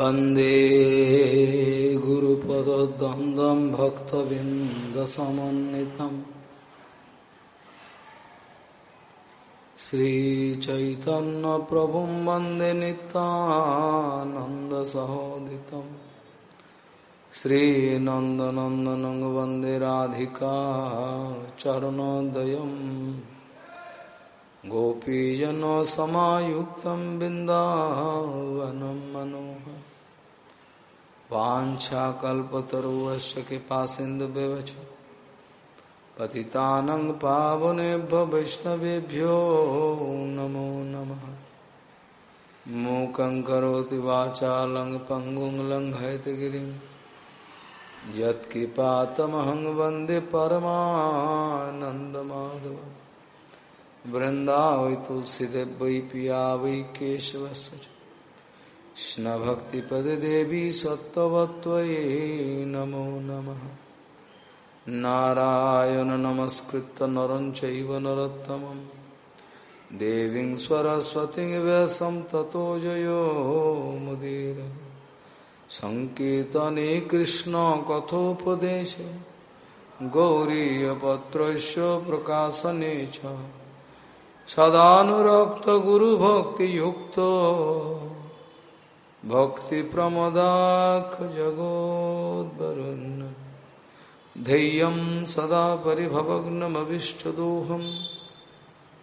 वंदे गुरुपदद्वन्द्वं भक्तबिन्दसमन्वितम् श्रीचैतन्यप्रभुं वंदे नितानन्दसहोदितम् श्रीनन्दनन्दनं वंदे राधिका चरणोदयम्। गोपीजनसमायुक्तं बिन्दावनं मनोहर वाञ्छाकल्पतरुवश्च कृपासिन्धुव्यवच पतितानं पावनेभ्य वैष्णवेभ्यो नमो नमः। मूकं करोति वाचालं पङ्गुं लङ्घयतगिरिं यत्कृपातमहं वंदे तुलसीदेव वै पिया वै केशवस्य कृष्णभक्तिपदे देवी सत्त्ववत्त्वये नमो नमः। नारायण नमस्कृत नर चैव नरोत्तमं देवीं सरस्वतीं व्यासं ततो मुदीर। सङ्कीर्तने कृष्णकथोपदेशे गौरीयपत्रस्य प्रकाशने च। सदानुरक्त गुरु भक्ति युक्त भक्ति प्रमदाख जगोदरुन् धैर्यं सदा परिभवग्नमभिष्टदोहं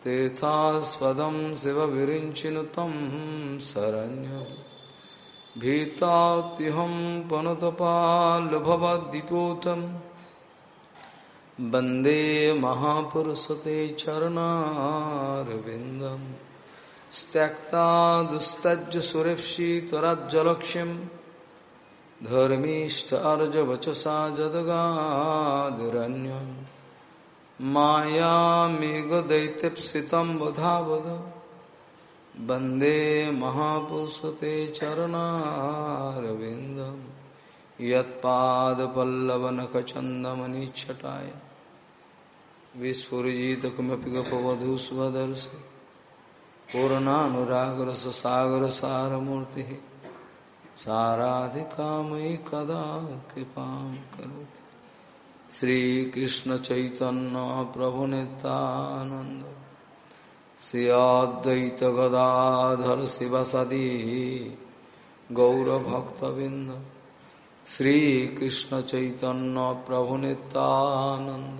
तेथास्पदं शिवविरिञ्चिनु तं शरण्यं भीतात्यहं पनुतपाल्भवद्दिपोतम् वंदे महापुरुषते चरणारविन्दं त्यक्ता दुस्तज्ज सुरेप्सि त्वरज्जलक्ष्यं धर्मीष्ट अर्जवचसा जदगादिरण्यं मायामेघदैत्यप्सितं वधावद। वंदे महापुरुषते चरणारविन्दम्। यत्पादपल्लवनखचन्दमनिच्छटाय। विस्फुजित किमपि पूर्णानुरागरस सागर सारमूर्ति साराधिकामयि कदा कृपा करोति। श्रीकृष्ण चैतन्य प्रभु नितानंद श्रियाद्वैत गदाधर शिवसदी गौरभक्तबिंद श्रीकृष्ण चैतन्य प्रभु नितानंद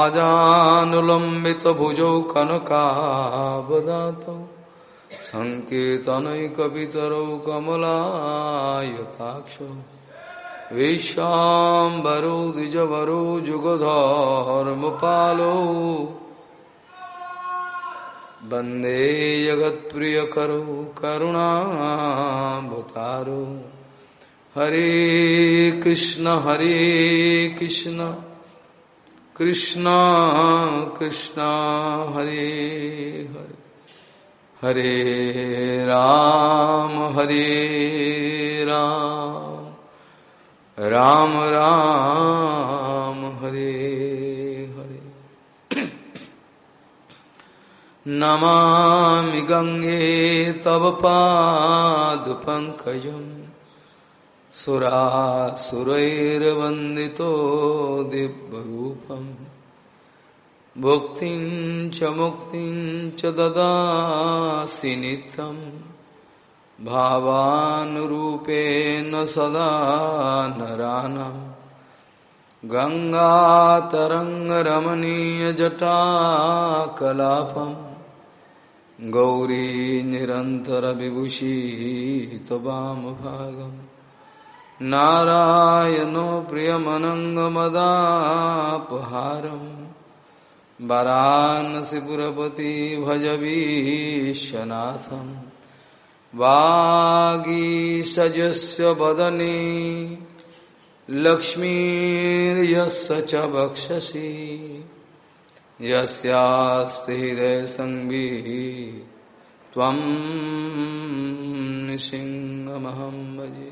आजानुलम्बितभुजौ कनकावदातौ सङ्केतनैकपितरौ कमलायताक्षौ विश्वाम्बरौ द्विजवरौ जुगधर्मपालौ वंदे जगत्प्रियकरौ करुणाभतारौ हरे कृष्ण हरे कृष्ण। कृष्ण कृष्ण, हरे हरे। हरे राम हरे राम। राम राम, हरे हरे। नमामि गंगे तव पादपङ्कजम् सुरासुरैर्वन्दितो दिव्यरूपम्। भुक्तिं च मुक्तिं च ददासि नित्यम्। भावानुरूपेण सदा नरानम्। गङ्गातरङ्गरमणीयजटाकलापम्। गौरी निरन्तरविभूषी त्ववामभागम् नारायणो प्रियमनङ्गमदापहारम् वरानसिपुरपति भज विश्वनाथम् वागीसजस्य वदने लक्ष्मीर्यस्य च वक्षसि यस्यास्ति हृदयसंविः त्वं नृसिंहमहं भजे।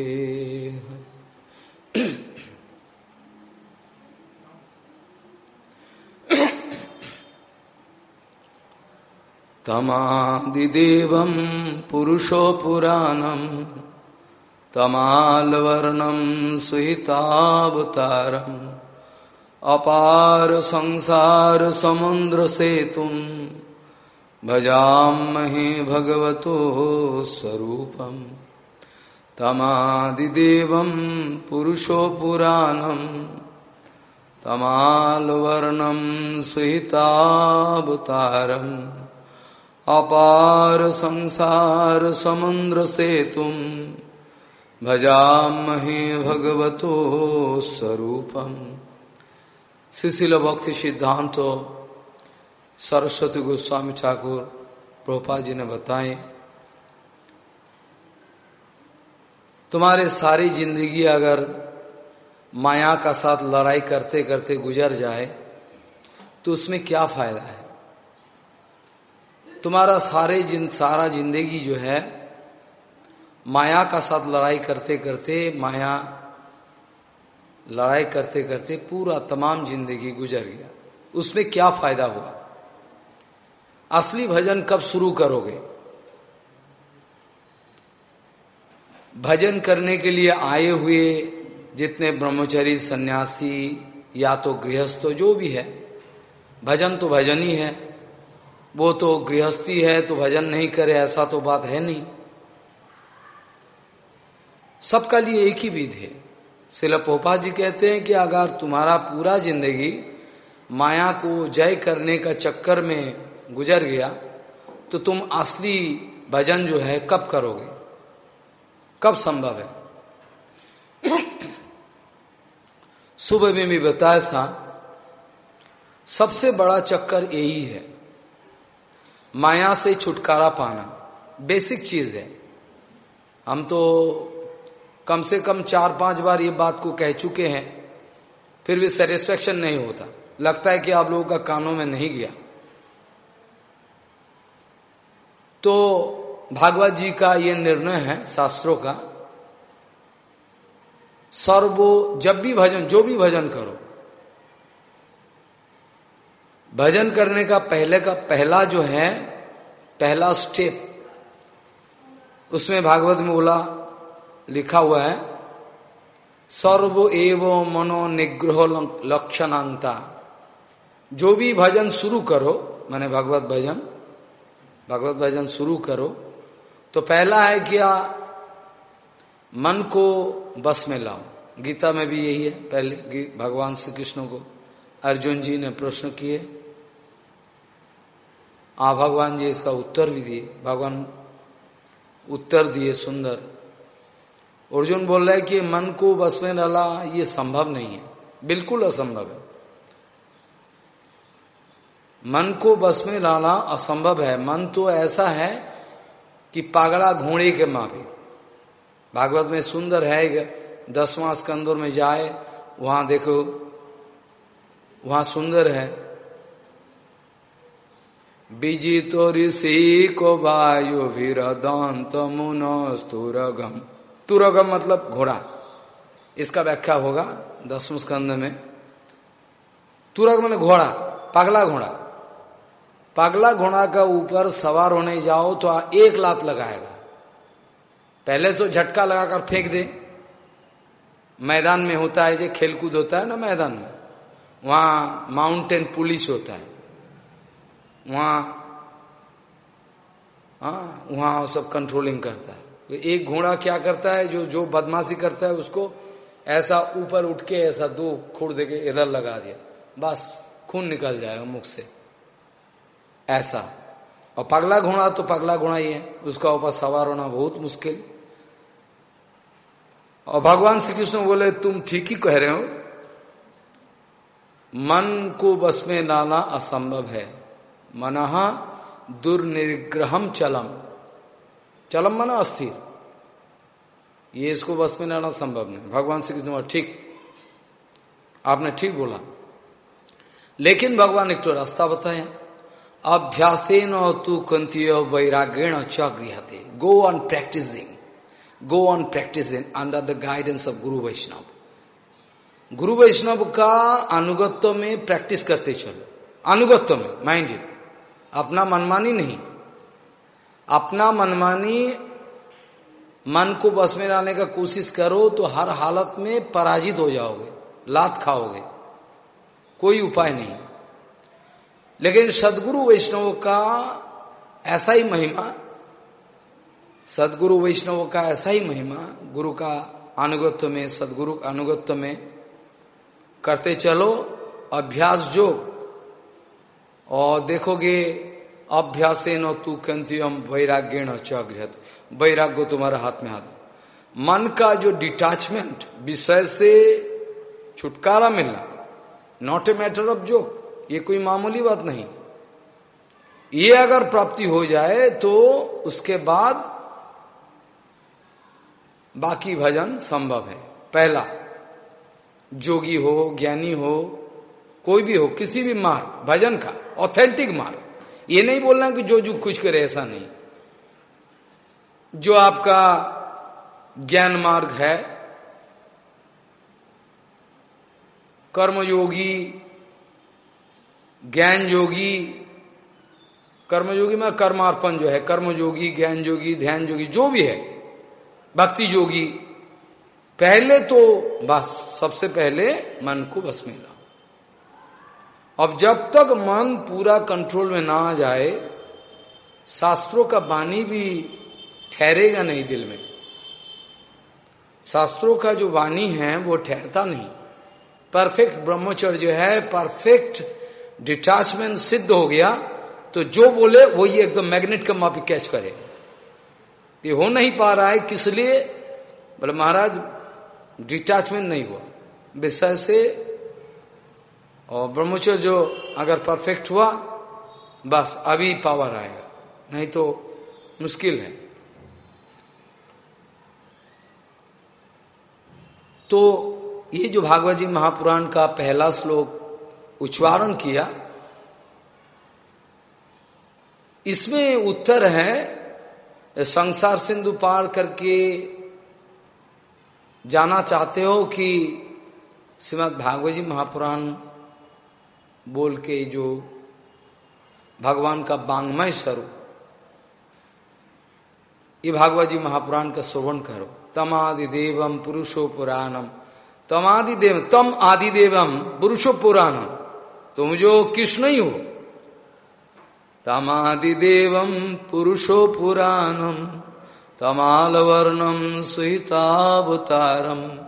तमादिदेवं पुरुषो पुराणम् तमालवर्णं सुहितावतारम् अपार संसार समुद्र से तुम भजामहे भगवतो स्वरूपम तमादिदेव पुरुषो पुराणम तमालवर्णम सुहितावतारम अपार संसार समुद्र से तुम भजामहे भगवतो स्वरूपम। शिशिल भक्ति सिद्धांत, सरस्वती गोस्वामी ठाकुर प्रोपा जी ने बताए, तुम्हारे सारी ज़िंदगी अगर माया का साथ लड़ाई करते करते गुजर जाए तो उसमें क्या फ़ायदा है? तुम्हारा सारे जिन, सारा ज़िंदगी जो है, माया का साथ लड़ाई करते करते, माया लड़ाई करते करते पूरा तमाम ज़िंदगी गुजर गया। उसमें क्या फ़ायदा हुआ? असली भजन कब शुरू करोगे? भजन करने के लिए आए हुए जितने ब्रह्मचारी, सन्यासी, या तो गृहस्थ, जो भी है, भजन तो भजन ही है। वो तो गृहस्थी है तो भजन नहीं करे, ऐसा तो बात है नहीं। सबका लिए एक ही विध है। शिल पोपा जी कहते हैं कि अगर तुम्हारा पूरा ज़िंदगी माया को जय करने का चक्कर में गुजर गया तो तुम असली भजन जो है, कब करोगे? कब संभव है? सुबह में भी बताया था, सबसे बड़ा चक्कर यही है। माया से छुटकारा पाना। बेसिक चीज़ है। हम तो कम से कम चार पाँच बार ये बात को कह चुके हैं, फिर भी सेटिस्फेक्शन नहीं होता। लगता है कि आप लोगों का कानों में नहीं गया। तो भागवत जी का ये निर्णय है, शास्त्रों का। सर्वो जब भी भजन, जो भी भजन करो भजन करने का पहले का पहला जो है, पहला स्टेप उसमें भागवत में बोला, लिखा हुआ है, सर्व एव मनो निग्रह लक्षणांता। जो भी भजन शुरू करो, माने भगवत भजन भगवत भजन शुरू करो तो पहला है क्या मन को बस में लाओ। गीता में भी यही है, पहले भगवान श्री कृष्ण को। अर्जुन जी ने प्रश्न किए आ भगवान जी इसका उत्तर भी दिए। भगवान उत्तर दिए सुंदर। अर्जुन बोल रहे कि मन को बस में डाला, ये संभव नहीं है। बिल्कुल असंभव है। मन को बस में लाना असंभव है। मन तो ऐसा है कि पागड़ा घोड़े के माफ़ी। भागवत में सुंदर है दसवां स्कंदर में जाए, वहाँ देखो, वहाँ सुंदर है। तो को वायु वीर दांत मुनो स्तुरगम तुरगम मतलब घोड़ा। इसका व्याख्या होगा दसम स्कंद में। तुरग मैंने घोड़ा, पागला घोड़ा। पागला घोड़ा का ऊपर सवार होने जाओ तो एक लात लगाएगा। पहले तो झटका लगाकर फेंक दे। मैदान में होता है जो खेलकूद होता है ना मैदान में। वहाँ माउंटेन पुलिस होता है। वहाँ हाँ वहाँ सब कंट्रोलिंग करता है। तो एक घोड़ा क्या करता है, जो जो बदमाशी करता है उसको ऐसा ऊपर उठ के, ऐसा दो खोड़ दे के इधर लगा दिया। बस, खून निकल जाएगा मुख से। ऐसा। और पगला घोड़ा तो पगला घोड़ा ही है। उसका ऊपर सवार होना बहुत मुश्किल। और भगवान श्री कृष्ण बोले, तुम ठीक ही कह रहे हो। मन को बस में लाना असंभव है। मनहा दुर्निग्रहम चलम। चलम मना अस्थिर। ये इसको बस में लाना संभव नहीं। भगवान श्री कृष्ण ठीक। आपने ठीक बोला। लेकिन भगवान एक तो रास्ता बताए। अभ्यासेन तू कंतीय वैराग्यण च go on practising go on practising under the guidance of guru Vaishnava guru वैष्णव का अनुगत्व में प्रैक्टिस करते चलो। अनुगत्व में माइंड अपना मनमानी नहीं। अपना मनमानी, मन को बस में लाने का कोशिश करो तो हर हालत में पराजित हो जाओगे, लात खाओगे। कोई उपाय नहीं। लेकिन सदगुरु वैष्णव का ऐसा ही महिमा, सदगुरु वैष्णव का ऐसा ही महिमा, गुरु का अनुगत्व में, सदगुरु अनुगत्व में करते चलो, अभ्यास जो और देखोगे अभ्यास न तू कंतियम वैराग्य न चगृहत वैराग्य तुम्हारा हाथ में हाथ। मन का जो डिटैचमेंट, विषय से छुटकारा मिलना not a matter of joke ये कोई मामूली बात नहीं। ये अगर प्राप्ति हो जाए तो उसके बाद बाकी भजन संभव है। पहला, जोगी हो, ज्ञानी हो कोई भी हो, किसी भी मार्ग, भजन का ऑथेंटिक मार्ग। ये नहीं बोलना कि जो जो कुछ करे, ऐसा नहीं। जो आपका ज्ञान मार्ग है, कर्मयोगी ज्ञान योगी कर्मयोगी में कर्मार्पण जो है, कर्मयोगी ज्ञान योगी ध्यान योगी जो भी है भक्ति योगी पहले तो बस, सबसे पहले मन को बस में लाओ अब जब तक मन पूरा कंट्रोल में ना आ जाए, शास्त्रों का वाणी भी ठहरेगा नहीं दिल में। शास्त्रों का जो वाणी है, वो ठहरता नहीं। परफेक्ट ब्रह्मचर्य जो है परफेक्ट डिटैचमेंट सिद्ध हो गया तो जो बोले वो ये एकदम मैग्नेट का मापी कैच करे। ये हो नहीं पा रहा है, किस लिए? बोले, महाराज डिटैचमेंट नहीं हुआ। विषय से और ब्रह्मचर्य जो अगर परफेक्ट हुआ, बस अभी पावर आएगा। नहीं तो मुश्किल है। तो ये जो भागवत जी महापुराण का पहला श्लोक उच्चारण किया, इसमें उत्तर है, संसार सिंधु पार करके जाना चाहते हो कि श्रीमद भागवत जी महापुराण बोल के जो भगवान का बांगमय स्वरूप। ये भागवत जी महापुराण का श्रवण करो। तमादि देवम पुरुषो पुराणम। तमादि देव, तम आदि देवम पुरुषो पुराणम। तुम जो कृष्ण ही हो। तमादि देवम पुरुषो पुराणम। तमाल वर्णम सुतावतारम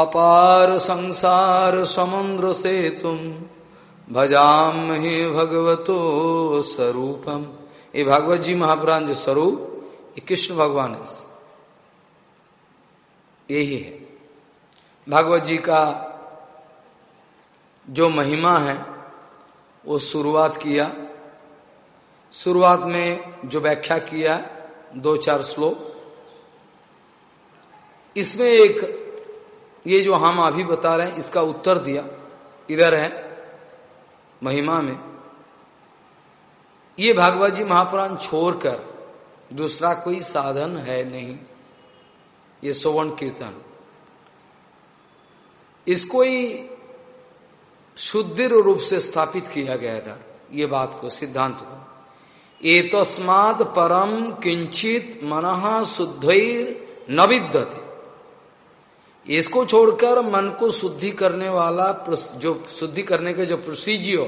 अपार संसार समुद्र से तुम भजाम हे भगवतो स्वरूपम। ये भागवत जी महापुराण जो स्वरूप, ये कृष्ण भगवान है। यही है। भागवत जी का जो महिमा है, वो शुरुआत किया। शुरुआत में जो व्याख्या किया, दो चार श्लोक। इसमें एक, ये जो हम अभी बता रहे हैं, इसका उत्तर दिया। इधर है। महिमा में। ये भागवत जी महापुराण छोड़कर दूसरा कोई साधन है नहीं। ये सोवन कीर्तन। इसको ही शुद्ध रूप से स्थापित किया गया था, ये बात को सिद्धांत को। एतस्मात परम किंचित मन शुद्ध न विद्यते। इसको छोड़कर मन को शुद्धि करने वाला जो शुद्धि करने के जो प्रोसीजियो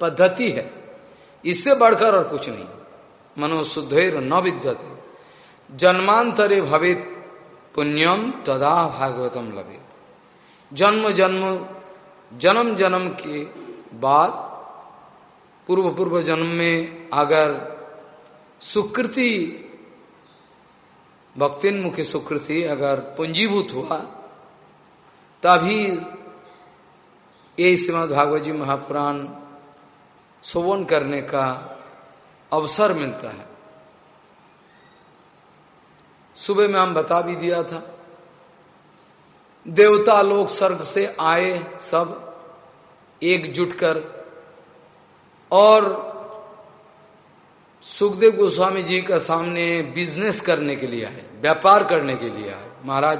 पद्धति है, इससे बढ़कर और कुछ नहीं। मनो शुद्ध न विद्यते। जन्मांतरे भवित पुण्यम तदा भागवतम लभे। जन्म जन्म जन्म जन्म के बाद पूर्व पूर्व जन्म में अगर सुकृति, भक्तिन मुख्य सुकृति अगर पूंजीभूत हुआ तभी ये श्रीमद भागवत जी महापुराण सोवन करने का अवसर मिलता है। सुबह में हम बता भी दिया था, देवता लोग स्वर्ग से आए, सब एकजुट कर, और सुखदेव गोस्वामी जी का सामने बिज़नेस करने के लिए आए, व्यापार करने के लिए आए। महाराज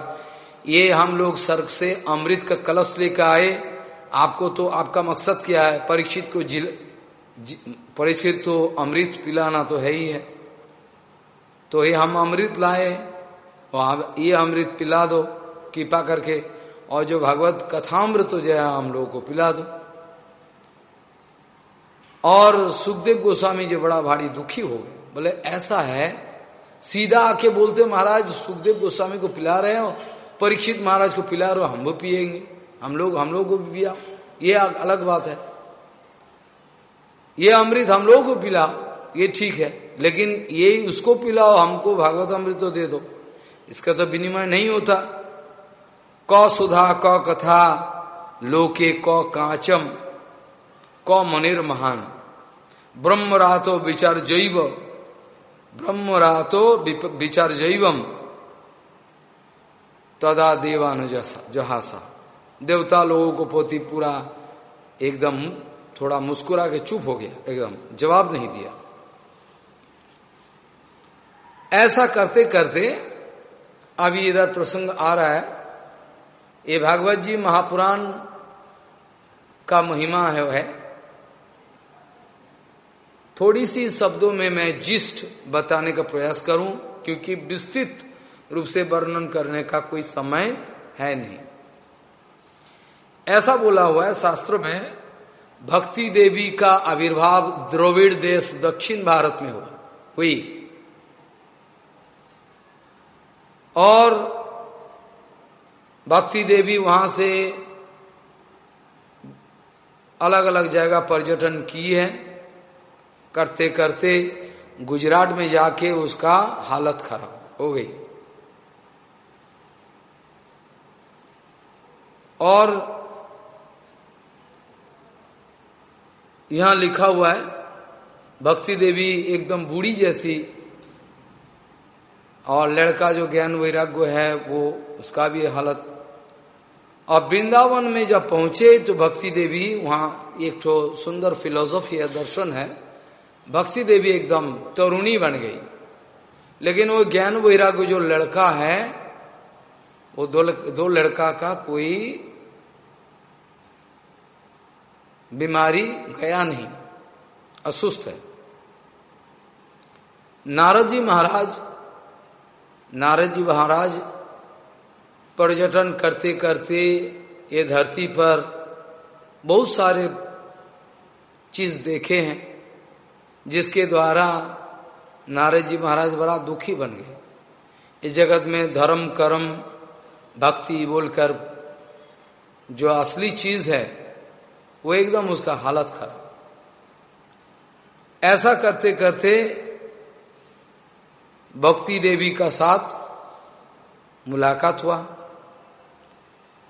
ये हम लोग स्वर्ग से अमृत का कलश लेकर आए। आपको तो आपका मकसद क्या है? परीक्षित को जिल परीक्षित तो अमृत पिलाना तो है ही है। तो ये हम अमृत लाए। और ये अमृत पिला दो, कृपा करके। और जो भगवत कथामृत तो जो है हम लोगों को पिला दो। और सुखदेव गोस्वामी जी बड़ा भारी दुखी हो गए। बोले, ऐसा है? सीधा आके बोलते, महाराज, सुखदेव गोस्वामी को पिला रहे हो? परीक्षित महाराज को पिला रहे, हम भी पिएँगे। हम लोग हम लोग को भी पिया। ये अलग बात है। ये अमृत हम लोग को पिला ये ठीक है। लेकिन ये उसको पिलाओ, हमको भागवत अमृत तो दे दो। इसका तो विनिमय नहीं होता। क सुधा, क कथा, लोके क कांचम, क मनिर महान। ब्रह्म रातो विचार जैव। ब्रह्म रातो विचार जैवम। तदा देवान जहासा। देवता लोगों को पोती पूरा एकदम थोड़ा मुस्कुरा के चुप हो गया, एकदम जवाब नहीं दिया। ऐसा करते करते अभी इधर प्रसंग आ रहा है, ये भागवत जी महापुराण का महिमा है वह थोड़ी सी शब्दों में मैं जिस्ट बताने का प्रयास करूँ, क्योंकि विस्तृत रूप से वर्णन करने का कोई समय है नहीं। ऐसा बोला हुआ है शास्त्र में, भक्ति देवी का आविर्भाव द्रविड़ देश दक्षिण भारत में हुआ। हुई। और भक्ति देवी वहाँ से अलग अलग जगह पर्यटन की है। करते करते गुजरात में जाके उसका हालत खराब हो गई। और यहाँ लिखा हुआ है, भक्ति देवी एकदम बूढ़ी जैसी, और लड़का जो ज्ञान वैराग्य है, वो उसका भी हालत। और वृंदावन में जब पहुँचे तो भक्ति देवी, वहाँ एक तो सुंदर फिलोसफी है दर्शन है, भक्ति देवी एकदम तरुणी बन गई। लेकिन वो ज्ञान वैराग्य जो लड़का है, वो दो लड़का का कोई बीमारी गया नहीं असुस्त है। नारद जी महाराज नारद जी महाराज पर्यटन करते करते ये धरती पर बहुत सारे चीज़ देखे हैं, जिसके द्वारा नारद जी महाराज बड़ा दुखी बन गए। इस जगत में धर्म, कर्म, भक्ति बोलकर जो असली चीज़ है वो एकदम उसका हालत खराब। ऐसा करते करते भक्ति देवी का साथ मुलाकात हुआ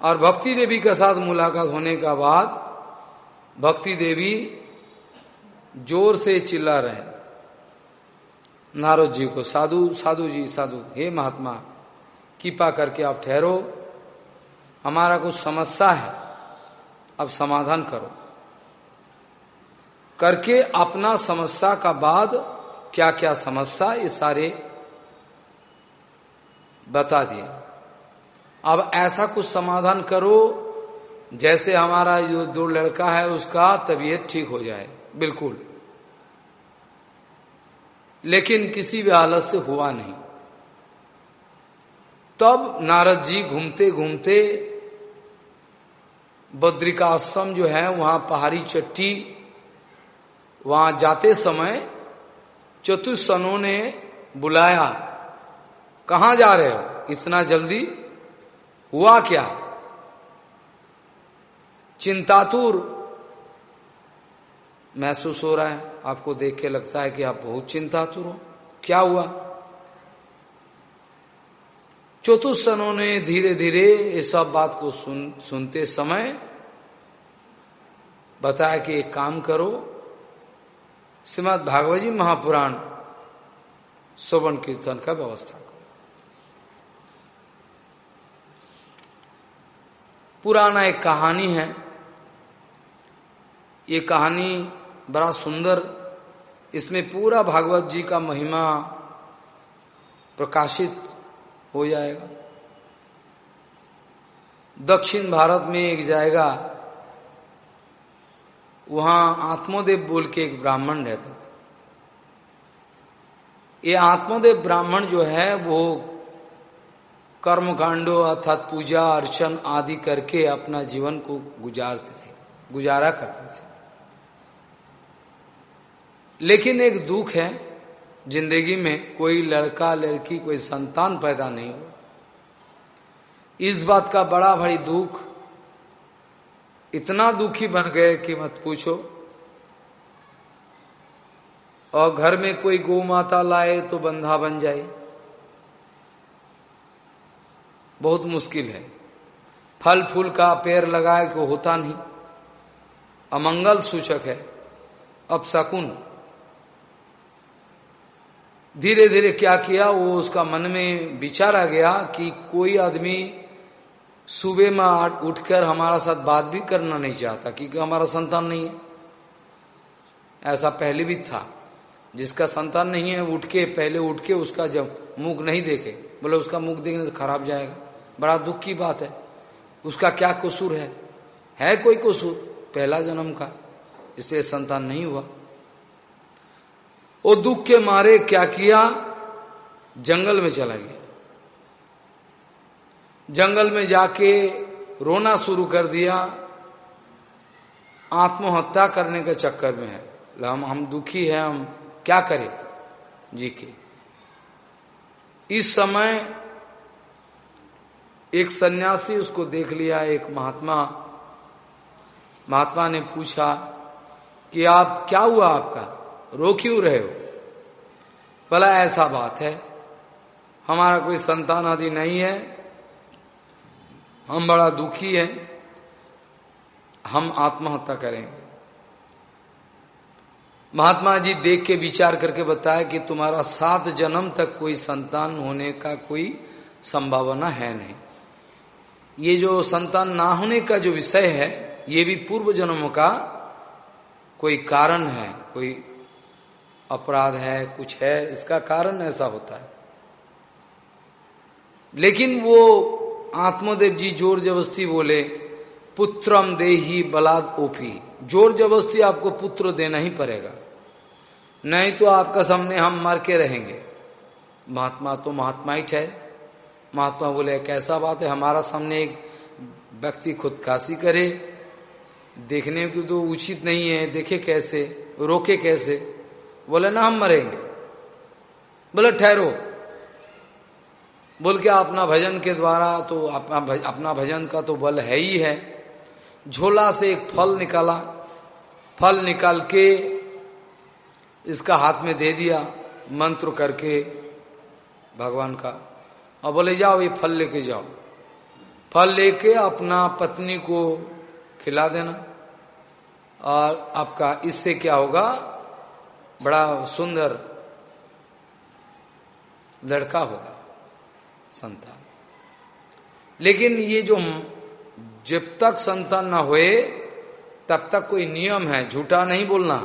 और भक्ति देवी के साथ मुलाकात होने का बाद भक्ति देवी ज़ोर से चिल्ला रहे नारद जी को, साधु साधु जी, साधु, हे महात्मा, कृपा करके आप ठहरो। हमारा कुछ समस्या है। अब समाधान करो। करके अपना समस्या का बाद क्या क्या समस्या, ये सारे बता दिए। अब ऐसा कुछ समाधान करो, जैसे हमारा जो दो लड़का है उसका तबीयत ठीक हो जाए, बिल्कुल। लेकिन किसी भी हालत से हुआ नहीं। तब नारद जी घूमते घूमते बद्रिका आश्रम जो है, वहाँ पहाड़ी चट्टी, वहाँ जाते समय चतुसनों ने बुलाया, कहा जा रहे हो? इतना जल्दी? हुआ क्या? चिंतातुर। महसूस हो रहा है, आपको देख के लगता है कि आप बहुत चिंतातुर हो। क्या हुआ? चतुसनों ने धीरे धीरे ये सब बात को सुन, सुनते समय बताया कि एक काम करो। श्रीमद भागवत जी महापुराण श्रवण कीर्तन का व्यवस्था करो। पुराना एक कहानी है। ये कहानी बड़ा सुंदर, इसमें पूरा भागवत जी का महिमा प्रकाशित हो जाएगा। दक्षिण भारत में एक जाएगा वहाँ आत्मोदेव बोल के एक ब्राह्मण रहता था। ये आत्मदेव ब्राह्मण जो है, वो कर्मकांडो अर्थात पूजा, अर्चन आदि करके अपना जीवन को गुजारते थे, गुजारा करते थे। लेकिन एक दुख है ज़िंदगी में कोई लड़का, लड़की, कोई संतान पैदा नहीं हो। इस बात का बड़ा भारी दुख, इतना दुखी बन गए कि मत पूछो। और घर में कोई गौ माता लाए तो बंधा बन जाए। बहुत मुश्किल है। फल फूल का पेड़ लगाए को होता नहीं। अमंगल सूचक है। अब शकुन धीरे धीरे क्या किया, वो उसका मन में विचार आ गया कि कोई आदमी सुबह में उठकर हमारा साथ बात भी करना नहीं चाहता, क्योंकि हमारा संतान नहीं है। ऐसा पहले भी था। जिसका संतान नहीं है उठ के पहले उठ के उसका जब मुख नहीं देखे, बोले उसका मुख देखने से खराब जाएगा। बड़ा दुख की बात है। उसका क्या कसूर है? है कोई कसूर? पहला जन्म का। इसलिए संतान नहीं हुआ। वो दुख के मारे क्या किया? जंगल में चला गया। जंगल में जाके रोना शुरू कर दिया। आत्महत्या करने के चक्कर में है। हम हम दुखी है, हम क्या करें? जी के। इस समय एक सन्यासी उसको देख लिया, एक महात्मा। महात्मा ने पूछा कि आप, क्या हुआ आपका? रो क्यों रहे हो? भला ऐसा बात है। हमारा कोई संतान आदि नहीं है। हम बड़ा दुखी है। हम आत्महत्या करेंगे महात्मा जी देख के विचार करके बताया कि तुम्हारा सात जन्म तक कोई संतान होने का कोई संभावना है नहीं। ये जो संतान ना होने का जो विषय है, ये भी पूर्व जन्मों का कोई कारण है, कोई अपराध है, कुछ है, इसका कारण ऐसा होता है। लेकिन वो आत्मदेव जी ज़ोर जबस्ती बोले, पुत्रम दे ही बलाद ओपी। ज़ोर जबस्ती आपको पुत्र देना ही पड़ेगा। नहीं तो आपका सामने हम मर के रहेंगे। महात्मा तो महात्मा ही। ठहरे महात्मा बोले, कैसा बात है, हमारा सामने एक व्यक्ति खुदकाशी करे। देखने की तो उचित नहीं है, देखे कैसे, रोके कैसे? बोले, ना, हम मरेंगे। बोले, ठहरो। बोल के अपना भजन के द्वारा तो अपना अपना भजन का तो बल है ही है। झोला से एक फल निकाला। फल निकाल के इसका हाथ में दे दिया, मंत्र करके भगवान का। और बोले, जाओ, ये फल लेके जाओ। फल लेके अपना पत्नी को खिला देना। और आपका, इससे क्या होगा? बड़ा सुंदर लड़का होगा संतान। लेकिन ये जो जब तक संतान ना हुए तब तक कोई नियम है झूठा नहीं बोलना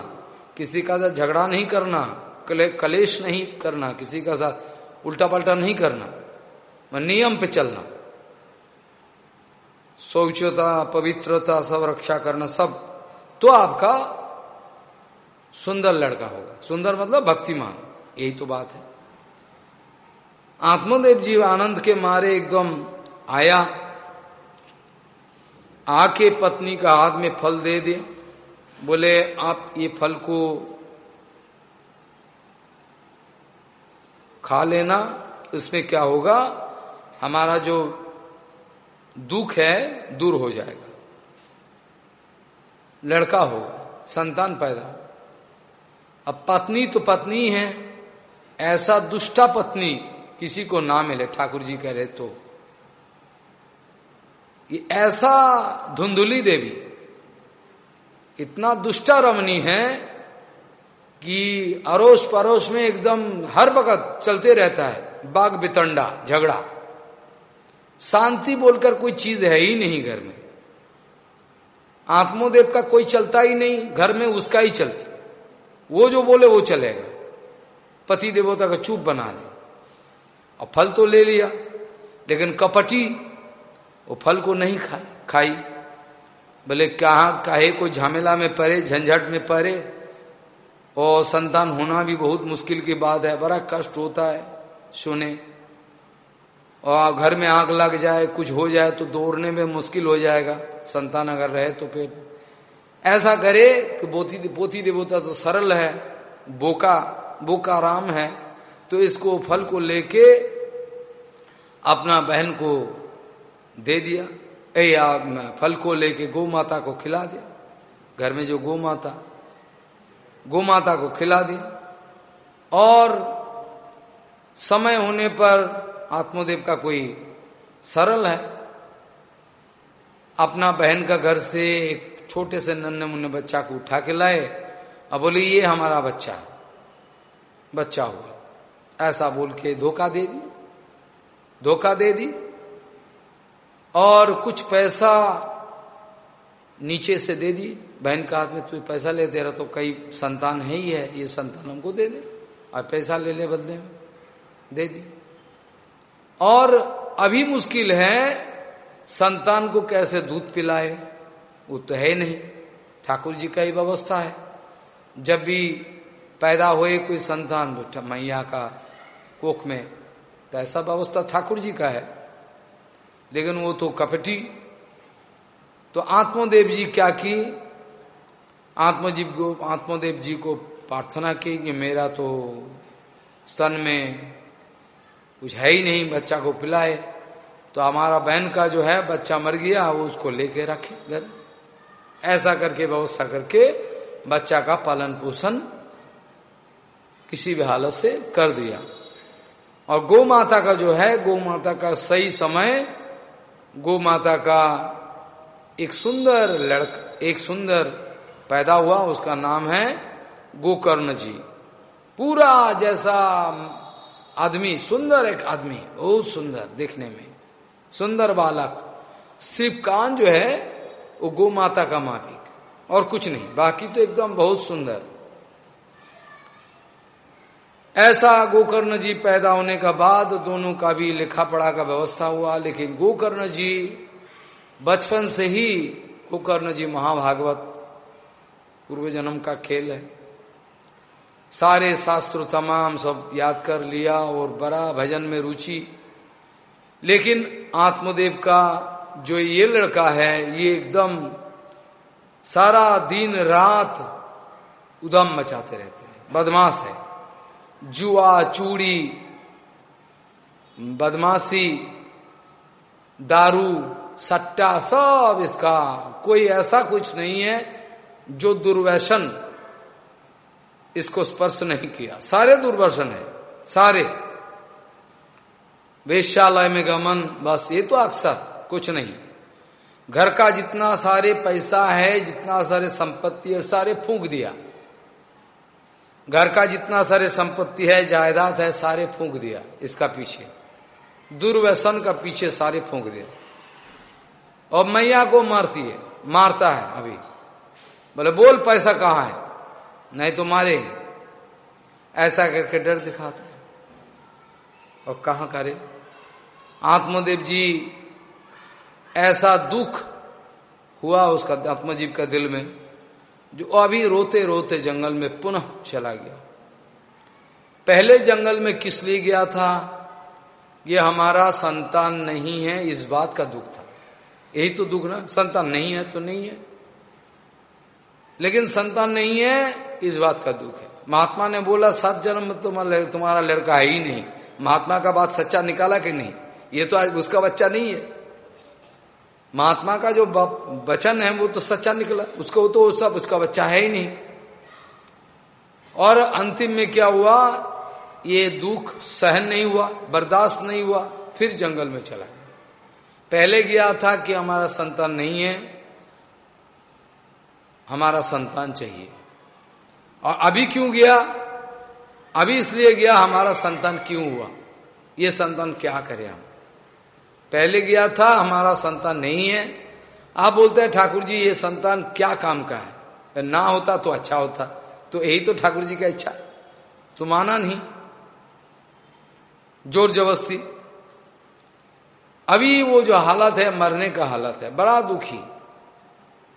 किसी का साथ झगड़ा नहीं करना कले, कलेश नहीं करना किसी का साथ उल्टा पल्टा नहीं करना नियम पे चलना। शौचता पवित्रता सब रक्षा करना सब तो आपका सुंदर लड़का होगा। सुंदर मतलब भक्तिमान। यही तो बात है। आत्मदेव जी आनंद के मारे एकदम आया। आके पत्नी का हाथ में फल दे दिया। बोले, आप ये फल को खा लेना। इसमें क्या होगा? हमारा जो दुख है, दूर हो जाएगा। लड़का होगा। संतान पैदा अब पत्नी तो पत्नी है, ऐसा दुष्टा पत्नी किसी को ना मिले, ठाकुर जी कह रहे तो। ये ऐसा धुंधुली देवी, इतना दुष्टा रमनी है कि अरोस परोस में एकदम हर वक्त चलते रहता है बाग बितंडा, झगड़ा। शांति बोलकर कोई चीज़ है ही नहीं घर में। आत्मोदेव का कोई चलता ही नहीं, घर में उसका ही चलती। वो जो बोले वो चलेगा। पति देवता का चुप बना दे। और फल तो ले लिया, लेकिन कपटी, वो फल को नहीं खा खाई। बोले, कहा, काहे कोई झमेला में पड़े झंझट में पड़े और संतान होना भी बहुत मुश्किल की बात है, बड़ा कष्ट होता है सुने। और घर में आग लग जाए, कुछ हो जाए तो दौड़ने में मुश्किल हो जाएगा। संतान अगर रहे तो फिर ऐसा करे कि पोती पोती देवता तो सरल है, बोका बोका राम है तो इसको फल को लेके अपना बहन को दे दिया। ए, या फल को लेके गौ माता को खिला दिया। घर में जो गौ माता गौ माता को खिला दिया। और समय होने पर आत्मदेव का कोई सरल है, अपना बहन का घर से एक छोटे से नन्हे मुन्ने बच्चा को उठा के लाए। और बोले, ये हमारा बच्चा बच्चा हुआ। ऐसा बोल के धोखा दे दी। धोखा दे दी। और कुछ पैसा नीचे से दे दी बहन का हाथ में, तू पैसा ले दे रहा तो कई संतान है ही है। ये संतान हमको दे दे। और पैसा ले ले बदले में। दे दी। और अभी मुश्किल है, संतान को कैसे दूध पिलाए? वो तो है नहीं। ठाकुर जी का ही व्यवस्था है। जब भी पैदा हुए कोई संतान तो मैया का कोख में तो ऐसा व्यवस्था ठाकुर जी का है। लेकिन वो तो कपटी। तो आत्मदेव जी क्या की आत्मजीव को, आत्मदेव जी को प्रार्थना की कि मेरा तो स्तन में कुछ है ही नहीं, बच्चा को पिलाए। तो हमारा बहन का जो है, बच्चा मर गया, वो उसको लेके रखे घर। ऐसा करके व्यवस्था करके बच्चा का पालन पोषण किसी भी हालत से कर दिया। और गौ माता का जो है, गौ माता का सही समय, गौ माता का एक सुंदर लड़का, एक सुंदर पैदा हुआ, उसका नाम है गोकर्ण जी। पूरा जैसा आदमी, सुंदर एक आदमी, बहुत सुंदर देखने में। सुंदर बालक। सिर्फ़ कान जो है वो गो माता का माफिक और कुछ नहीं, बाकी तो एकदम बहुत सुंदर। ऐसा गोकर्ण जी पैदा होने का बाद दोनों का भी लिखा पढ़ा का व्यवस्था हुआ, लेकिन गोकर्ण जी बचपन से ही गोकर्ण जी महाभागवत पूर्व जन्म का खेल है। सारे शास्त्र तमाम सब याद कर लिया और बड़ा भजन में रुचि। लेकिन आत्मदेव का जो ये लड़का है, ये एकदम सारा दिन रात उदम मचाते रहते हैं। बदमाश है। जुआ, चूड़ी, बदमाशी, दारू, सट्टा, सब इसका। कोई ऐसा कुछ नहीं है जो दुर्व्यसन इसको स्पर्श नहीं किया। सारे दुर्व्यसन है। सारे। वेश्यालय में गमन, बस ये तो अक्सर। कुछ नहीं। घर का जितना सारे पैसा है, जितना सारे संपत्ति है, सारे फूंक दिया। घर का जितना सारे संपत्ति है, जायदाद है, सारे फूंक दिया इसका पीछे। दुर्व्यसन का पीछे सारे फूंक दिया। और मैया को मारती है, मारता है अभी। बोले, बोल पैसा कहाँ है? नहीं तो मारेंगे। ऐसा करके डर दिखाता है। और कहा करे? आत्मदेव जी ऐसा दुख हुआ उसका आत्मजीव का दिल में, जो अभी रोते रोते जंगल में पुनः चला गया। पहले जंगल में किस लिए गया था? ये हमारा संतान नहीं है, इस बात का दुख था। यही तो दुख ना, संतान नहीं है तो नहीं है। लेकिन संतान नहीं है, इस बात का दुख है। महात्मा ने बोला, सात जन्म में तुम्हारा तुम्हारा लड़का है ही नहीं। महात्मा का बात सच्चा निकाला कि नहीं? ये तो आज उसका बच्चा नहीं है। महात्मा का जो वचन है, वो तो सच्चा निकला। उसको तो सब, उसका बच्चा है ही नहीं। और अंतिम में क्या हुआ? ये दुख सहन नहीं हुआ, बर्दाश्त नहीं हुआ, फिर जंगल में चला गया। पहले गया था कि हमारा संतान नहीं है, हमारा संतान चाहिए। और अभी क्यों गया? अभी इसलिए गया, हमारा संतान क्यों हुआ? ये संतान क्या करे हम? पहले गया था, हमारा संतान नहीं है। आप बोलते हैं, ठाकुर जी, ये संतान क्या काम का है? ना होता तो अच्छा होता। तो यही तो ठाकुर जी का इच्छा। तो माना नहीं। ज़ोर जबरस्ती। अभी वो जो हालत है, मरने का हालत है, बड़ा दुखी।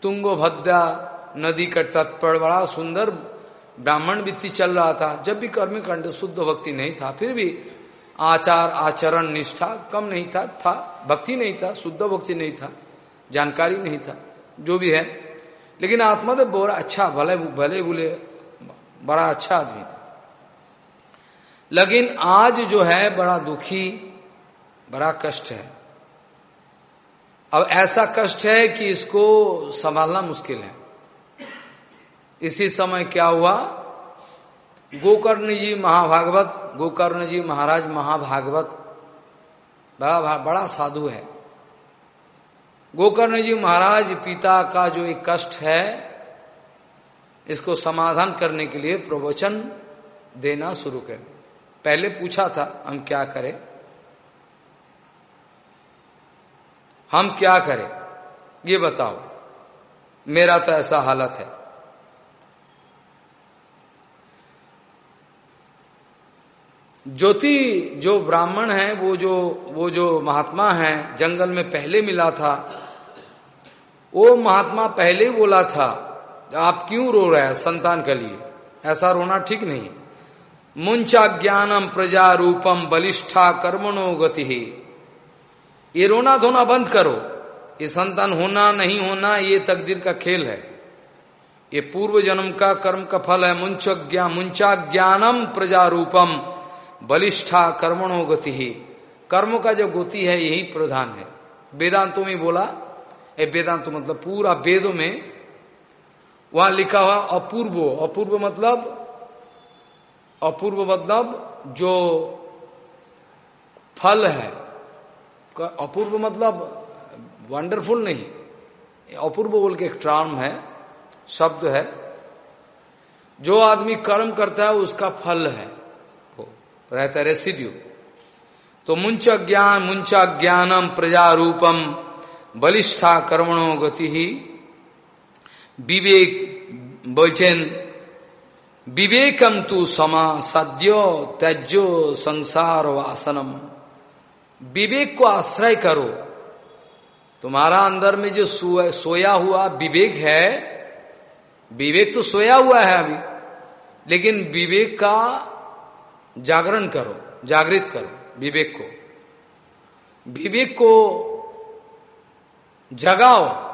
तुंगो भद्दा नदी का तट पर बड़ा सुंदर ब्राह्मण वित्ती चल रहा था। जब भी कर्म कंड शुद्ध भक्ति नहीं था, फिर भी आचार, आचरण, निष्ठा कम नहीं था था। भक्ति नहीं था, शुद्ध भक्ति नहीं था, जानकारी नहीं था, जो भी है। लेकिन आत्मादेव बोरा अच्छा भले भले बुले, बड़ा अच्छा आदमी था। लेकिन आज जो है, बड़ा दुखी, बड़ा कष्ट है। अब ऐसा कष्ट है कि इसको संभालना मुश्किल है। इसी समय क्या हुआ? गोकर्ण जी महाभागवत गोकर्ण जी महाराज महाभागवत। बड़ा बड़ा साधु है। गोकर्ण जी महाराज पिता का जो एक कष्ट है, इसको समाधान करने के लिए प्रवचन देना शुरू कर दिया। पहले पूछा था, हम क्या करें? हम क्या करें? ये बताओ। मेरा तो ऐसा हालत है। ज्योति जो ब्राह्मण है, वो जो वो जो महात्मा है, जंगल में पहले मिला था, वो महात्मा पहले बोला था, आप क्यों रो रहे हैं संतान के लिए? ऐसा रोना ठीक नहीं। मुंचा ज्ञानम प्रजा रूपम बलिष्ठा कर्मणो गति ये रोना धोना बंद करो। ये संतान होना नहीं होना, ये तकदीर का खेल है। ये पूर्व जन्म का कर्म का फल है। मुंच ज्ञान मुंचा ज्ञानम प्रजा रूपम बलिष्ठा कर्मणो गति। ही कर्म का जो गति है, यही प्रधान है। वेदांतों में बोला ये वेदांत मतलब पूरा वेदों में, वहाँ लिखा हुआ अपूर्व अपूर्व मतलब अपूर्व मतलब जो फल है। अपूर्व मतलब वंडरफुल नहीं। अपूर्व बोल के एक ट्राम है, शब्द है। जो आदमी कर्म करता है, उसका फल है। रहता है रेसिड्यू। तो मुंच ज्ञान, मुंचा ज्ञानम प्रजारूपम बलिष्ठा कर्मणो गति। ही विवेक वचन विवेकम तु समा सद्यो त्यजो संसार वासनम। विवेक को आश्रय करो। तुम्हारा अंदर में जो सोया हुआ विवेक है, विवेक तो सोया हुआ है अभी, लेकिन विवेक का जागरण करो, जागृत करो, विवेक को। विवेक को जगाओ।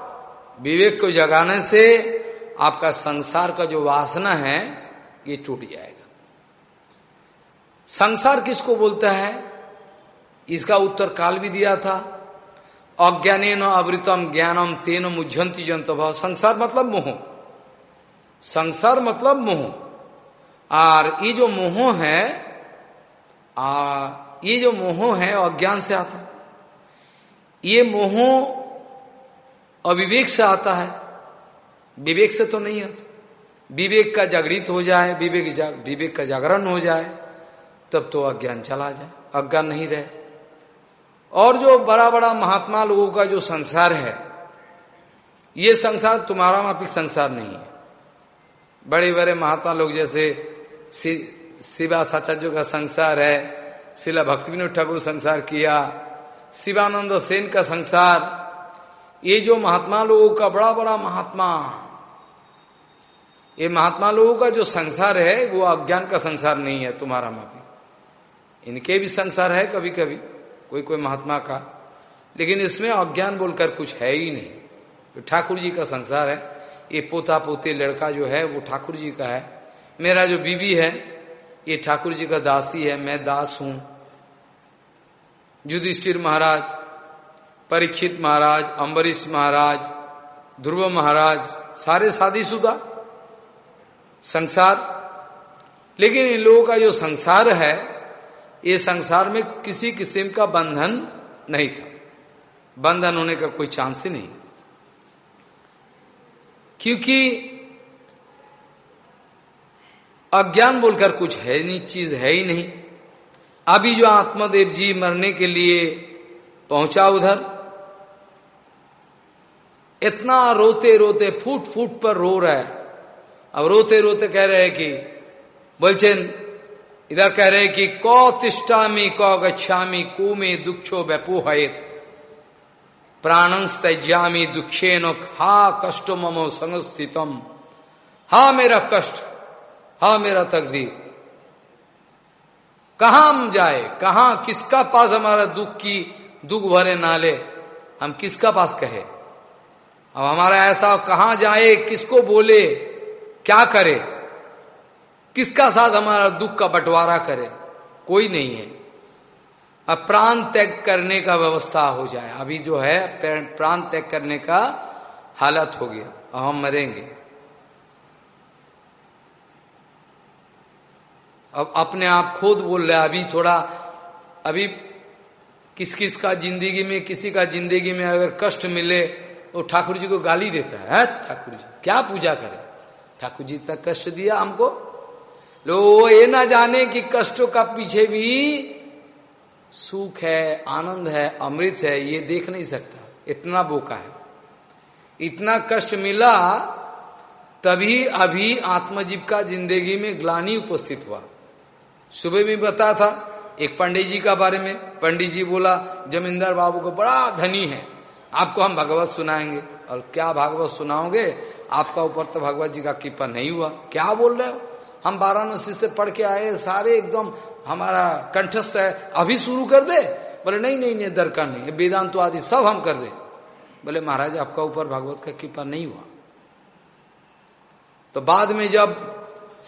विवेक को जगाने से आपका संसार का जो वासना है, ये टूट जाएगा। संसार किसको बोलता है? इसका उत्तर काल भी दिया था। अज्ञाने न अवृतम ज्ञानम तेन मुझंती जंत भाव संसार मतलब मोह। संसार मतलब मोह। और ये जो मोह है आ, ये जो मोह है अज्ञान से आता है। ये मोह अविवेक से आता है। विवेक से तो नहीं आता। विवेक का जागृत हो जाए विवेक विवेक का जागरण हो जाए तब तो अज्ञान चला जाए। अज्ञान नहीं रहे। और जो बड़ा बड़ा महात्मा लोगों का जो संसार है ये संसार तुम्हारा मापिक संसार नहीं है। बड़े बड़े महात्मा लोग जैसे शिवासाचार्य का संसार है। शिला भक्ति विनोद ठाकुर संसार किया। शिवानंद सेन का संसार। ये जो महात्मा लोगों का बड़ा बड़ा महात्मा। ये महात्मा लोगों का जो संसार है, वो अज्ञान का संसार नहीं है तुम्हारा माफ़ी इनके भी संसार है कभी कभी कोई कोई महात्मा का। लेकिन इसमें अज्ञान बोलकर कुछ है ही नहीं। तो ठाकुर जी का संसार है। ये पोता पोते लड़का जो है, वो ठाकुर जी का है। मेरा जो बीवी है ये ठाकुर जी का दासी है, मैं दास हूँ। युधिष्ठिर महाराज, परीक्षित महाराज अम्बरीश महाराज, ध्रुव महाराज, सारे शादीशुदा संसार। लेकिन इन लोगों का जो संसार है, ये संसार में किसी किस्म का बंधन नहीं था। बंधन होने का कोई चांस ही नहीं। क्योंकि अज्ञान बोलकर कुछ है नहीं, चीज़ है ही नहीं। अभी जो आत्मदेव जी मरने के लिए पहुँचा उधर, इतना रोते रोते फूट फूट पर रो रहा है। अब रोते रोते कह रहे हैं कि बोलचेन इधर कह रहे हैं कि, कौ तिष्ठामी, कौ गच्छामी को में दुक्षो व्यपोहित प्राणंस त्यामी दुखे नो हा कष्टो ममो संस्थितम। हा मेरा कष्ट हा मेरा तकदीर। कहा हम जाए? कहा? किसका पास हमारा दुख की, दुख भरे नाले? हम किसका पास कहे? अब हमारा ऐसा कहा जाए? किसको बोले? क्या करे? किसका साथ हमारा दुख का बंटवारा करे? कोई नहीं है। अब प्राण त्याग करने का व्यवस्था हो जाए। अभी जो है, प्राण त्याग करने का हालत हो गया। अब हम मरेंगे। अब अपने आप खुद बोल रहे अभी थोड़ा अभी किस किस का ज़िंदगी में किसी का ज़िंदगी में अगर कष्ट मिले तो ठाकुर जी को गाली देता है, ठाकुर जी क्या पूजा करे? ठाकुर जी तक कष्ट दिया हमको। लो ये ना जाने कि कष्टों का पीछे भी सुख है आनंद है अमृत है ये देख नहीं सकता। इतना बोका है। इतना कष्ट मिला तभी अभी आत्मजीव का ज़िंदगी में ग्लानी उपस्थित हुआ। सुबह भी बता था, एक पंडित जी का बारे में। पंडित जी बोला, जमींदार बाबू को बड़ा धनी है, आपको हम भगवत सुनाएँगे। और क्या भागवत सुनाओगे? आपका ऊपर तो भगवत जी का कृपा नहीं हुआ। क्या बोल रहे हो? हम वाराणसी से पढ़ के आए, सारे एकदम हमारा कंठस्थ है। अभी शुरू कर दे। बोले, नहीं नहीं नहीं, दरकार नहीं। वेदांत आदि सब हम कर दे। बोले, महाराज, आपका ऊपर भागवत का कृपा नहीं हुआ। तो बाद में जब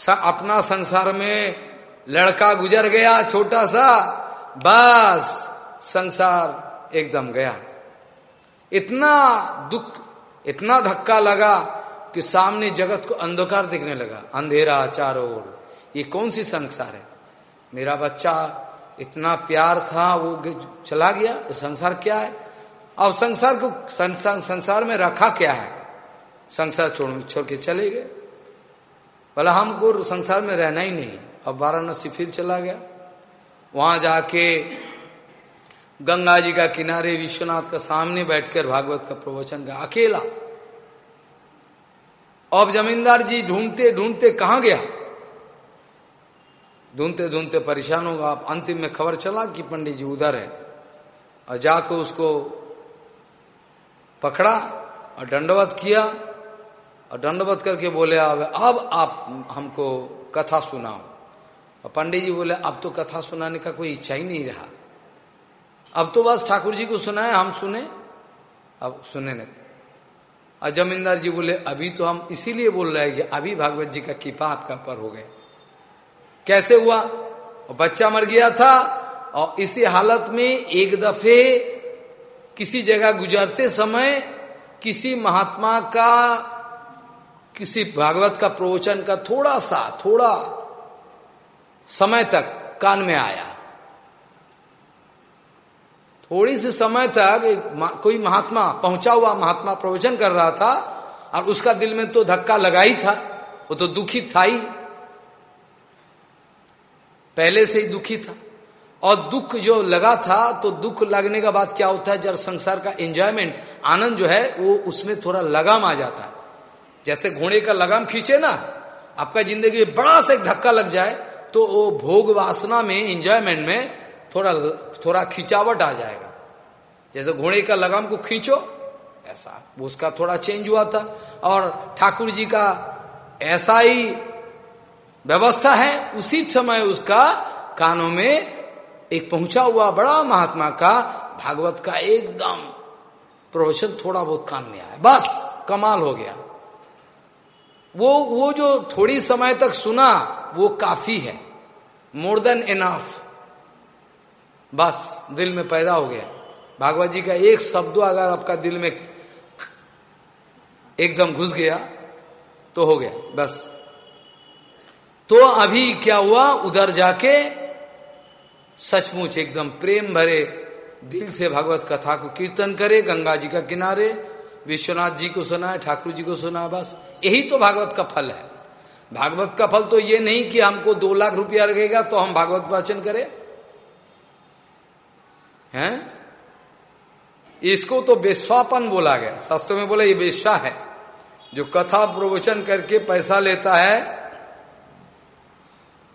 अपना संसार में लड़का गुजर गया छोटा सा बस संसार एकदम गया। इतना दुख इतना धक्का लगा कि सामने जगत को अंधकार दिखने लगा। अंधेरा चारों ओर। ये कौन सी संसार है? मेरा बच्चा इतना प्यार था वो चला गया। तो संसार क्या है? अब संसार को संसार, संसार में रखा क्या है? संसार छोड़ छोड़ के चले गए। भला हमको संसार में रहना ही नहीं। अब वाराणसी फिर चला गया। वहाँ जाके गंगा जी का किनारे विश्वनाथ का सामने बैठकर भागवत का प्रवचन का अकेला। अब जमींदार जी ढूंढते ढूंढते कहा गया? ढूंढते ढूंढते परेशान होगा आप अंतिम में खबर चला कि पंडित जी उधर है। और जाकर उसको पकड़ा और दंडवत किया और दंडवत करके बोले, अब अब आप हमको कथा सुनाओ। और पंडित जी बोले, अब तो कथा सुनाने का कोई इच्छा ही नहीं रहा। अब तो बस ठाकुर जी को सुनाए, हम सुने। अब सुने नहीं और जमींदार जी बोले, अभी तो हम इसीलिए बोल रहे हैं कि अभी भागवत जी का कृपा आपका पर हो गए कैसे हुआ? बच्चा मर गया था, और इसी हालत में एक दफे किसी जगह गुजरते समय किसी महात्मा का, किसी भागवत का प्रवचन का थोड़ा सा, थोड़ा समय तक कान में आया। थोड़ी सी समय तक एक कोई महात्मा, पहुँचा हुआ महात्मा प्रवचन कर रहा था और उसका दिल में तो धक्का लगा ही था। वो तो दुखी था ही। पहले से ही दुखी था। और दुख जो लगा था तो दुख लगने का बाद क्या होता है? जब संसार का एंजॉयमेंट आनंद जो है, वो उसमें थोड़ा लगाम आ जाता है। जैसे घोड़े का लगाम खींचे ना, आपका ज़िंदगी में बड़ा सा एक धक्का लग जाए तो वो भोग वासना में इंजॉयमेंट में थोड़ा थोड़ा खिंचावट आ जाएगा। जैसे घोड़े का लगाम को खींचो, ऐसा। उसका थोड़ा चेंज हुआ था। और ठाकुर जी का ऐसा ही व्यवस्था है, उसी समय उसका कानों में एक पहुँचा हुआ बड़ा महात्मा का, भागवत का एकदम प्रवचन थोड़ा बहुत कान में आया। बस, कमाल हो गया। वो वो जो थोड़ी समय तक सुना, वो काफ़ी है। मोर देन इनाफ बस, दिल में पैदा हो गया। भागवत जी का एक शब्द अगर आपका दिल में एकदम घुस गया तो हो गया। बस। तो अभी क्या हुआ? उधर जाके सचमुच एकदम प्रेम भरे दिल से भगवत कथा को कीर्तन करे, गंगा जी का किनारे, विश्वनाथ जी को सुना है ठाकुर जी को सुना, बस। यही तो भागवत का फल है। भागवत का फल तो ये नहीं कि हमको दो लाख रुपया लगेगा तो हम भागवत वाचन करें। हैं? इसको तो बेस्वापन बोला गया। शास्त्रों में बोला, ये बेशा है। जो कथा प्रवचन करके पैसा लेता है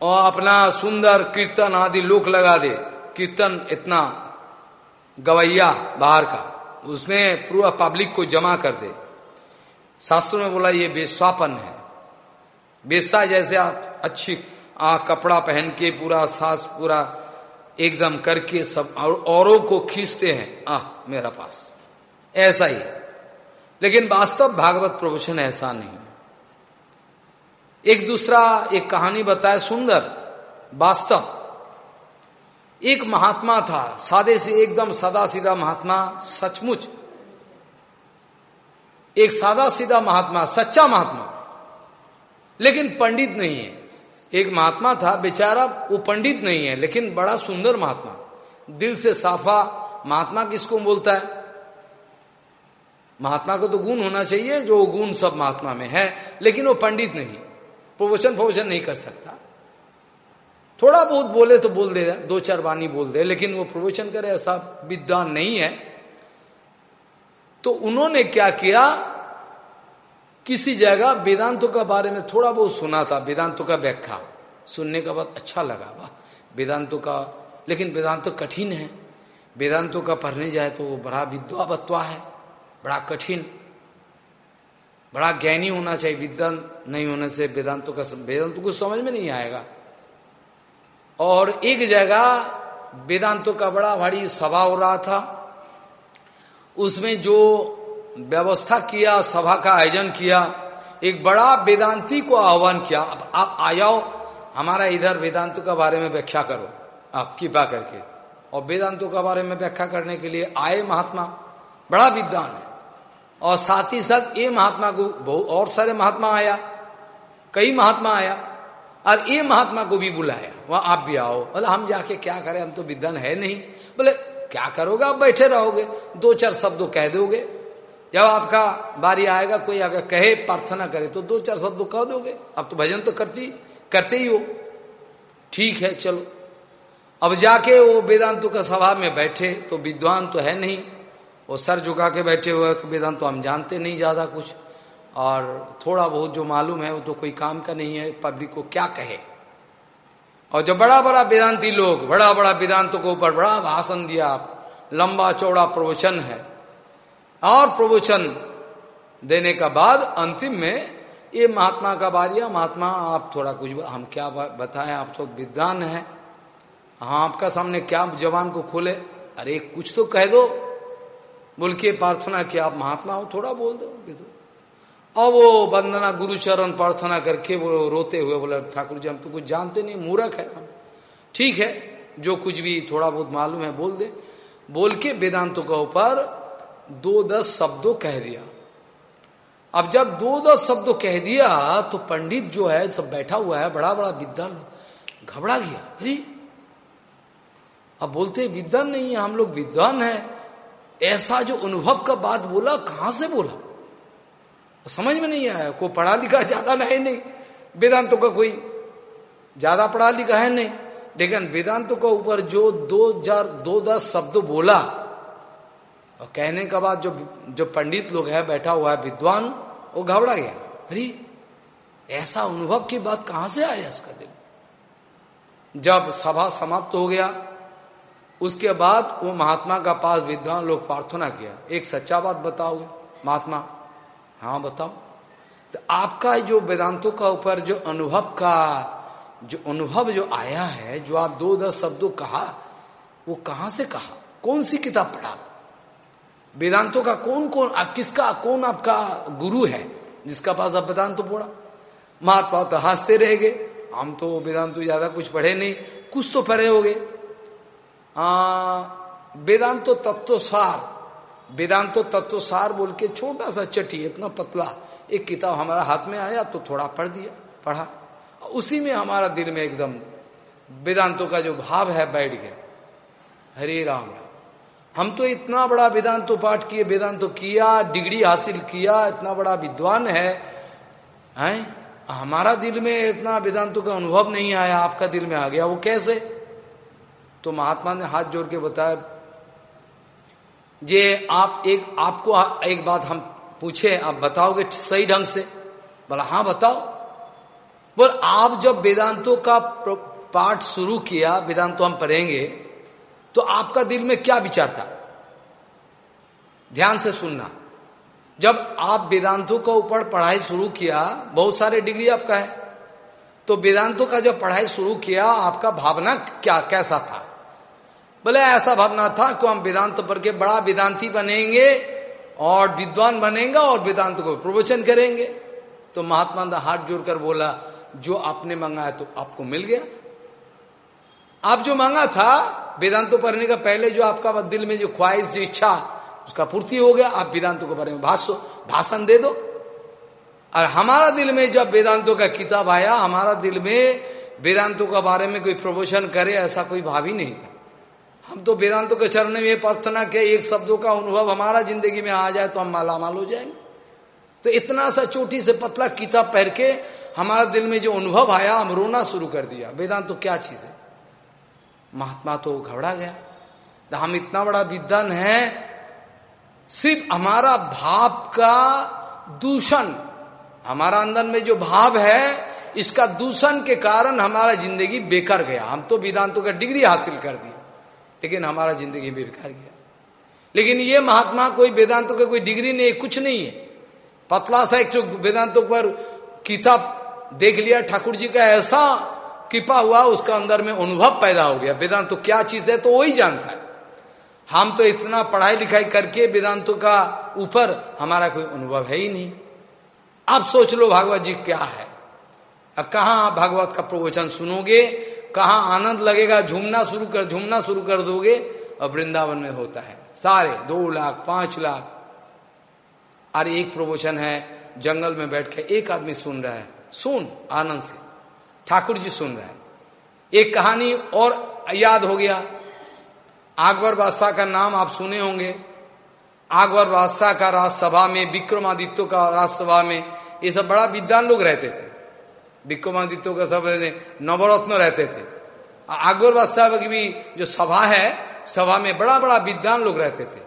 और अपना सुंदर कीर्तन आदि लोक लगा दे, कीर्तन इतना गवैया बाहर का, उसमें पूरा पब्लिक को जमा कर दे शास्त्रों में बोला ये बेस्वापन है। बेसा जैसे आप अच्छी आ, कपड़ा पहन के पूरा सास पूरा एकदम करके सब और औरों को खींचते हैं। आ मेरा पास। ऐसा ही लेकिन वास्तव भागवत प्रवचन ऐसा नहीं एक दूसरा एक कहानी बताया सुंदर वास्तव। एक महात्मा था सादे से एकदम सदा सीधा महात्मा सचमुच एक सादा सीधा महात्मा, सच्चा महात्मा। लेकिन पंडित नहीं है। एक महात्मा था, बेचारा, वो पंडित नहीं है, लेकिन बड़ा सुंदर महात्मा। दिल से साफा, महात्मा किसको बोलता है? महात्मा को तो गुण होना चाहिए, जो गुण सब महात्मा में है, लेकिन वो पंडित नहीं। प्रवचन प्रवचन नहीं कर सकता। थोड़ा बहुत बोले तो बोल दे, दो चार वाणी बोल दे, लेकिन वो प्रवचन करे ऐसा विद्वान नहीं है। तो उन्होंने क्या किया? किसी जगह वेदांतों के बारे में थोड़ा बहुत सुना था, वेदांतों का व्याख्या। सुनने का बाद अच्छा लगा, वाह। वेदांतों का, लेकिन वेदांत तो कठिन है। वेदांतों का पढ़ने जाए तो वो बड़ा विद्वा बत्वा है, बड़ा कठिन। बड़ा ज्ञानी होना चाहिए, विद्वान नहीं होने से वेदांतों का वेदांत कुछ समझ में नहीं आएगा। और एक जगह वेदांतों का बड़ा भारी सभा हो रहा था उसमें जो व्यवस्था किया, सभा का आयोजन किया, एक बड़ा वेदांती को आह्वान किया। अब आप आयाओ हमारा इधर वेदांतों के बारे में व्याख्या करो, आप कृपा करके। और वेदांतों के बारे में व्याख्या करने के लिए आए महात्मा, बड़ा विद्वान है। और साथ ही साथ ये महात्मा को बहुत और सारे महात्मा आया, कई महात्मा आया, और ये महात्मा को भी बुलाया। वह आप भी आओ, बोले, हम जाके क्या करें, हम तो विद्वान है नहीं। बोले क्या करोगे? आप बैठे रहोगे। दो चार शब्द कह दोगे। जब आपका बारी आएगा, कोई अगर कहे, प्रार्थना करे तो दो चार शब्द कह दोगे। अब तो भजन तो करती, करते ही हो। ठीक है, चलो। अब जाके वो वेदांतों का सभा में बैठे तो विद्वान तो है नहीं। वो सर झुका के बैठे हुए वेदांत तो हम जानते नहीं ज़्यादा कुछ। और थोड़ा बहुत जो मालूम है, वो तो कोई काम का नहीं है, पब्लिक को क्या कहे? और जो बड़ा बड़ा वेदांती लोग, बड़ा बड़ा वेदांतों के ऊपर बड़ा भाषण दिया आप लंबा चौड़ा प्रवचन है। और प्रवचन देने का बाद अंतिम में ये महात्मा का बारिया महात्मा, आप थोड़ा कुछ हम क्या बताएँ, आप तो विद्वान है। हाँ आपका सामने क्या जवान को खोले? अरे, कुछ तो कह दो। बोल के प्रार्थना किया आप महात्मा हो, थोड़ा बोल दो और वो वंदना गुरुचरण प्रार्थना करके वो रोते हुए बोले, ठाकुर जी, हम तो कुछ जानते नहीं, मूर्ख है हम। ठीक है, जो कुछ भी थोड़ा बहुत मालूम है, बोल दे। बोल के वेदांतों के ऊपर दो दस शब्दों कह दिया। अब जब दो दस शब्दों कह दिया तो पंडित जो है, सब बैठा हुआ है बड़ा बड़ा विद्वान, घबरा गया। अरे, अब बोलते विद्वान नहीं है, हम लोग विद्वान है। ऐसा जो अनुभव का बात बोला, कहाँ से बोला? समझ में नहीं आया, कोई पढ़ा लिखा ज़्यादा है नहीं। वेदांतों का कोई ज़्यादा पढ़ा लिखा है नहीं। लेकिन वेदांतों के ऊपर जो दो हज़ार दो दस शब्द बोला, और कहने के बाद जो जो पंडित लोग है, बैठा हुआ है विद्वान, वो घबरा गया। अरे, ऐसा अनुभव की बात कहाँ से आया उसका दिल? जब सभा समाप्त हो गया, उसके बाद वो महात्मा का पास विद्वान लोग प्रार्थना किया। एक सच्चा बात बताओगे, महात्मा? हाँ बताओ। तो आपका जो वेदांतों का ऊपर जो अनुभव का, जो अनुभव जो आया है, जो आप दो दस शब्दों कहा, वो कहाँ से कहा? कौन सी किताब पढ़ा? वेदांतों का कौन कौन किसका, कौन आपका गुरु है, जिसका पास आप वेदांत पढ़ा? महात्मा तो हँसते रह गए। हम तो वेदांत ज़्यादा कुछ पढ़े नहीं, कुछ तो पढ़े हो गए वेदांतो तत्वसार वेदांतो तत्व सार बोल के छोटा सा चटी, इतना पतला, एक किताब हमारा हाथ में आया तो थोड़ा पढ़ दिया, पढ़ा। उसी में हमारा दिल में एकदम वेदांतों का जो भाव है बैठ गया। हरे राम। हम तो इतना बड़ा वेदांतो पाठ किए, वेदांतो किया, डिग्री हासिल किया, इतना बड़ा विद्वान है, हैं? हमारा दिल में इतना वेदांतों का अनुभव नहीं आया, आपका दिल में आ गया, वो कैसे? तो महात्मा ने हाथ जोड़ के बताया जे आप एक, आपको एक बात हम पूछे, आप बताओगे सही ढंग से? बोला हाँ बताओ। बोल, आप जब वेदांतों का पाठ शुरू किया, वेदांतो हम पढ़ेंगे तो आपका दिल में क्या विचार था? ध्यान से सुनना। जब आप वेदांतों का ऊपर पढ़ाई शुरू किया, बहुत सारे डिग्री आपका है। तो वेदांतों का जब पढ़ाई शुरू किया, आपका भावना क्या, कैसा था? बोले, ऐसा भावना था कि हम वेदांत पढ़ के बड़ा वेदांती बनेंगे और विद्वान बनेंगे और वेदांत को प्रवचन करेंगे। तो महात्मा ने हाथ जोड़कर बोला, जो आपने मांगा तो आपको मिल गया। आप जो मांगा था, वेदांतों पढ़ने का पहले जो आपका दिल में जो ख्वाहिश, जो इच्छा, उसका पूर्ति हो गया। आप वेदांतों के बारे में भाषो, भाषण दे दो। और हमारा दिल में जब वेदांतों का किताब आया, हमारा दिल में वेदांतों के बारे में कोई प्रमोशन करे, ऐसा कोई भाव ही नहीं था। हम तो वेदांतों के चरण में प्रार्थना के एक शब्दों का अनुभव हमारा ज़िंदगी में आ जाए तो हम माला माल हो जाएँगे। तो इतना सा चोटी से पतला किताब पहन के हमारा दिल में जो अनुभव आया, हम रोना शुरू कर दिया। वेदांत तो क्या चीज़ है? महात्मा तो घबरा गया। तो हम इतना बड़ा विद्वान है, सिर्फ़ हमारा भाव का दूषण, हमारा अंदर में जो भाव है, इसका दूषण के कारण हमारा ज़िंदगी बेकार गया। हम तो वेदांतों का डिग्री हासिल कर दिया। लेकिन हमारा ज़िंदगी भी बेकार गया। लेकिन ये महात्मा कोई वेदांतों का कोई डिग्री नहीं, कुछ नहीं है। पतला सा एक वेदांतों पर किताब देख लिया, ठाकुर जी का ऐसा कृपा हुआ, उसका अंदर में अनुभव पैदा हो गया। वेदांत तो क्या चीज़ है तो वही जानता है। हम तो इतना पढ़ाई लिखाई करके वेदांतों का ऊपर हमारा कोई अनुभव है ही नहीं। अब सोच लो, भागवत जी क्या है? कहा भागवत का प्रवचन सुनोगे? कहा आनंद लगेगा, झूमना शुरू कर, झूमना शुरू कर दोगे, और वृंदावन में होता है। सारे, दो लाख, पाँच लाख। और एक प्रवचन है, जंगल में बैठ के एक आदमी सुन रहा है। सुन, आनंद से। ठाकुर जी सुन रहे हैं। एक कहानी और याद हो गया। आकबर बादशाह का नाम आप सुने होंगे। आकबर बादशाह का राजसभा में, विक्रमादित्य का राजसभा में, ये सब बड़ा विद्वान लोग रहते थे। विक्रमादित्य का सब नवरत्न रहते थे। अकबर बादशाह की भी जो सभा है, सभा में बड़ा बड़ा विद्वान लोग रहते थे।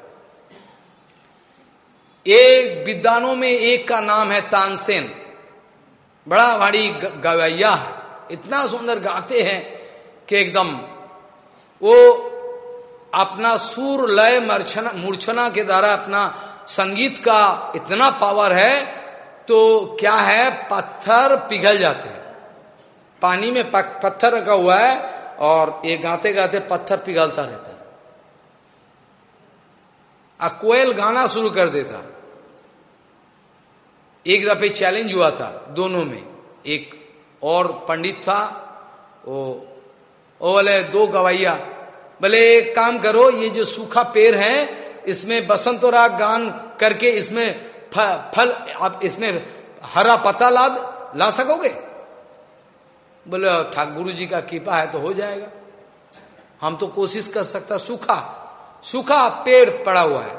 एक विद्वानों में एक का नाम है तानसेन। बड़ा भारी गवैया इतना सुंदर गाते हैं कि एकदम वो अपना सुर लय मूर्छना के द्वारा अपना संगीत का इतना पावर है तो क्या है? पत्थर पिघल जाते हैं। पानी में पत्थर रखा हुआ है और ये गाते गाते पत्थर पिघलता रहता है। कोयल गाना शुरू कर देता। एक दफे चैलेंज हुआ था दोनों में। एक और पंडित था, वो ओ बोले, दो गवैया बोले, एक काम करो, ये जो सूखा पेड़ है, इसमें बसंत राग गान करके इसमें फल आप इसमें हरा पत्ता ला ला सकोगे? बोले ठाकुर गुरु जी का कृपा है तो हो जाएगा। हम तो कोशिश कर सकता, सूखा सूखा पेड़ पड़ा हुआ है।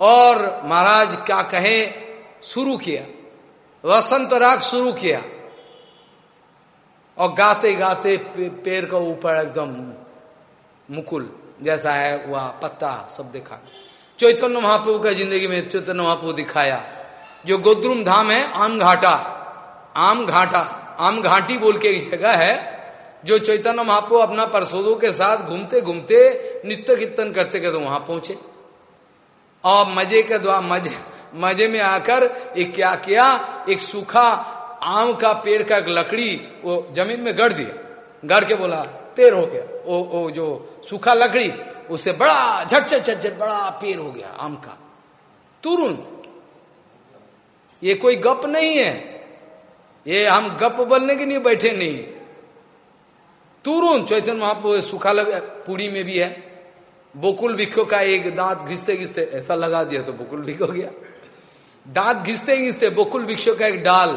और महाराज क्या कहे, शुरू किया। वसंत राग शुरू किया। और गाते गाते पेड़ का ऊपर एकदम मुकुल जैसा है, वह पत्ता सब देखा। चैतन्य महाप्रभु का ज़िंदगी में चैतन्य महाप्रभु दिखाया। जो गोद्रुम धाम है, आम घाटा। आम घाटा, आम घाटी बोल के एक जगह है, जो चैतन्य महाप्रभु अपना परसोदों के साथ घूमते घूमते नित्य कीर्तन करते करते वहाँ पहुँचे। और मज़े के द्वारा मज़े मज़े में आकर एक क्या किया, एक सूखा आम का पेड़ का एक लकड़ी वो ज़मीन में गड़ दिया। गड़ के बोला, पेड़ हो गया। ओ ओ जो सूखा लकड़ी उससे बड़ा झट झट झट झट बड़ा पेड़ हो गया आम का। तुरंत। ये कोई गप नहीं है। ये हम गप बोलने के लिए बैठे नहीं। तुरंत चैतन्य महाप्रभु सूखा लग पूरी में भी है। बोकुल भिक्खो का एक दांत घिसते घिसते, ऐसा लगा दिया तो बोकुल भिख हो गया। दांत घिसते घिसते बोकुल भिक्षो का एक डाल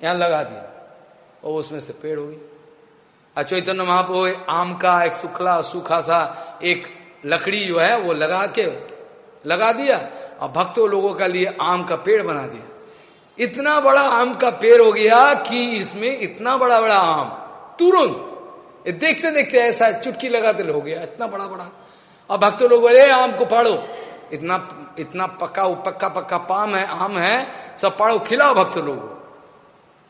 यहाँ लगा दिया और उसमें से पेड़ हो गई चैतन्य महाप्रभु आम का एक सुखला सूखा सा एक लकड़ी जो है, वो लगा के, लगा दिया और भक्तों लोगों का लिए आम का पेड़ बना दिया। इतना बड़ा आम का पेड़ हो गया कि इसमें इतना बड़ा बड़ा आम, तुरंत देखते देखते ऐसा चुटकी लगाते हो गया, इतना बड़ा बड़ा। और भक्तों लोग बोले आम को पाड़ो। इतना इतना पक्का पक्का पक्का पाम है, आम है, सब पाड़ो, खिलाओ भक्त लोग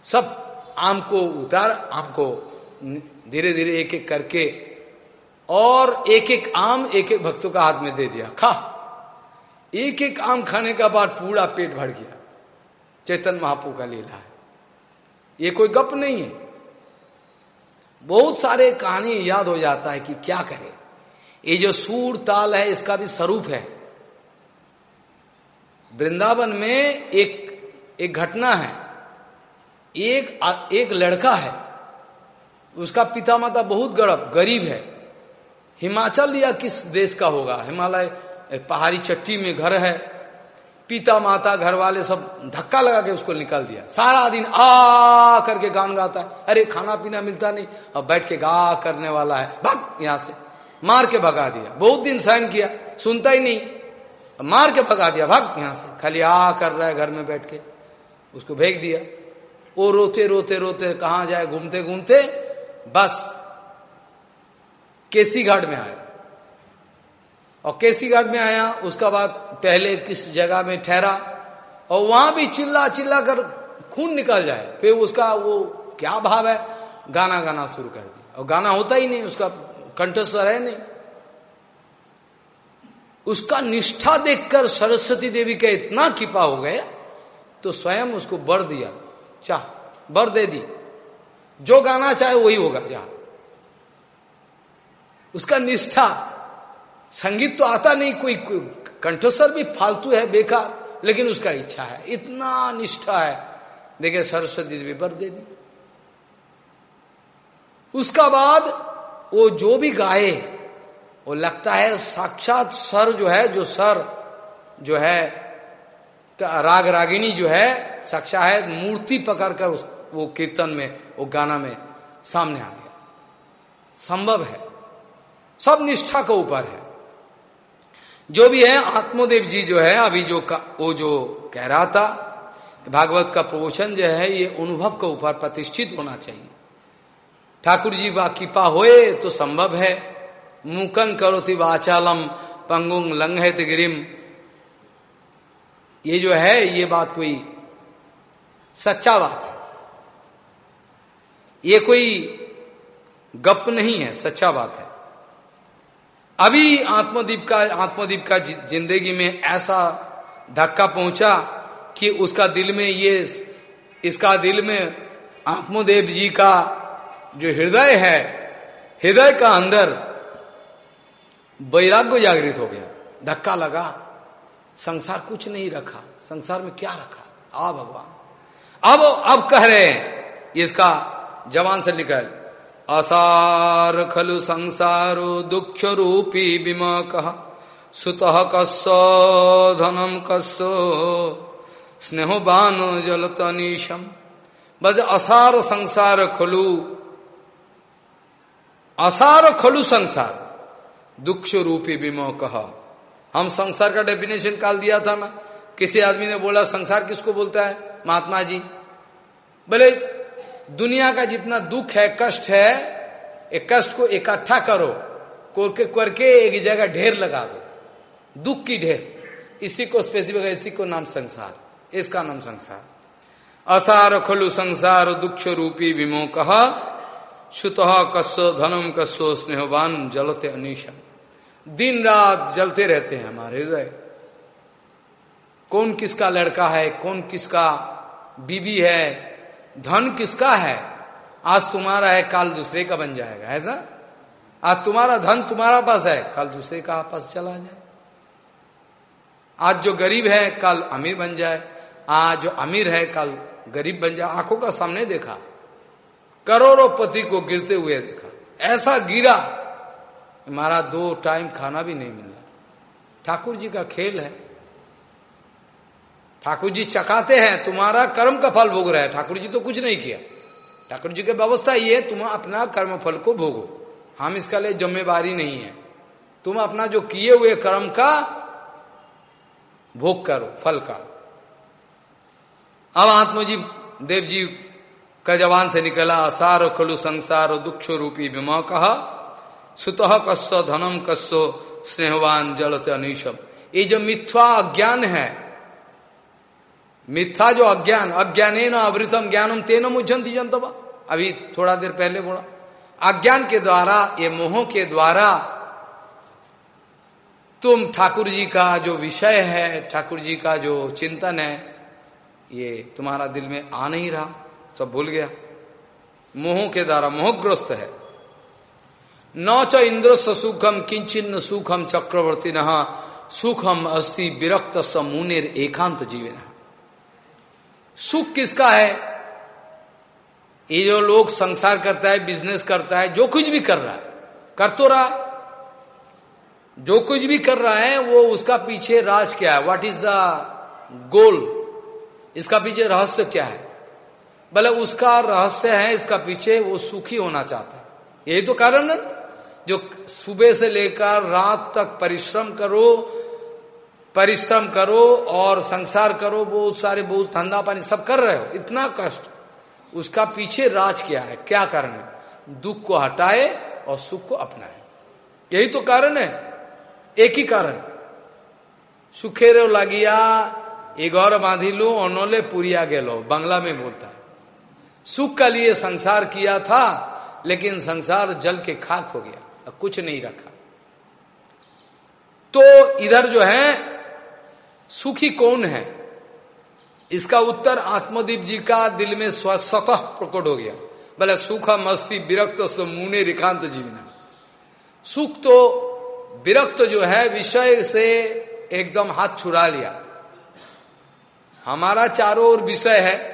सब आम को उतार, आम को धीरे धीरे एक एक करके और एक एक आम एक एक भक्तों का हाथ में दे दिया। खा। एक एक आम खाने का बाद पूरा पेट भर गया। चैतन महापू का लीला है। ये कोई गप नहीं है। बहुत सारे कहानी याद हो जाता है कि क्या करे। ये जो सूर ताल है, इसका भी स्वरूप है। वृंदावन में एक एक घटना है। एक एक लड़का है। उसका पिता माता बहुत गरब गरीब है। हिमाचल या किस देश का होगा? हिमालय पहाड़ी चट्टी में घर है। पिता माता घर वाले सब धक्का लगा के उसको निकाल दिया। सारा दिन आ करके गान गाता है। अरे खाना पीना मिलता नहीं, अब बैठ के गा करने वाला है। भाग, यहाँ से। मार के भगा दिया। बहुत दिन सहन किया, सुनता ही नहीं। मार के भगा दिया, भाग, यहाँ से। खाली आ कर रहा है घर में बैठ के। उसको भेज दिया। वो रोते रोते रोते कहा जाए? घूमते घूमते बस केसी घाट में आया। और केसी घाट में आया, उसका बाद पहले किस जगह में ठहरा, और वहाँ भी चिल्ला चिल्ला कर खून निकल जाए, फिर उसका वो क्या भाव है? गाना गाना शुरू कर दिया। और गाना होता ही नहीं, उसका कंठस्वर है नहीं। उसका निष्ठा देखकर सरस्वती देवी का इतना कृपा हो गया तो स्वयं उसको बर दिया। चाह, बर दे दी। जो गाना चाहे वही होगा जा उसका निष्ठा संगीत तो आता नहीं कोई, कोई कंठस्वर भी फालतू है बेकार लेकिन उसका इच्छा है। इतना निष्ठा है। देखिए सरस्वती देवी बर दे दी। उसका बाद वो जो भी गाए वो लगता है साक्षात सर जो है जो सर जो है राग रागिनी जो है साक्षात है मूर्ति पकड़कर वो कीर्तन में वो गाना में सामने आ गया। संभव है। सब निष्ठा के ऊपर है। जो भी है आत्मदेव जी जो है अभी जो का, वो जो कह रहा था भागवत का प्रवचन जो है ये अनुभव के ऊपर प्रतिष्ठित होना चाहिए। ठाकुर जी बा कृपा होए तो संभव है। मुकन करो थी वाचालम पंगुंग लंघित गिरिम ये जो है ये बात कोई सच्चा बात है। ये कोई गप नहीं है, सच्चा बात है। अभी आत्मदीप का आत्मदीप का ज़िंदगी में ऐसा धक्का पहुँचा कि उसका दिल में ये इसका दिल में आत्मदेव जी का जो हृदय है, हृदय का अंदर वैराग्य जागृत हो गया। धक्का लगा, संसार कुछ नहीं रखा। संसार में क्या रखा? आ भगवान। अब अब कह रहे हैं, इसका जवान से निकल असार खलु संसारो दुख रूपी बिमा कह, सुत कस्सो, धनम कस्सो, स्नेहो बान जलतनीशम। बस असार संसार खलु, असार खलु संसार दुख रूपी बिमो कह। हम संसार का डेफिनेशन काल दिया था ना, किसी आदमी ने बोला, संसार किसको बोलता है? महात्मा जी। बोले दुनिया का जितना दुख है, कष्ट है एक कष्ट को इकट्ठा करो, करके करके एक जगह ढेर लगा दो। दुख की ढेर। इसी को स्पेसिफिक इसी को नाम संसार। इसका नाम संसार। असार खलु संसार दुख रूपी विमो कह सुत कस्सो धनम कस्सो स्नेहवान जलते अनिशा दिन रात जलते रहते हैं हमारे हृदय। कौन किसका लड़का है, कौन किसका बीबी है धन किसका है? आज तुम्हारा है, कल दूसरे का बन जाएगा ना? आज तुम्हारा धन तुम्हारा पास है, कल दूसरे का पास चला जाए। आज जो गरीब है, कल अमीर बन जाए। आज जो अमीर है, कल गरीब बन जाए। आँखों का सामने देखा। करोड़ों पति को गिरते हुए देखा। ऐसा गिरा हमारा दो टाइम खाना भी नहीं मिल। ठाकुर जी का खेल है। ठाकुर जी चकाते हैं, तुम्हारा कर्म का फल भोग रहा है। ठाकुर जी तो कुछ नहीं किया। ठाकुर जी की व्यवस्था ये, तुम अपना कर्म फल को भोगो। हम इसका लिए जिम्मेवारी नहीं है। तुम अपना जो किए हुए कर्म का भोग करो, फल का। अब आत्मजी देव जी का जवान से निकला, असार खलु संसार दुख रूपी विमा कहा सुत कस्सो धनम कस्सो स्नेहवान जलत अनिशम। ये जो मिथ्या अज्ञान है मिथ्या जो अज्ञान, अज्ञाने न अवृतम ज्ञानम तेन मुझंती जनतवा। अभी थोड़ा देर पहले बोला। अज्ञान के द्वारा, ये मोह के द्वारा तुम ठाकुर जी का जो विषय है, ठाकुर जी का जो चिंतन है, ये तुम्हारा दिल में आ नहीं रहा, सब भूल गया। मोह के द्वारा मोहग्रस्त है। न च इंद्र सुखम किंचिन्न सुखम चक्रवर्ती न सुखम अस्ति विरक्त समुनेर एकांत जीवन। सुख किसका है? ये जो लोग संसार करता है बिज़नेस करता है, जो कुछ भी कर रहा है, कर तो रहा जो कुछ भी कर रहा है, वो उसका पीछे राज क्या है? व्हाट इज़ द गोल इसका पीछे रहस्य क्या है? भले उसका रहस्य है, इसका पीछे वो सुखी होना चाहता है। यही तो कारण है जो सुबह से लेकर रात तक परिश्रम करो परिश्रम करो और संसार करो, बहुत सारे, बहुत धंधा पानी सब कर रहे हो। इतना कष्ट। उसका पीछे राज क्या है? क्या कारण है? दुख को हटाए और सुख को अपनाए। यही तो कारण है। एक ही कारण। सुखे सुखेरो लागिया एगौर बांधी लो, अनोले पुरिया गेलो बांग्ला में बोलता है। सुख का लिए संसार किया था, लेकिन संसार जल के खाक हो गया। कुछ नहीं रखा। तो इधर जो है सुखी कौन है? इसका उत्तर आत्मदीप जी का दिल में स्वतः प्रकट हो गया। बोले, सुखा मस्ती विरक्त मुने रिकांत जीवन। सुख तो विरक्त जो है, विषय से एकदम हाथ छुड़ा लिया। हमारा चारों ओर विषय है।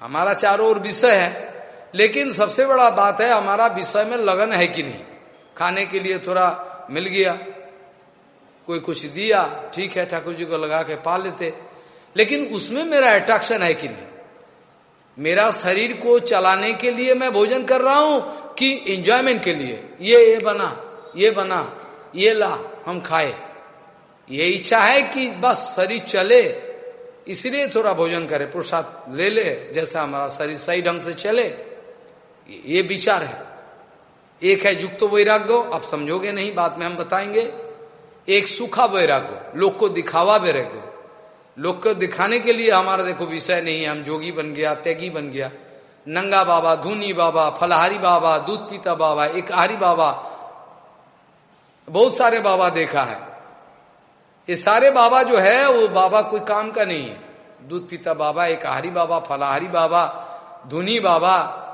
हमारा चारों ओर विषय है। लेकिन सबसे बड़ा बात है, हमारा विषय में लगन है कि नहीं? खाने के लिए थोड़ा मिल गया। कोई कुछ दिया, ठीक है, ठाकुर जी को लगा के पा लेते। लेकिन उसमें मेरा अट्रैक्शन है कि नहीं? मेरा शरीर को चलाने के लिए मैं भोजन कर रहा हूँ कि एंजॉयमेंट के लिए? ये ये बना ये बना, ये ला, हम खाए। ये इच्छा है कि बस शरीर चले, इसलिए थोड़ा भोजन करे, प्रसाद ले ले, जैसा हमारा शरीर सही ढंग से चले। ये विचार है। एक है, युक्त वैराग्य, आप समझोगे नहीं, बाद में हम बताएँगे। एक सूखा वैराग्य लोग को दिखावा वैराग्य लोग को दिखाने के लिए हमारा देखो विषय नहीं है, हम जोगी बन गया, त्यागी बन गया। नंगा बाबा, धूनी बाबा, फलहारी बाबा, दूध पीता बाबा, एक आरी बाबा, बहुत सारे बाबा देखा है। ये सारे बाबा जो है, वो बाबा कोई काम का नहीं है। दूध पीता बाबा, एक आहारी बाबा, फलाहारी बाबा, धुनी बाबा,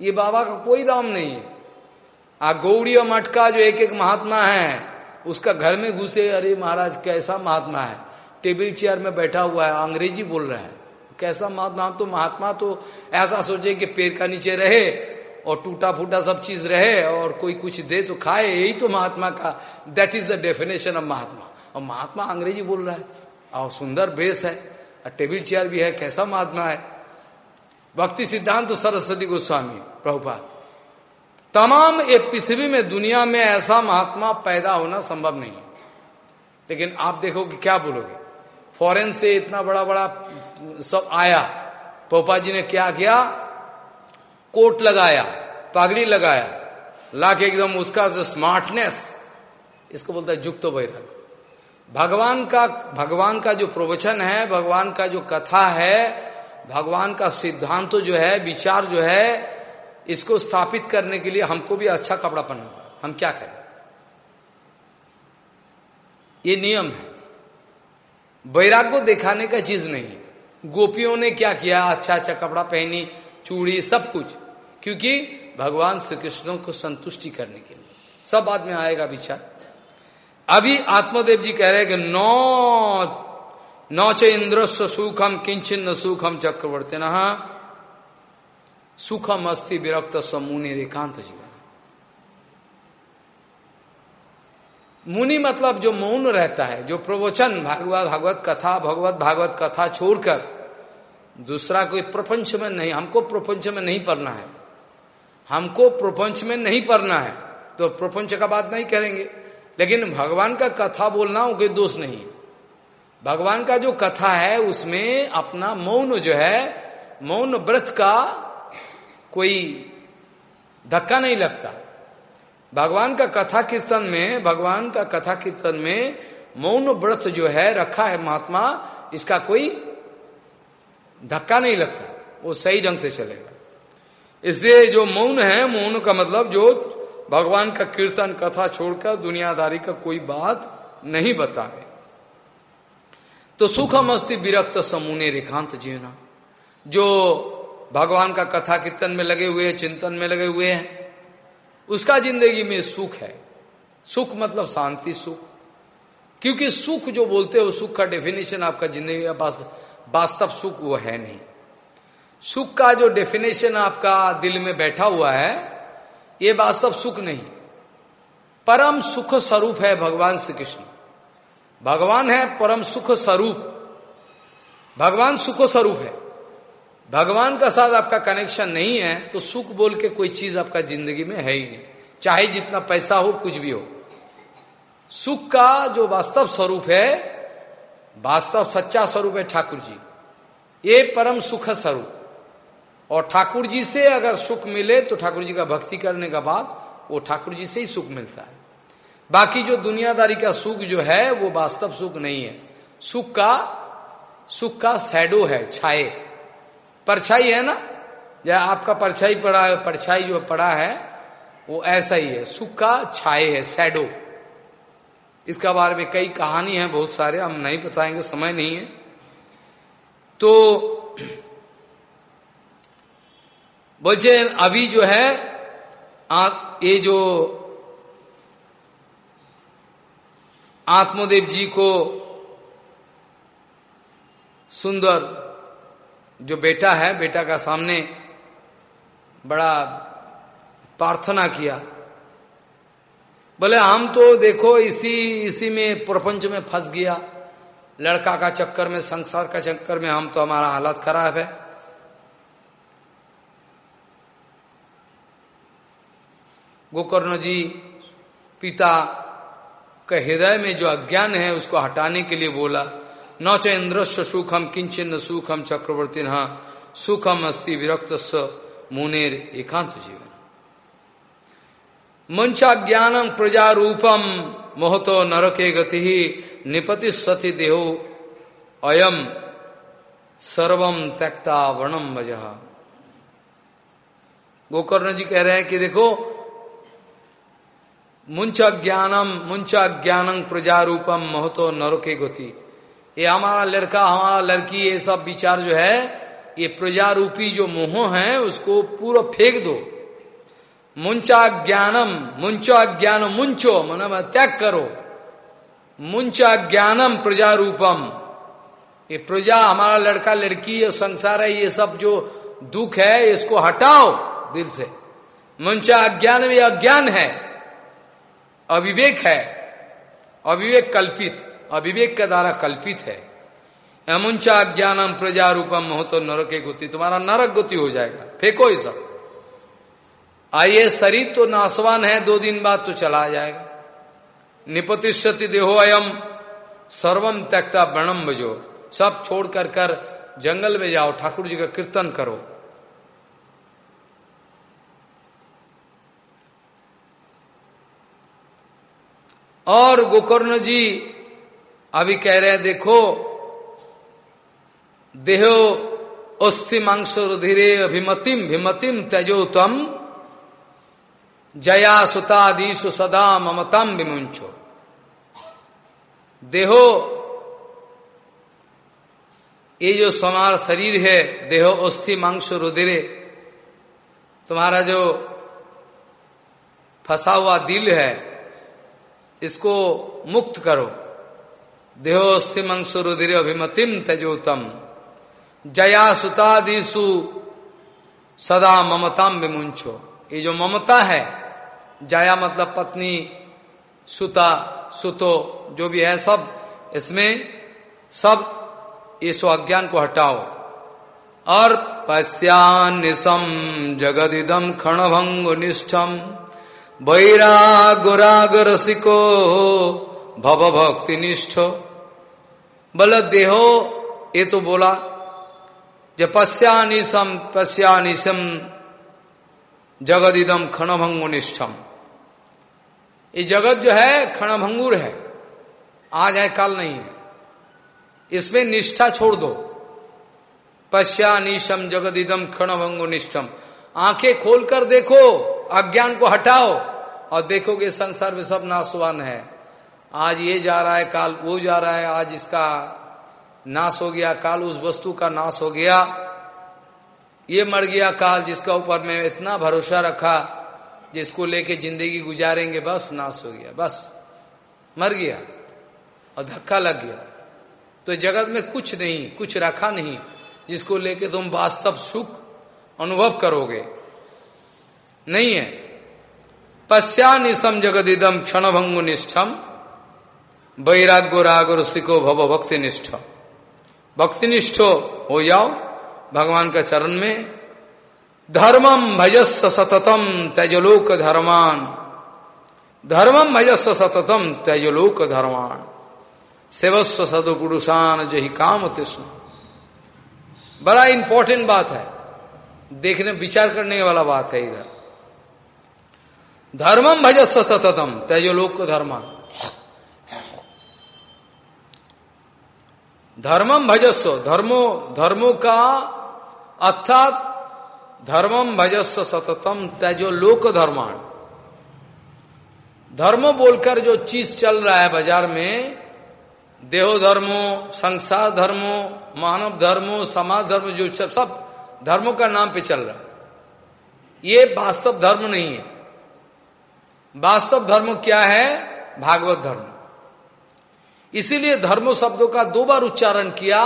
ये बाबा का कोई दाम नहीं है। आ गौड़ी और मटका जो एक एक महात्मा है उसका घर में घुसे, अरे महाराज, कैसा महात्मा है? टेबल चेयर में बैठा हुआ है, अंग्रेज़ी बोल रहा है। कैसा महात्मा? तो महात्मा तो ऐसा सोचे कि पेड़ का नीचे रहे और टूटा फूटा सब चीज़ रहे और कोई कुछ दे तो खाए, यही तो महात्मा का। That is the definition of Mahatma. और महात्मा अंग्रेज़ी बोल रहा है। और सुंदर बेस है। और टेबल चेयर भी है। कैसा महात्मा है? भक्ति सिद्धांत तो सरस्वती गोस्वामी प्रभुपा तमाम एक पृथ्वी में, दुनिया में ऐसा महात्मा पैदा होना संभव नहीं लेकिन आप देखोगे, क्या बोलोगे? फॉरेन से इतना बड़ा बड़ा सब आया, पोपा जी ने क्या किया? कोट लगाया, पागड़ी लगाया लाके एकदम उसका जो स्मार्टनेस इसको बोलता है युक्त वैराग भगवान का भगवान का जो प्रवचन है, भगवान का जो कथा है, भगवान का सिद्धांत तो जो है, विचार जो है इसको स्थापित करने के लिए हमको भी अच्छा कपड़ा पहनना पड़ा हम क्या करें? ये नियम है। वैराग्य दिखाने का चीज़ नहीं है। गोपियों ने क्या किया? अच्छा अच्छा कपड़ा पहनी, चूड़ी, सब कुछ। क्योंकि भगवान श्री कृष्ण को संतुष्टि करने के लिए। सब बाद में आएगा विचार। अभी आत्मदेव जी कह रहे हैं कि नौ नौ च इंद्र सुखम किंचन सुखम चक्रवर्ती न सुखम अस्थि विरक्त समुनि एकांत जीवन। मुनि मतलब जो मौन रहता है, जो प्रवचन भागवत भागवत कथा, भगवत, भागवत कथा छोड़कर दूसरा कोई प्रपंच में नहीं, हमको प्रपंच में नहीं पढ़ना है। हमको प्रपंच में नहीं पढ़ना है तो प्रपंच का बात नहीं करेंगे। लेकिन भगवान का कथा बोलना कोई दोष नहीं। भगवान का जो कथा है, उसमें अपना मौन जो है, मौन व्रत का कोई धक्का नहीं लगता। भगवान का कथा कीर्तन में, भगवान का कथा कीर्तन में मौन व्रत जो है, रखा है महात्मा, इसका कोई धक्का नहीं लगता। वो सही ढंग से चलेगा। इसलिए जो मौन है, मौन का मतलब जो भगवान का कीर्तन, कथा छोड़कर दुनियादारी का कोई बात नहीं बतावे। तो सुखम अस्ति विरक्त समूने रेखांत जीवना। जो भगवान का कथा कीर्तन में लगे हुए हैं, चिंतन में लगे हुए हैं। उसका ज़िंदगी में सुख है। सुख मतलब शांति, सुख। क्योंकि सुख जो बोलते हो, सुख का डेफिनेशन आपका ज़िंदगी का वास्तव सुख वो है नहीं। सुख का जो डेफिनेशन आपका दिल में बैठा हुआ है, ये वास्तव सुख नहीं। परम सुख स्वरूप है भगवान श्री कृष्ण भगवान है परम सुख स्वरूप। भगवान सुख स्वरूप है। भगवान का साथ आपका कनेक्शन नहीं है तो सुख बोल के कोई चीज़ आपका ज़िंदगी में है ही नहीं। चाहे जितना पैसा हो, कुछ भी हो। सुख का जो वास्तव स्वरूप है, वास्तव सच्चा स्वरूप है ठाकुर जी ये परम सुख स्वरूप। और ठाकुर जी से अगर सुख मिले तो ठाकुर जी का भक्ति करने का बाद वो ठाकुर जी से ही सुख मिलता है। बाकी जो दुनियादारी का सुख जो है, वो वास्तव सुख नहीं है। सुख का सुख का सैडो है, छाए। परछाई है ना? या आपका परछाई पड़ा है परछाई जो पड़ा है वो ऐसा ही है। सुख का छाए है सैडो इसका बारे में कई कहानी है बहुत सारे हम नहीं बताएँगे समय नहीं है। तो बोलचे अभी जो है आ, ये जो आत्मदेव जी को सुंदर जो बेटा है, बेटा का सामने बड़ा प्रार्थना किया। बोले, हम तो देखो, इसी इसी में, प्रपंच में फंस गया। लड़का का चक्कर में, संसार का चक्कर में हम तो हमारा हालत खराब है। गोकर्ण जी, पिता के हृदय में जो अज्ञान है, उसको हटाने के लिए बोला। न च इंद्रस्व सुखम किंचन सुखम चक्रवर्ती न सुखम अस्ति विरक्त मुनेर एकांत जीवन मंचा ज्ञानम प्रजारूपम मोहतो नरके गति, निपति सती देहो अयम सर्वम त्यक्ता वर्णम वजह गोकर्ण जी कह रहे हैं कि देखो मुंचा ज्ञानम मुंचा ज्ञानम प्रजारूपम महतो नरके गति। ये हमारा लड़का, हमारा लड़की, ये सब विचार जो है, ये प्रजारूपी जो मोह है, उसको पूरा फेंक दो। मुंचा ज्ञानम, मुंचा ज्ञान मुंचो मन त्याग करो। मुंचा ज्ञानम प्रजारूपम। ये प्रजा, हमारा लड़का, लड़की, ये संसार है, ये सब जो दुख है, इसको हटाओ दिल से। मुंचा अज्ञान में अज्ञान है, अविवेक है, अविवेक कल्पित। अविवेक के द्वारा कल्पित है। अमुंचा ज्ञानम प्रजा रूपम हो तो नरक गति। तुम्हारा नरक गति हो जाएगा। फेंको ये सब आइए, शरीर तो नासवान है, दो दिन बाद तो चला जाएगा। निपतिष्यति देहो अयम, सर्वम त्यक्ता वर्णम बजो। सब छोड़ कर कर जंगल में जाओ, ठाकुर जी का कीर्तन करो। और गोकर्ण जी अभी कह रहे हैं, देखो, देहो अस्थि मांस रुधिरे अभिमतिम भिमतिम त्यजो तम जया सुतादीसु सदा ममतम विमुंचो देहो, ये जो समार शरीर है, देहो अस्थि मांस रुधिरे तुम्हारा जो फंसा हुआ दिल है, इसको मुक्त करो। देहोस्थि मंसुरुधिर अभिमतिम तजोतम जया सुतादिशु सदा ममताम विमुंचो ये जो ममता है, जया मतलब पत्नी, सुता, सुतो, जो भी है सब, इसमें सब ये सो अज्ञान को हटाओ। और पश्यानिशम जगदिदम क्षणभंग निष्ठम वैराग रसिको भव भक्ति निष्ठ बल देहो ये तो बोला जब पश्यानिशम पश्यानिशम जगदिदम क्षणभंग निष्ठम ये जगत जो है, क्षणभंगुर है, आज है, कल नहीं है। इसमें निष्ठा छोड़ दो। पश्या निशम जगदिदम क्षणभंगो निष्ठम आँखें खोलकर देखो, अज्ञान को हटाओ, और देखोगे संसार में सब नासवान है। आज ये जा रहा है, काल वो जा रहा है, आज इसका नाश हो गया, काल उस वस्तु का नाश हो गया। ये मर गया काल जिसका ऊपर मैं इतना भरोसा रखा, जिसको लेके ज़िंदगी गुजारेंगे, बस नाश हो गया, बस। मर गया और धक्का लग गया। तो जगत में कुछ नहीं, कुछ रखा नहीं, जिसको लेके तुम वास्तव सुख अनुभव करोगे। नहीं है। पश्चा पश्यानिशम जगदिदम क्षण भंगु निष्ठम वैराग्यो राग रसिको भव भक्ति निष्ठ हो जाओ भगवान का चरण में। धर्मम भजस्व सततम त्यजलोक धर्मान। धर्मम भजस्व सततम त्यजलोक धर्मान। सेवस्व सदो पुरुषान जही काम तृष्ण। बड़ा इंपॉर्टेंट बात है। देखने, विचार करने वाला बात है इधर। धर्मम भजस्व सततम त्यजलोक धर्मान। धर्मम भजस्व। धर्मो धर्मो का अर्थात धर्मम भजस्व सततम त्यजो लोक धर्मान धर्म बोलकर जो चीज़ चल रहा है बाज़ार में देहो धर्मो संसार धर्मो मानव धर्मो समाज धर्म जो सब सब धर्मों का नाम पे चल रहा ये वास्तव धर्म नहीं है। वास्तव धर्म क्या है? भागवत धर्म। इसीलिए धर्म शब्दों का दो बार उच्चारण किया।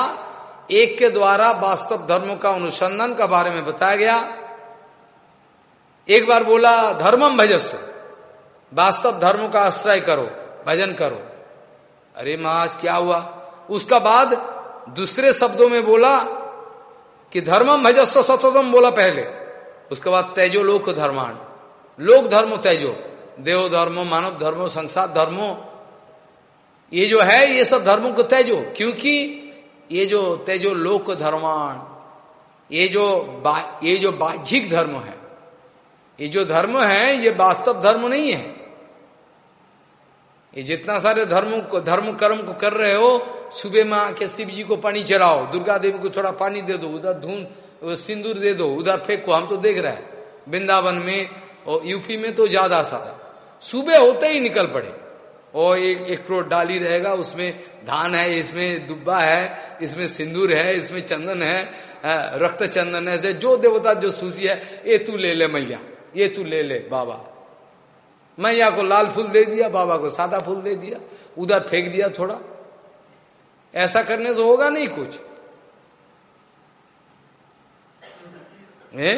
एक के द्वारा वास्तव धर्म का अनुसंधान का बारे में बताया गया। एक बार बोला धर्मम भजस्व। वास्तव धर्म का आश्रय करो, भजन करो। अरे महाराज क्या हुआ? उसका बाद दूसरे शब्दों में बोला कि धर्मम भजस्व सतोदम बोला पहले। उसके बाद तेजो लोक धर्मान लोक धर्म तेजो। देव धर्मो, मानव धर्मो, संसार धर्मो ये जो है, ये सब धर्मों को तेजो, क्योंकि ये जो तेजो लोक धर्मान ये जो ये जो बाह्यिक धर्म है, ये जो धर्म है, ये वास्तव धर्म नहीं है। ये जितना सारे धर्म को, धर्म कर्म को कर रहे हो, सुबह में आके शिव जी को पानी चढ़ाओ, दुर्गा देवी को थोड़ा पानी दे दो, उधर धून सिंदूर दे दो, उधर फेंको, हम तो देख रहे हैं। वृंदावन में और यूपी में तो ज़्यादा सारा। सुबह होते ही निकल पड़े। और एक एक करोड़ डाली रहेगा, उसमें धान है, इसमें दुब्बा है, इसमें सिंदूर है, इसमें चंदन है रक्त चंदन है जो देवता, जो सूसी है, ये तू ले ले मैया, ये तू ले ले बाबा। मैया को लाल फूल दे दिया, बाबा को सादा फूल दे दिया, उधर फेंक दिया थोड़ा। ऐसा करने से होगा नहीं कुछ। है?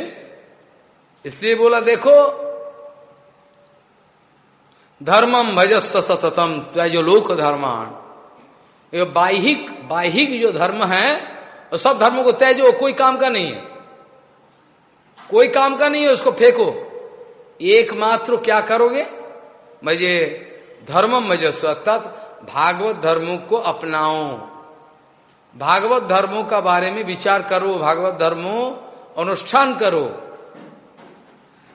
इसलिए बोला, देखो धर्मम भजस्व सततम जो लोक धर्मान ये बाहिक बाहिक जो धर्म है, वो सब धर्मों को त्याजो कोई काम का नहीं है। कोई काम का नहीं है, उसको फेंको। एकमात्र क्या करोगे? मज़े धर्मम मजस्व अर्थात भागवत धर्मों को अपनाओ। भागवत धर्मों का बारे में विचार करो, भागवत धर्मों अनुष्ठान करो।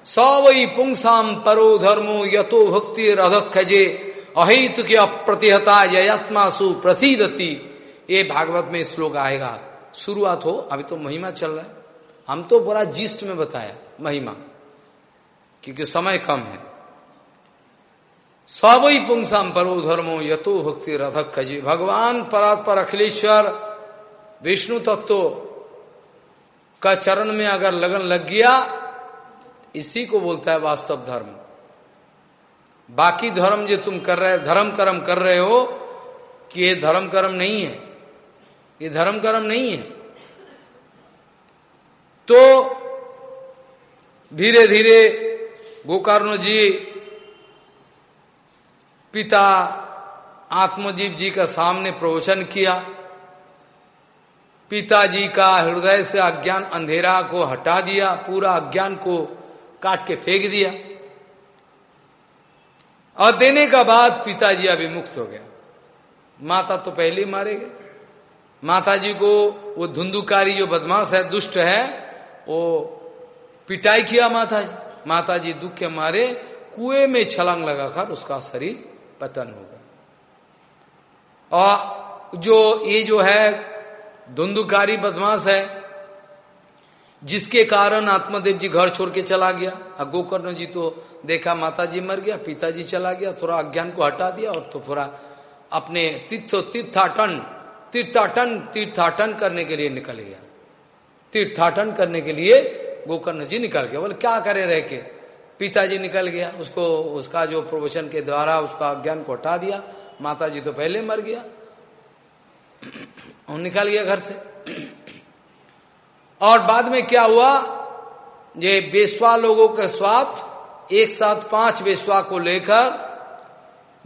सवई पुंसाम परो धर्मो यतो भक्ति रधक्षजे अहित के अप्रतिहता यत्मासु प्रसिदति। ये भागवत में श्लोक आएगा। शुरुआत हो, अभी तो महिमा चल रहा है। हम तो बड़ा जिस्ट में बताया, महिमा। क्योंकि समय कम है। सवई पुंसाम परो धर्मो यतो भक्ति रथक खजे। भगवान परात्पर अखिलेश्वर, विष्णु तत्व का चरण में अगर लगन लग गया इसी को बोलता है वास्तव धर्म। बाकी धर्म जो तुम कर रहे, धर्म कर्म कर रहे हो, कि ये धर्म कर्म नहीं है। ये धर्म कर्म नहीं है। तो धीरे धीरे गोकर्ण जी, पिता, आत्मजीव जी का सामने प्रवचन किया। पिताजी का हृदय से अज्ञान अंधेरा को हटा दिया, पूरा अज्ञान को काट के फेंक दिया। और देने का बाद पिताजी अभी मुक्त हो गया। माता तो पहले ही मारे गए। माता जी को वो धुंधुकारी जो बदमाश है, दुष्ट है, वो पिटाई किया माता जी माता जी दुख के मारे, कुएँ में छलांग लगाकर उसका शरीर पतन हो गया। और जो ये जो है, धुंधुकारी बदमाश है जिसके कारण आत्मदेव जी घर छोड़ के चला गया। और गोकर्ण जी तो देखा माता जी मर गया, पिताजी चला गया, थोड़ा अज्ञान को हटा दिया और तो थोड़ा अपने तीर्थ, तीर्थाटन तीर्थाटन तीर्थाटन करने के लिए निकल गया। तीर्थाटन करने के लिए गोकर्ण जी निकल गया। बोले, क्या करे रह के? पिताजी निकल गया, उसको, उसका जो प्रवचन के द्वारा उसका अज्ञान को हटा दिया। माता जी तो पहले मर गया। और निकल गया घर से। और बाद में क्या हुआ? ये बेस्वा लोगों के साथ एक साथ पाँच बेस्वा को लेकर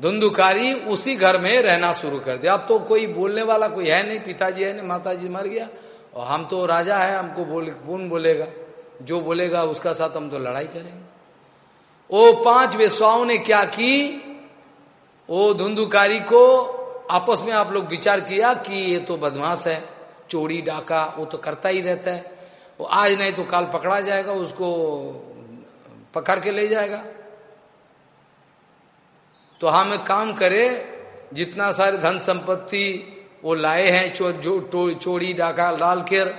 धुंधुकारी उसी घर में रहना शुरू कर दिया। अब तो कोई बोलने वाला कोई है नहीं, पिताजी है नहीं, माताजी मर गया। और हम तो राजा है, हमको बोले, कौन बोलेगा? जो बोलेगा उसका साथ हम तो लड़ाई करेंगे। वो पाँच वेश्वाओं ने क्या की? वो धुंधुकारी को आपस में आप लोग विचार किया कि ये तो बदमाश है। चोरी डाका वो तो करता ही रहता है। वो आज नहीं तो काल पकड़ा जाएगा उसको पकड़ के ले जाएगा। तो हम एक काम करें जितना सारे धन संपत्ति वो लाए हैं चो, जो चोरी डाका लाल कर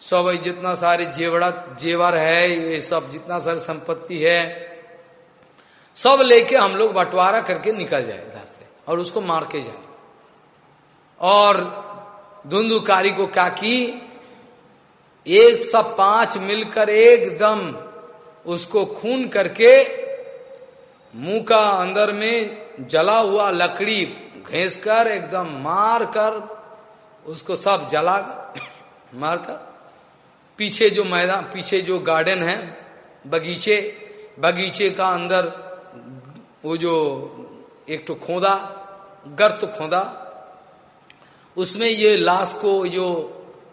सब जितना सारे जेवड़ा जेवर है ये सब जितना सारे संपत्ति है सब लेके हम लोग बंटवारा करके निकल जाए इधर से और उसको मार के जाए। और धुंधुकारी को क्या की एक सब पाँच मिलकर एकदम उसको खून करके मुँह का अंदर में जला हुआ लकड़ी घेस कर एकदम मार कर उसको सब जला मार कर पीछे जो मैदान, पीछे जो गार्डन है, बगीचे बगीचे का अंदर वो जो एक तो खोदा, गर्त खोदा उसमें ये लाश को जो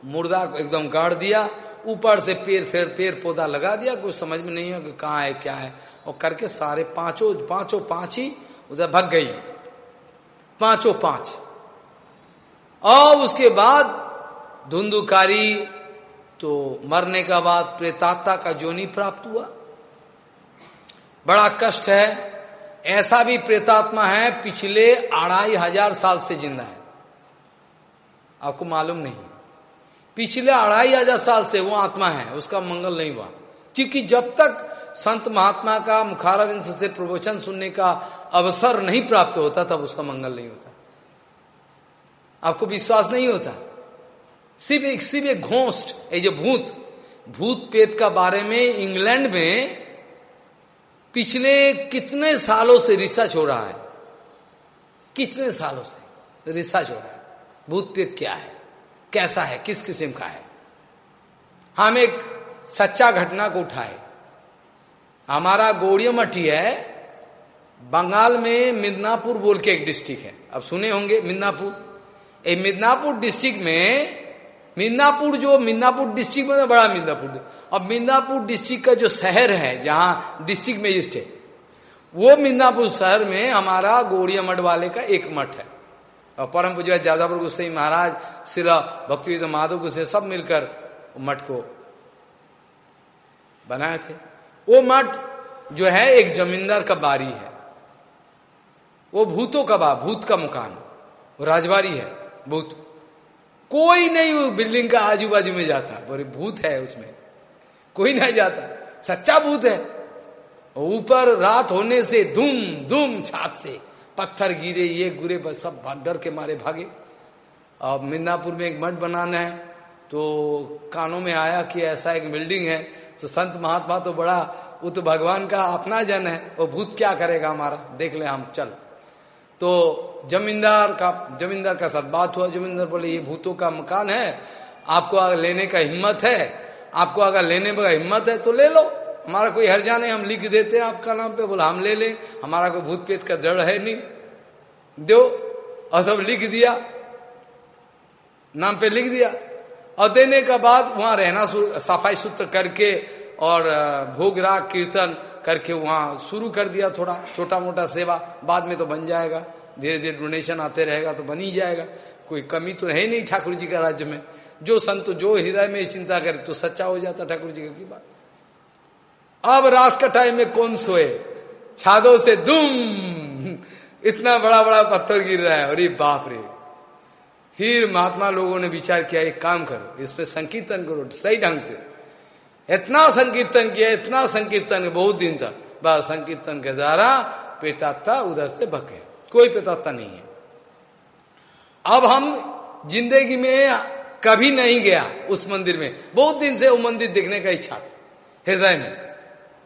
मुर्दा को एकदम गाड़ दिया, ऊपर से पेड़, फेर पेड़ पौधा लगा दिया कुछ समझ में नहीं है कि कहाँ है, क्या है। और करके सारे पाँचों पाँचों पाँच ही उधर भग गई। पाँचों पाँच। और उसके बाद धुंधुकारी तो मरने का बाद प्रेतात्ता का जोनी प्राप्त हुआ। बड़ा कष्ट है। ऐसा भी प्रेतात्मा है, पिछले अढ़ाई हज़ार साल से ज़िंदा है। आपको मालूम नहीं। पिछले अढ़ाई हज़ार साल से वो आत्मा है, उसका मंगल नहीं हुआ। क्योंकि जब तक संत महात्मा का मुखारविंश से प्रवचन सुनने का अवसर नहीं प्राप्त होता, तब उसका मंगल नहीं होता। आपको विश्वास नहीं होता? सिर्फ़ एक सिर्फ़ एक घोष्ट ये जो भूत भूत पेत का बारे में इंग्लैंड में पिछले कितने सालों से रिसर्च हो रहा है? कितने सालों से रिसर्च हो रहा है? भूत प्रेत क्या है? कैसा है? किस किस्म का है? हम एक सच्चा घटना को उठाए। हमारा गोड़िया मठी है, बंगाल में मिदनापुर बोल के एक डिस्ट्रिक्ट है। अब सुने होंगे मिदनापुर। ए मिदनापुर डिस्ट्रिक्ट में, मिदनापुर जो, मिदनापुर डिस्ट्रिक्ट में बड़ा मिदनापुर। अब मिदनापुर डिस्ट्रिक्ट का जो शहर है, जहाँ डिस्ट्रिक्ट मजिस्ट्रेट वो मिदनापुर शहर में हमारा गोड़िया मठ वाले का एक मठ है। और परम पूजा जादापुर गुस्से महाराज सिरा भक्ति माधव गुस्से, सब मिलकर मठ को बनाए थे। वो मठ जो है, एक जमींदार का बारी है। वो भूतों का बा, भूत का मकान। वो राजबारी है, भूत। कोई नहीं वो बिल्डिंग का आजू बाजू में जाता। बोरे भूत है उसमें। कोई नहीं जाता। सच्चा भूत है। ऊपर रात होने से धूम धूम छात से पत्थर गिरे, ये गुरे, बस सब डर के मारे भागे। अब मिदनापुर में एक मठ बनाना है तो कानों में आया कि ऐसा एक बिल्डिंग है तो संत महात्मा तो बड़ा, वो तो भगवान का अपना जन है, वो भूत क्या करेगा हमारा? देख ले हम, चल। तो जमींदार का जमींदार का साथ बात हुआ, जमींदार बोले, ये भूतों का मकान है, आपको अगर लेने का हिम्मत है, आपको अगर लेने का हिम्मत है तो ले लो। हमारा कोई हर्जा नहीं हम लिख देते हैं आपका नाम पे, बोला, हम ले लें, हमारा कोई भूत पेत का जड़ है नहीं। दो, और सब लिख दिया, नाम पे लिख दिया। और देने का बाद वहाँ रहना सफ़ाई सूत्र करके और भोग राग कीर्तन करके वहाँ शुरू कर दिया थोड़ा छोटा मोटा सेवा, बाद में तो बन जाएगा। धीरे धीरे डोनेशन आते रहेगा तो बन ही जाएगा। कोई कमी तो है नहीं ठाकुर जी का राज्य में। जो संत, जो हृदय में चिंता करे तो सच्चा हो जाता ठाकुर जी की बात? अब रात का टाइम में कौन सोए? छादों से दुम! इतना बड़ा बड़ा पत्थर गिर रहा है, अरे बाप रे। फिर महात्मा लोगों ने विचार किया, एक काम करो, इस पे संकीर्तन करो, सही ढंग से। इतना संकीर्तन किया, इतना संकीर्तन, बहुत दिन तक। बस संकीर्तन के द्वारा पेतात्ता उधर से भके कोई पेतात्ता नहीं है। अब हम ज़िंदगी में कभी नहीं गया उस मंदिर में। बहुत दिन से वो मंदिर देखने का इच्छा था, हृदय में।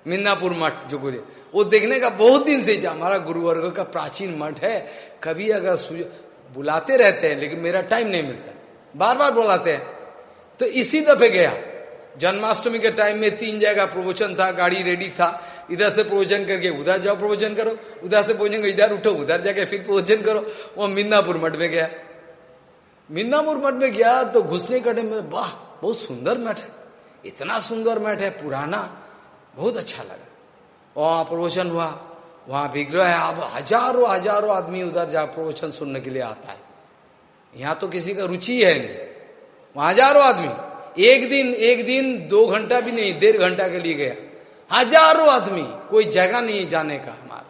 मिन्नापुर मठ जो गुरु वो देखने का बहुत दिन से जा, हमारा गुरुवर्ग का प्राचीन मठ है। कभी अगर बुलाते रहते हैं, लेकिन मेरा टाइम नहीं मिलता। बार बार बुलाते हैं। तो इसी दफे गया। जन्माष्टमी के टाइम में तीन जगह प्रवचन था, गाड़ी रेडी था। इधर से प्रवचन करके उधर जाओ प्रवचन करो। उधर से प्रवचन करो, इधर उठो, उधर जाके फिर प्रवचन करो। वो मिन्नापुर मठ में गया। मिन्नापुर मठ में गया तो घुसने का टाइम में, वाह, बहुत सुंदर मठ है। इतना सुंदर मठ है, पुराना। बहुत अच्छा लगा। वहाँ प्रवचन हुआ, वहाँ विग्रह है, अब हज़ारों हज़ारों आदमी उधर जा प्रवचन सुनने के लिए आता है। यहाँ तो किसी का रुचि है नहीं। वहाँ हज़ारों आदमी। एक दिन एक दिन, दो घंटा भी नहीं, डेढ़ घंटा के लिए गया। हज़ारों आदमी, कोई जगह नहीं जाने का हमारा।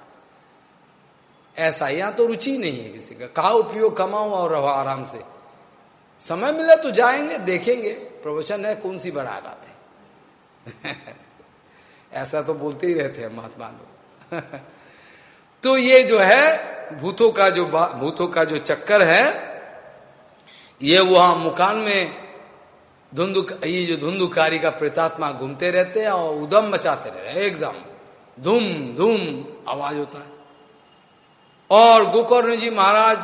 ऐसा, यहाँ तो रुचि नहीं है किसी का। कहा उपयोग कमाओ और रहो आराम से। समय मिले तो जाएँगे, देखेंगे। प्रवचन है, कौन सी बड़ा बात है? ऐसा तो बोलते ही रहते हैं महात्मा लोग। तो ये जो है, भूतों का जो भूतों का जो चक्कर है, ये वहाँ मुकान में धुंधु, ये जो धुंधुकारी का प्रेतात्मा घूमते रहते हैं और उदम मचाते रहे एकदम। धूम धूम आवाज़ होता है। और गोकर्ण जी महाराज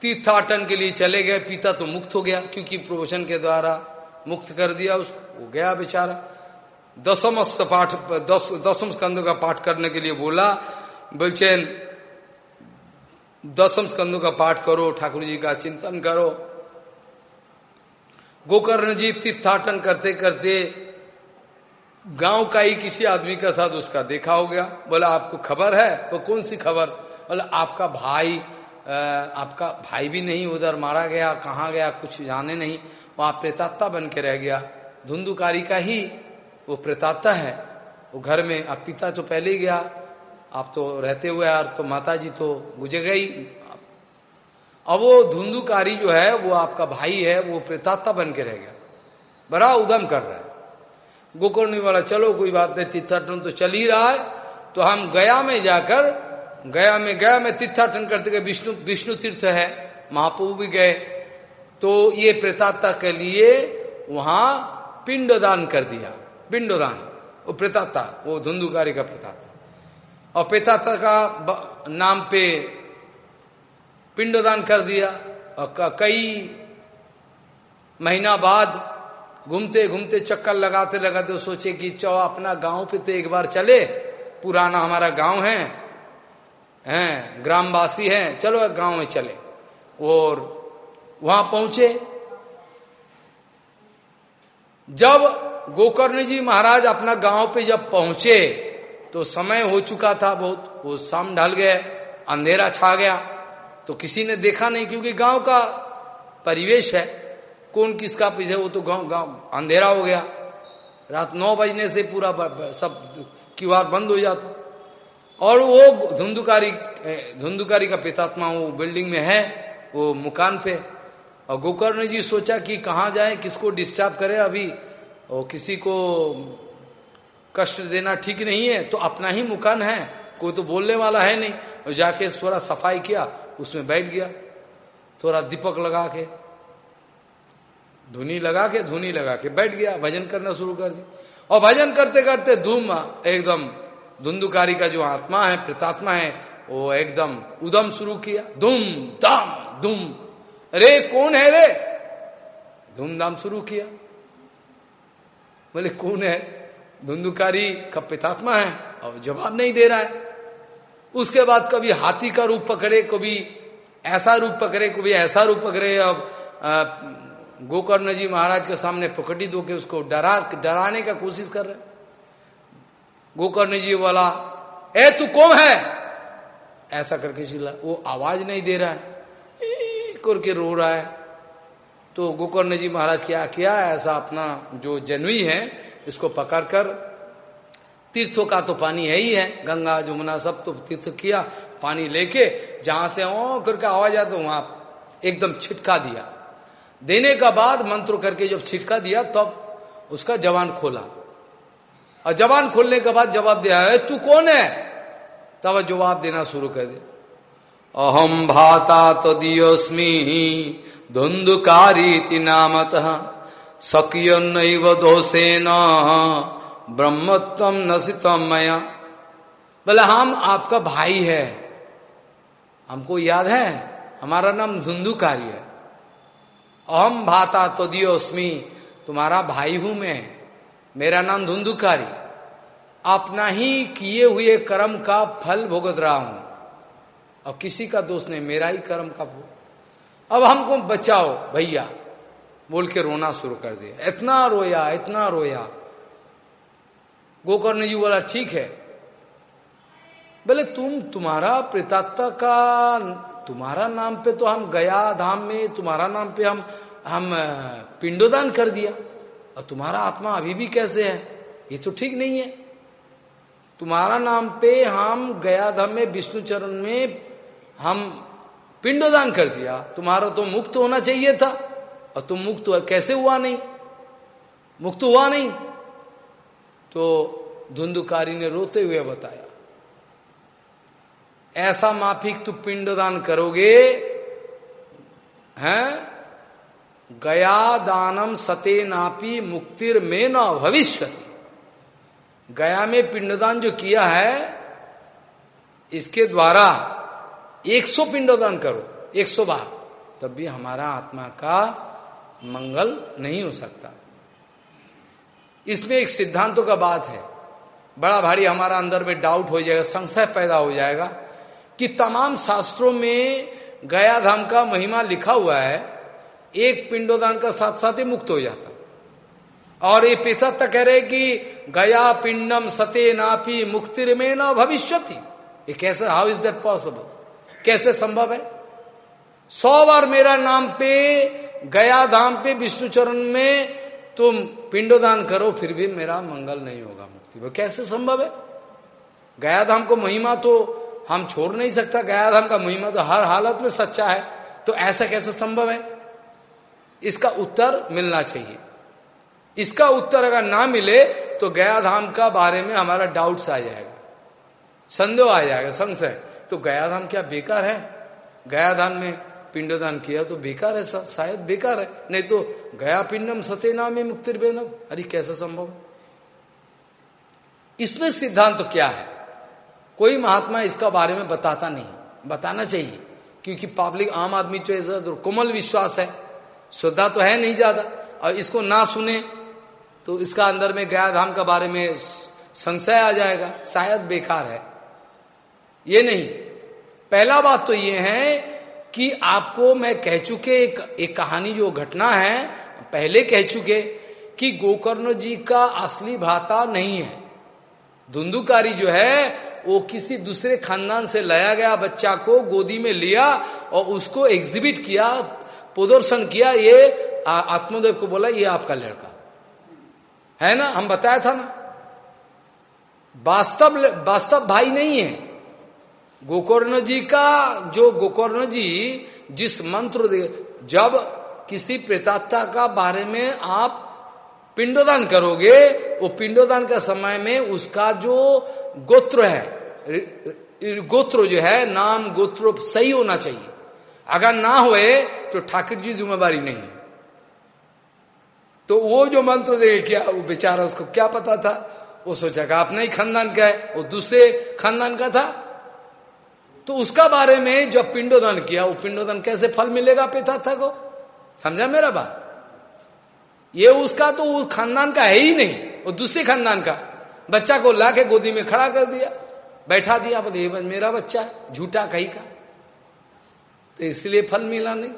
तीर्थाटन के लिए चले गए, पिता तो मुक्त हो गया, क्योंकि प्रवचन के द्वारा मुक्त कर दिया उसको वो गया बेचारा। दसम पाठ, दस दसम स्कंद का पाठ करने के लिए बोला, बोलचेन दसम स्कंदों का पाठ करो, ठाकुर जी का चिंतन करो। गोकर्ण जी तीर्थाटन करते करते गाँव का ही किसी आदमी के साथ उसका देखा हो गया। बोला, आपको खबर है? वो कौन सी खबर? बोला, आपका भाई आपका भाई भी नहीं, उधर मारा गया, कहाँ गया, कुछ जाने नहीं, वहाँ प्रेतात्ता बन के रह गया। धुंधुकारी का ही वो प्रेतात्ता है। वो घर में अब पिता तो पहले ही गया। आप तो रहते हुए यार तो माता जी तो गुजर गई। अब वो धुंधुकारी जो है, वो आपका भाई है, वो प्रेतात्ता बन के रह गया। बड़ा उदम कर रहा है। गोकर्ण वाला चलो, कोई बात नहीं, तीर्थाटन तो चल ही रहा है। तो हम गया में जाकर, गया में गया, में तीर्थाटन करते गए। विष्णु विष्णु तीर्थ है, महाप्रभु भी गए। तो ये प्रेतात्ता के लिए वहाँ पिंडदान कर दिया। पिंडदान वो प्रेतात्ता वो धुंधुकारी का प्रेतात्ता और प्रेतात्ता का नाम पे पिंडोदान कर दिया, और कई महीना बाद घूमते घूमते चक्कर लगाते लगाते सोचे कि चौ अपना गाँव पे तो एक बार चले, पुराना हमारा गाँव है, हैं, ग्रामवासी हैं, चलो गाँव में चले। और वहाँ पहुँचे। जब गोकर्ण जी महाराज अपना गाँव पे जब पहुँचे तो समय हो चुका था बहुत। वो शाम ढल गए अंधेरा छा गया। तो किसी ने देखा नहीं, क्योंकि गाँव का परिवेश है। कौन किसका पीछे? वो तो गाँव गाँव अंधेरा हो गया। रात नौ बजने से पूरा सब क्यूआर बंद हो जाता। और वो धुंधुकारी धुंधुकारी का पितात्मा वो बिल्डिंग में है, वो मुकान पे। और गोकर्ण जी सोचा कि कहाँ जाए, किसको डिस्टर्ब करे? अभी और किसी को कष्ट देना ठीक नहीं है तो अपना ही मुकान है। कोई तो बोलने वाला है नहीं। और जाके थोड़ा सफ़ाई किया, उसमें बैठ गया। थोड़ा दीपक लगा के धुनी लगा के धुनी लगा के बैठ गया। भजन करना शुरू कर दिया। और भजन करते करते धूम, एकदम धुंधुकारी का जो आत्मा है, प्रतात्मा है, वो एकदम उदम शुरू किया। धूम धाम धूम। अरे, कौन है रे? धूमधाम शुरू किया। बोले, कौन है? धुंधुकारी का पितात्मा है। और जवाब नहीं दे रहा है। उसके बाद कभी हाथी का रूप पकड़े, कभी ऐसा रूप पकड़े, कभी ऐसा रूप पकड़े। अब गोकर्ण जी महाराज के सामने पकड़ी दो के उसको डरा, डराने का कोशिश कर रहे गोकर्ण जी बोला, ए, तू कौन है? ऐसा करके चिल्ला वो आवाज़ नहीं दे रहा है। करके रो रहा है। तो गोकर्ण जी महाराज क्या किया ऐसा अपना जो जनवी है, इसको पकड़कर तीर्थों का तो पानी है ही है, गंगा, जमुना सब तो तीर्थ किया, पानी लेके जहाँ से ओ करके आवाज़ आता तो वहाँ एकदम छिटका दिया। देने का बाद मंत्र करके जब छिटका दिया, तब उसका जवान खोला। और जवान खोलने के बाद जवाब दिया है तू कौन है? तब जवाब देना शुरू कर दे। अहम भाता तो दियोस्मी धुंधुकारी नामत नैव दोषेन ब्रह्मत्म नसितम मया। बोले, हम आपका भाई है। हमको याद है, हमारा नाम धुंधुकारी है। अहम भाता तो दियोस्मी तुम्हारा भाई हूँ मैं। मेरा नाम धुंधुकारी। अपना ही किए हुए कर्म का फल भुगत रहा हूँ। और किसी का दोष नहीं, मेरा ही कर्म का अब हमको बचाओ, भैया। बोल के रोना शुरू कर दिया। इतना रोया इतना रोया। गोकर्ण जी बोला, ठीक है। बोले, तुम तुम्हारा प्रेतात्ता का, तुम्हारा नाम पे तो हम गया धाम में, तुम्हारा नाम पे हम हम पिंडोदान कर दिया। और तुम्हारा आत्मा अभी भी कैसे है? ये तो ठीक नहीं है। तुम्हारा नाम पे हम गया धाम में, विष्णु चरण में, हम पिंडोदान कर दिया, तुम्हारा तो मुक्त होना चाहिए था। और तुम मुक्त कैसे हुआ नहीं? मुक्त हुआ नहीं? तो धुंधुकारी ने रोते हुए बताया, ऐसा माफिक तुम पिंडदान करोगे, हैं? गया दानम सते नापी मुक्तिर में न भविष्य गया में पिंडदान जो किया है, इसके द्वारा 100 पिंडोदान करो 100 बार। तब भी हमारा आत्मा का मंगल नहीं हो सकता। इसमें एक सिद्धांतों का बात है। बड़ा भारी हमारा अंदर में डाउट हो जाएगा, संशय पैदा हो जाएगा कि तमाम शास्त्रों में गया धाम का महिमा लिखा हुआ है, एक पिंडोदान का साथ साथ ही मुक्त हो जाता। और ये पिता तक कह रहे कि गया पिंडम सते नापी मुक्तिर में न भविष्य ये कैसे हाउ इज़ दैट पॉसिबल कैसे संभव है? सौ बार मेरा नाम पे, गया धाम पे विष्णु चरण में तुम पिंडोदान करो, फिर भी मेरा मंगल नहीं होगा मुक्ति। वो कैसे संभव है? गया धाम को महिमा तो हम छोड़ नहीं सकता। गया धाम का महिमा तो हर हालत में सच्चा है। तो ऐसा कैसे संभव है? इसका उत्तर मिलना चाहिए। इसका उत्तर अगर ना मिले तो गया धाम का बारे में हमारा डाउट्स आ जाएगा। संदेह आ जाएगा, संशय। तो गया धाम क्या बेकार है? गया धाम में पिंडदान किया तो बेकार है सब, शायद बेकार है। नहीं तो गया पिंडम सते नाम में मुक्ति बेनम अरे, कैसा संभव इसमें सिद्धांत तो क्या है? कोई महात्मा इसका बारे में बताता नहीं। बताना चाहिए, क्योंकि पब्लिक आम आदमी जो ऐसा कोमल विश्वास है। श्रद्धा तो है नहीं ज़्यादा। और इसको ना सुने तो इसका अंदर में गया धाम का बारे में संशय आ जाएगा। शायद बेकार है। ये नहीं। पहला बात तो ये है कि आपको मैं कह चुके एक, एक कहानी जो घटना है पहले कह चुके कि गोकर्ण जी का असली भाता नहीं है। धुंधुकारी जो है वो किसी दूसरे खानदान से लाया गया बच्चा को गोदी में लिया और उसको एग्जिबिट किया प्रदर्शन किया ये आत्मदेव को बोला ये आपका लड़का। है ना? हम बताया था ना। वास्तव वास्तव भाई नहीं है। गोकर्ण जी का जो गोकर्ण जी जिस मंत्र दे, जब किसी प्रेतात्ता का बारे में आप पिंडोदान करोगे, वो पिंडोदान का समय में उसका जो गोत्र है गोत्र जो है, नाम गोत्र सही होना चाहिए। अगर ना हुए तो ठाकुर जी जिम्मेवारी नहीं। तो वो जो मंत्र दे क्या, वो बेचारा उसको क्या पता था? वो सोचा कि अपना ही खानदान का है, वो दूसरे खानदान का था। तो उसका बारे में जब पिंडोदान किया, वो पिंडोदान कैसे फल मिलेगा पिता था को? समझा मेरा बात? ये उसका तो उस खानदान का है ही नहीं, वो दूसरे खानदान का। बच्चा को ला के गोदी में खड़ा कर दिया, बैठा दिया, बोले मेरा बच्चा है, झूठा कहीं का? तो इसलिए फल मिला नहीं।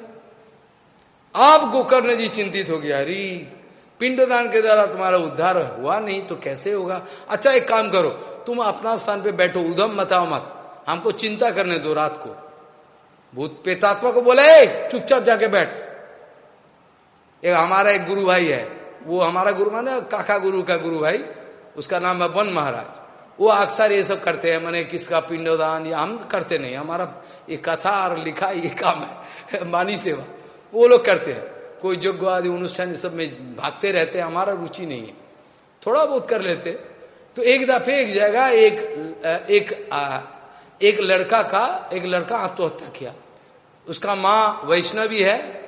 आप गोकर्ण जी चिंतित हो गया, अरे, पिंडदान के द्वारा तुम्हारा उद्धार हुआ नहीं तो कैसे होगा? अच्छा एक काम करो, तुम अपना स्थान पे बैठो, उधम मचाओ मत हमको चिंता करने दो रात को। भूत पेतात्मा को बोले चुपचाप जाके बैठ। एक हमारा एक गुरु भाई है, वो हमारा गुरु माने काका गुरु का गुरु भाई, उसका नाम है वन महाराज। वो अक्सर ये सब करते हैं, मैंने किसका पिंडोदान, या हम करते नहीं, हमारा ये कथा और लिखा ये काम है मानी सेवा। वो लोग करते हैं। कोई यज्ञ आदि अनुष्ठान सब में भागते रहते हैं, हमारा रुचि नहीं है। थोड़ा बहुत कर लेते। तो एक दफे एक जगह एक एक एक लड़का का, एक लड़का आत्महत्या किया। उसका माँ वैष्णवी है।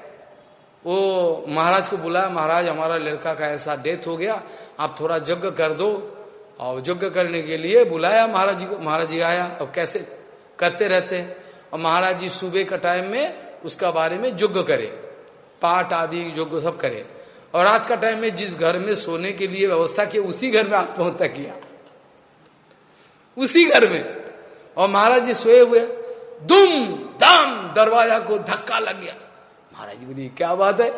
वो महाराज को बुलाया, महाराज, हमारा लड़का का ऐसा डेथ हो गया, आप थोड़ा यज्ञ कर दो। और यज्ञ करने के लिए बुलाया महाराज जी को। महाराज जी आया, अब कैसे करते रहते हैं? और महाराज जी सुबह का टाइम में उसका बारे में यज्ञ करे। पाठ आदि यज्ञ सब करे। और रात का टाइम में जिस घर में सोने के लिए व्यवस्था की उसी घर में आत्महत्या किया। उसी घर में। और महाराज जी सोए हुए दुम दम दरवाज़ा को धक्का लग गया। महाराज जी बोली क्या बात है?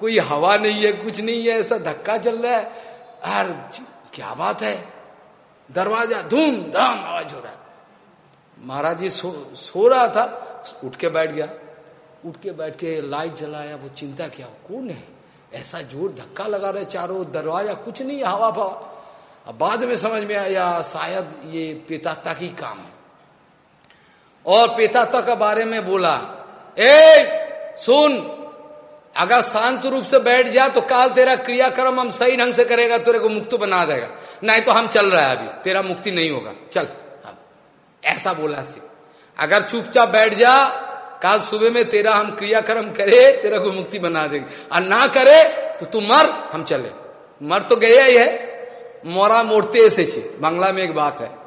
कोई हवा नहीं है कुछ नहीं है ऐसा धक्का चल रहा है। यार क्या बात है? दरवाज़ा धूम धाम आवाज़ हो रहा है। महाराज जी सो, सो रहा था उठ के बैठ गया। उठ के बैठ के लाइट जलाया वो चिंता किया कौन है? ऐसा ज़ोर धक्का लगा रहे चारों दरवाज़ा कुछ नहीं हवा फवा अब बाद में समझ में आया शायद ये पिताता की काम है। और पिताता के बारे में बोला, ए, सुन, अगर शांत रूप से बैठ जा तो काल तेरा क्रियाक्रम हम सही ढंग से करेगा, तेरे को मुक्त बना देगा। नहीं तो हम चल रहा है अभी, तेरा मुक्ति नहीं होगा। चल, हम ऐसा बोला सिंह अगर चुपचाप बैठ जा, काल सुबह में तेरा हम क्रियाक्रम करे, तेरा को मुक्ति बना देंगे। और ना करे तो तू मर, हम चले। मर तो गया ही है। मोरा मोड़ते ऐसे बांग्ला में एक बात है।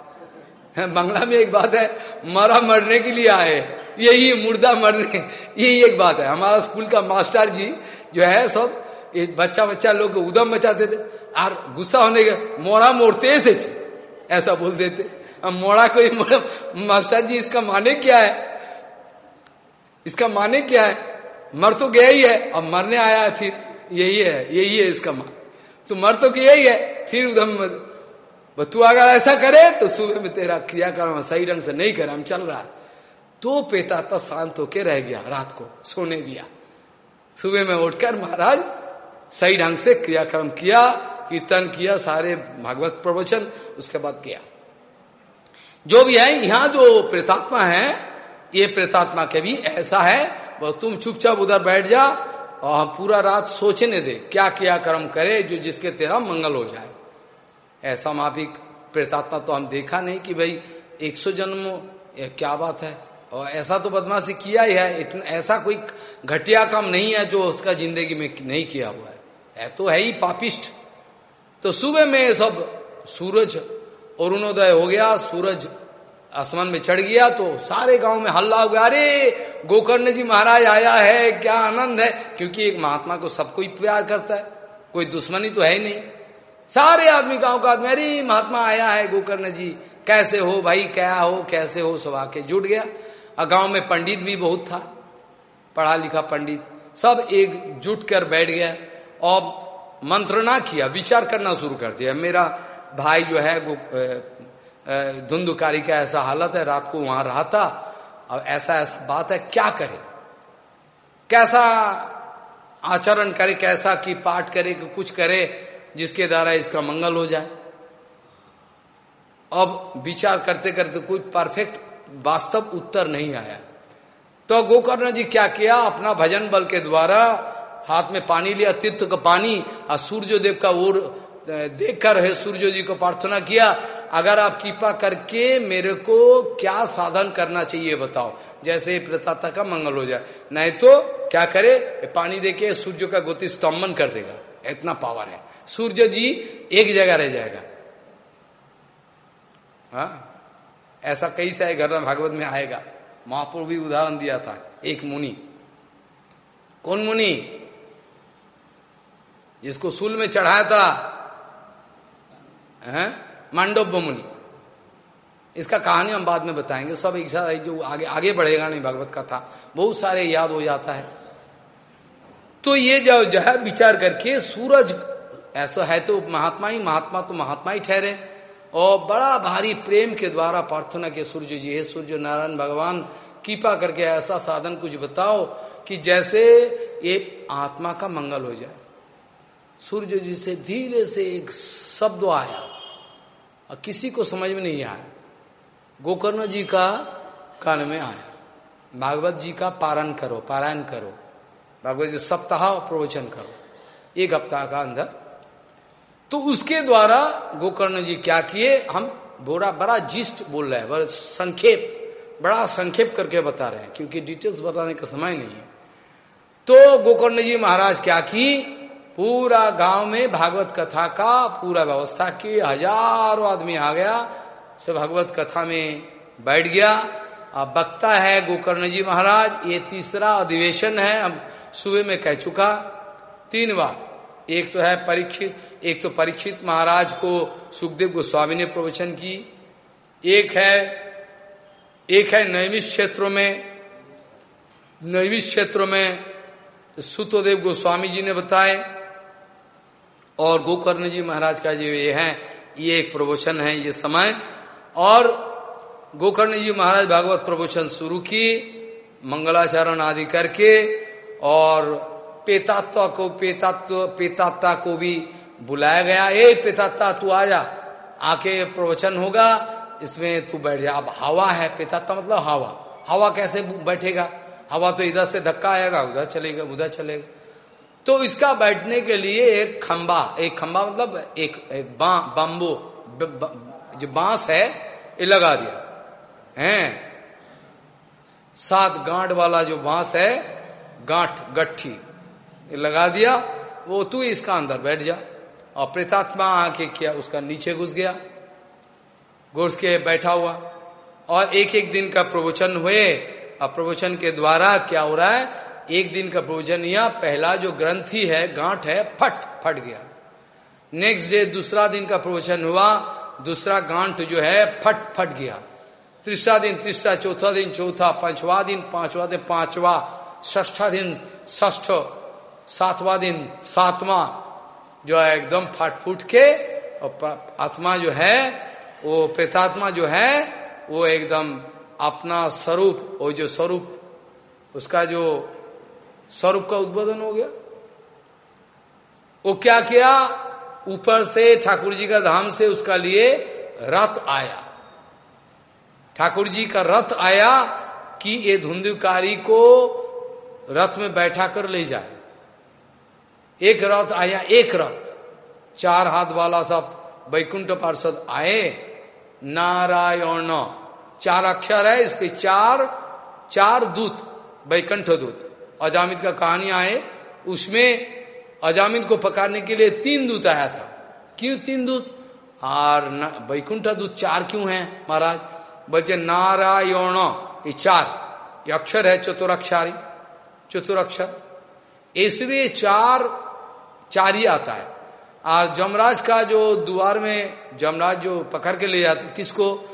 बांग्ला में एक बात है, मरा मरने के लिए आए, यही मुर्दा मरने, यही एक बात है। हमारा स्कूल का मास्टर जी जो है, सब ये बच्चा बच्चा लोग उदम बचाते थे, और गुस्सा होने के, मोरा मोड़ते से ऐसा बोल देते। अब मोड़ा कोई मोड़ा मास्टर जी, इसका माने क्या है? इसका माने क्या है? मर तो गया ही है, अब मरने आया है फिर, यही है यही है इसका मान तो मर तो गया ही है, फिर उधम तू अगर ऐसा करे तो सुबह में तेरा क्रियाक्रम सही ढंग से नहीं करे, हम चल रहा। है तो पेता तो शांत होके रह गया, रात को सोने दिया सुबह में उठकर महाराज सही ढंग से क्रियाक्रम किया, कीर्तन किया, सारे भागवत प्रवचन, उसके बाद किया जो भी है, यहाँ जो प्रेतात्मा है, ये प्रेतात्मा के भी ऐसा है, वह तुम चुपचाप उधर बैठ जा, और हम पूरा रात सोचने दे, क्या क्या कर्म करे, जो जिसके तेरा मंगल हो जाए। ऐसा माफिक प्रेतात्मा तो हम देखा नहीं कि भाई एक सौ जन्म क्या बात है? और ऐसा तो बदमाशी किया ही है इतना ऐसा कोई घटिया काम नहीं है जो उसका ज़िंदगी में नहीं किया हुआ है, है तो है ही पापिस्ट तो सुबह में सब सूरज अरुणोदय हो गया सूरज आसमान में चढ़ गया तो सारे गाँव में हल्ला हो गया। अरे गोकर्ण जी महाराज आया है क्या आनंद है? क्योंकि एक महात्मा को सब कोई प्यार करता है कोई दुश्मनी तो है ही नहीं। सारे आदमी गाँव का आदमी अरे महात्मा आया है गोकर्ण जी। कैसे हो भाई, क्या हो, कैसे हो, सब आके जुट गया। और गाँव में पंडित भी बहुत था, पढ़ा लिखा पंडित। सब एक जुट कर बैठ गया। और मंत्रणा किया, विचार करना शुरू कर दिया। मेरा भाई जो है धुंधुकारी का ऐसा हालत है, रात को वहाँ रहा था अब ऐसा ऐसा बात है, क्या करे? कैसा आचरण करे, कैसा की पाठ करे, कि कुछ करे? जिसके द्वारा इसका मंगल हो जाए। अब विचार करते करते कोई परफेक्ट वास्तव उत्तर नहीं आया। तो गोकर्ण जी क्या किया? अपना भजन बल के द्वारा हाथ में पानी लिया, तीर्थ का पानी और सूर्य देव का ओर देख कर है सूर्य जी को प्रार्थना किया, अगर आप कृपा करके मेरे को क्या साधन करना चाहिए बताओ, जैसे प्रताता का मंगल हो जाए। नहीं तो क्या करे? पानी देके सूर्य का गति स्तंभन कर देगा। इतना पावर है। सूर्य जी एक जगह रह जाएगा। हाँ? ऐसा कई सारे घटना भागवत में आएगा। महापुर भी उदाहरण दिया था, एक मुनि। कौन मुनि? जिसको सूल में चढ़ाया था, है? मांडव्य मुनि। इसका कहानी हम बाद में बताएँगे। सब एक साथ जो आगे आगे बढ़ेगा नहीं, भगवत कथा। बहुत सारे याद हो जाता है। तो ये जो जो है, विचार करके सूरज ऐसा है तो महात्मा ही महात्मा तो महात्मा ही ठहरे। और बड़ा भारी प्रेम के द्वारा प्रार्थना के सूर्य जी, हे सूर्य नारायण भगवान, कृपा करके ऐसा साधन कुछ बताओ कि जैसे ये आत्मा का मंगल हो जाए। सूर्य जी से धीरे से एक शब्द आया और किसी को समझ में नहीं आया। गोकर्ण जी का कान में आया। भागवत जी का पारण करो, पारायण करो। भागवत जी सप्ताह प्रवचन करो। एक हफ़्ता का अंदर तो उसके द्वारा गोकर्ण जी क्या किए? हम बोरा, बड़ा जिस्ट बोल रहे हैं संक्षेप, बड़ा संक्षेप करके बता रहे हैं, क्योंकि डिटेल्स बताने का समय नहीं है। तो गोकर्ण जी महाराज क्या की? पूरा गाँव में भागवत कथा का पूरा व्यवस्था की, हज़ारों आदमी आ गया, सब भागवत कथा में बैठ गया। अब बकता है गोकर्ण जी महाराज, ये तीसरा अधिवेशन है, अब सुबह में कह चुका, तीन बार। एक तो है परीक्षित, एक तो परीक्षित महाराज को सुखदेव गोस्वामी ने प्रवचन की। एक है एक है नैमिष क्षेत्रों में, नैमिष क्षेत्रों में सुतोदेव गोस्वामी जी ने बताए और गोकर्ण जी महाराज का जो ये है, ये एक प्रवचन है, ये समय। और गोकर्ण जी महाराज भागवत प्रवचन शुरू की, मंगलाचरण आदि करके और पेतात्व को पेतात्व पेतात्ता को भी बुलाया गया। ए पेतात्ता तू आ आके प्रवचन होगा। इसमें तू बैठ जा। अब हवा है। पेतात्ता मतलब हवा। हवा कैसे बैठेगा? हवा तो इधर से धक्का आएगा उधर चलेगा उधर चलेगा। तो इसका बैठने के लिए एक खंबा एक खंबा मतलब एक, एक जो बाँस है ये लगा दिया। हैं? सात गांठ वाला जो बाँस है गांठ गट्ठी। लगा दिया, वो तू इसका अंदर बैठ जा। और प्रेतात्मा आके किया, उसका नीचे घुस गया, घुस के बैठा हुआ। और एक एक दिन का प्रवचन हुए। और प्रवचन के द्वारा क्या हो रहा है? एक दिन का प्रवचन या पहला जो ग्रंथी है, गांठ है, फट फट गया। नेक्स्ट डे दूसरा दिन का प्रवचन हुआ। दूसरा गांठ जो है, फट फट गया। तीसरा दिन, तीसरा, चौथा दिन, चौथा, पांचवा दिन पांचवा दिन, पांचवा ष्ठा दिन ष्ठ सातवा दिन, सातवा जो है एकदम फट फूट के, और आत्मा जो है, वो प्रेतात्मा जो है, वो एकदम अपना स्वरूप, वो जो स्वरूप, उसका जो स्वरूप का उद्बोधन हो गया। वो क्या किया? ऊपर से ठाकुर जी का धाम से उसका लिए रथ आया। ठाकुर जी का रथ आया कि ये धुंधुकारी को रथ में बैठा कर ले जाए। एक रथ आया, एक रथ चार हाथ वाला सब वैकुंठ पार्षद आए, नारायण। चार अक्षर है इसके, चार चार दूत, वैकुंठ दूत। अजामित का कहानी आए, उसमें अजामिन को पकड़ने के लिए तीन दूत आया था। क्यों तीन दूत? और वैकुंठ दूत चार क्यों है, महाराज? बच्चे नारायण, ये चार। ये अक्षर है चतुराक्षारी, चतुराक्षर। इसलिए चार चार ही आता है। और जमराज का जो द्वार में जमराज जो पकड़ के ले जाते, किसको?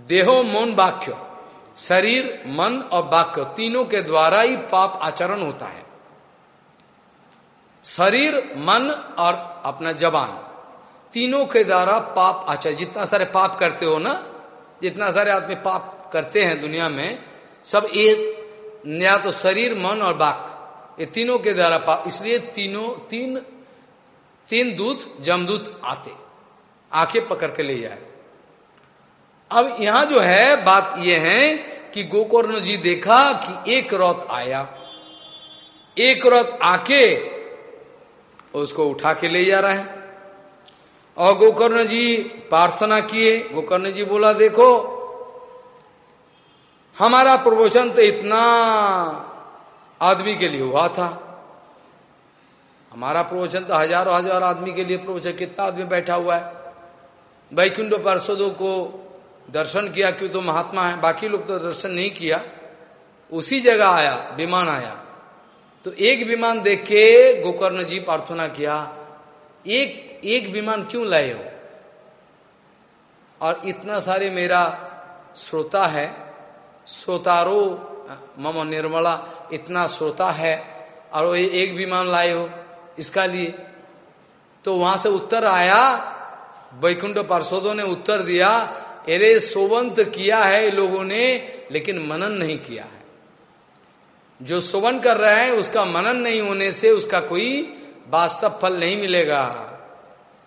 देहो, मन, वाक्य। शरीर, मन और वाक्य तीनों के द्वारा ही पाप आचरण होता है। शरीर, मन और अपना जबान तीनों के द्वारा पाप आचरण, जितना सारे पाप करते हो ना, जितना सारे आदमी पाप करते हैं दुनिया में, सब एक, या तो शरीर, मन और बाक ये तीनों के द्वारा पाप इसलिए तीनों, तीन तीन दूत, जमदूत आते। आके पकड़ के ले जाए अब यहाँ जो है, बात यह है कि गोकर्ण जी देखा कि एक रथ आया। एक रथ आके उसको उठा के ले जा रहा है। और गोकर्ण जी प्रार्थना किए। गोकर्ण जी बोला, देखो, हमारा प्रवचन तो इतना आदमी के लिए हुआ था। हमारा प्रवचन तो हज़ारों हज़ार आदमी के लिए प्रवचन, कितना आदमी बैठा हुआ है। वैकुंठ पार्षदों को दर्शन किया, क्यों तो महात्मा है, बाकी लोग तो दर्शन नहीं किया। उसी जगह आया, विमान आया। तो एक विमान देख के गोकर्ण जी प्रार्थना किया, एक एक विमान क्यों लाए हो? और इतना सारे मेरा श्रोता है, श्रोतारो, मम निर्मला इतना श्रोता है और वो एक विमान लाए हो इसका लिए। तो वहाँ से उत्तर आया, वैकुंठ पार्षदों ने उत्तर दिया, अरे, सोवंत किया है लोगों ने, लेकिन मनन नहीं किया है। जो सोवन कर रहे हैं, उसका मनन नहीं होने से उसका कोई वास्तव फल नहीं मिलेगा।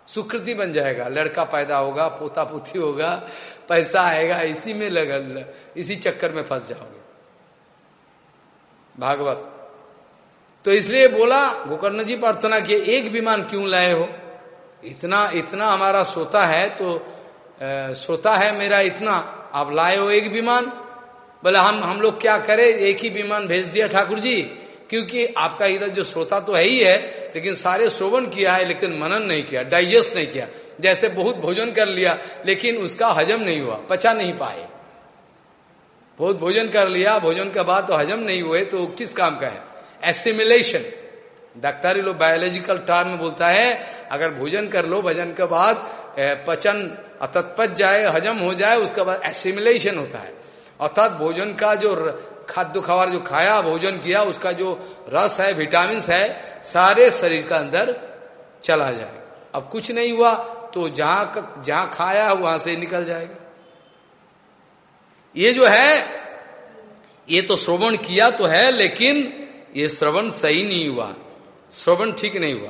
सुकृति बन जाएगा, लड़का पैदा होगा पोता पोती होगा, पैसा आएगा, इसी में लगल इसी चक्कर में फंस जाओगे। भागवत। तो इसलिए बोला, गोकर्ण जी प्रार्थना किए, एक विमान क्यों लाए हो? इतना इतना हमारा सोता है तो सोता है मेरा इतना, आप लाए हो एक विमान? बोले, हम हम लोग क्या करें? एक ही विमान भेज दिया ठाकुर जी, क्योंकि आपका इधर जो श्रोता तो है ही है, लेकिन सारे श्रोवन किया है, लेकिन मनन नहीं किया डाइजेस्ट नहीं किया। जैसे बहुत भोजन कर लिया, लेकिन उसका हजम नहीं हुआ, पचा नहीं पाए। बहुत भोजन कर लिया, भोजन के बाद तो हजम नहीं हुए तो किस काम का है? एसिमिलेशन डॉक्टरी लोग बायोलॉजिकल टर्म बोलता है, अगर भोजन कर लो, भजन के बाद पचन अतत्पच जाए, हजम हो जाए, उसके बाद एसिमिलेशन होता है। अर्थात भोजन का जो खाद्य खबर जो खाया, भोजन किया, उसका जो रस है विटामिन है, सारे शरीर का अंदर चला जाए। अब कुछ नहीं हुआ तो जहाँ जहाँ खाया, वहाँ से निकल जाएगा। ये जो है, ये तो श्रवण किया तो है, लेकिन ये श्रवण सही नहीं हुआ। श्रवण ठीक नहीं हुआ।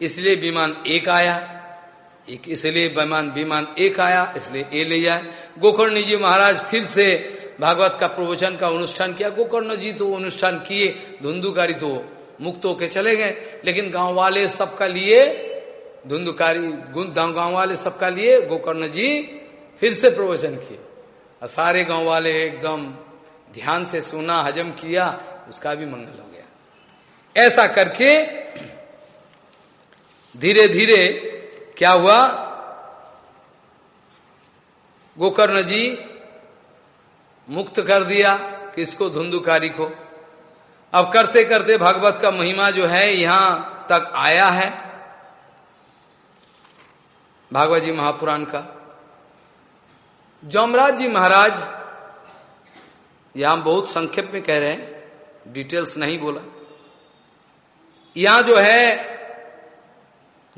इसलिए विमान एक आया, एक इसलिए विमान विमान एक आया, इसलिए ए ले आए गोकर्ण जी महाराज फिर से भागवत का प्रवचन का अनुष्ठान किया। गोकर्ण जी तो अनुष्ठान किए, धुंधुकारी तो मुक्त होके चले गए। लेकिन गाँव वाले सबका लिए, धुंधुकारी, गाँव वाले सबका लिए गोकर्ण जी फिर से प्रवचन किए। और सारे गाँव वाले एकदम ध्यान से सुना, हजम किया, उसका भी मंगल हो गया। ऐसा करके धीरे धीरे क्या हुआ? गोकर्ण जी मुक्त कर दिया किसको धुंधुकारी को। अब करते करते भागवत का महिमा जो है, यहाँ तक आया है। भागवत जी महापुराण का। जमराज जी महाराज, यहाँ बहुत संक्षेप में कह रहे हैं, डिटेल्स नहीं बोला। यहाँ जो है,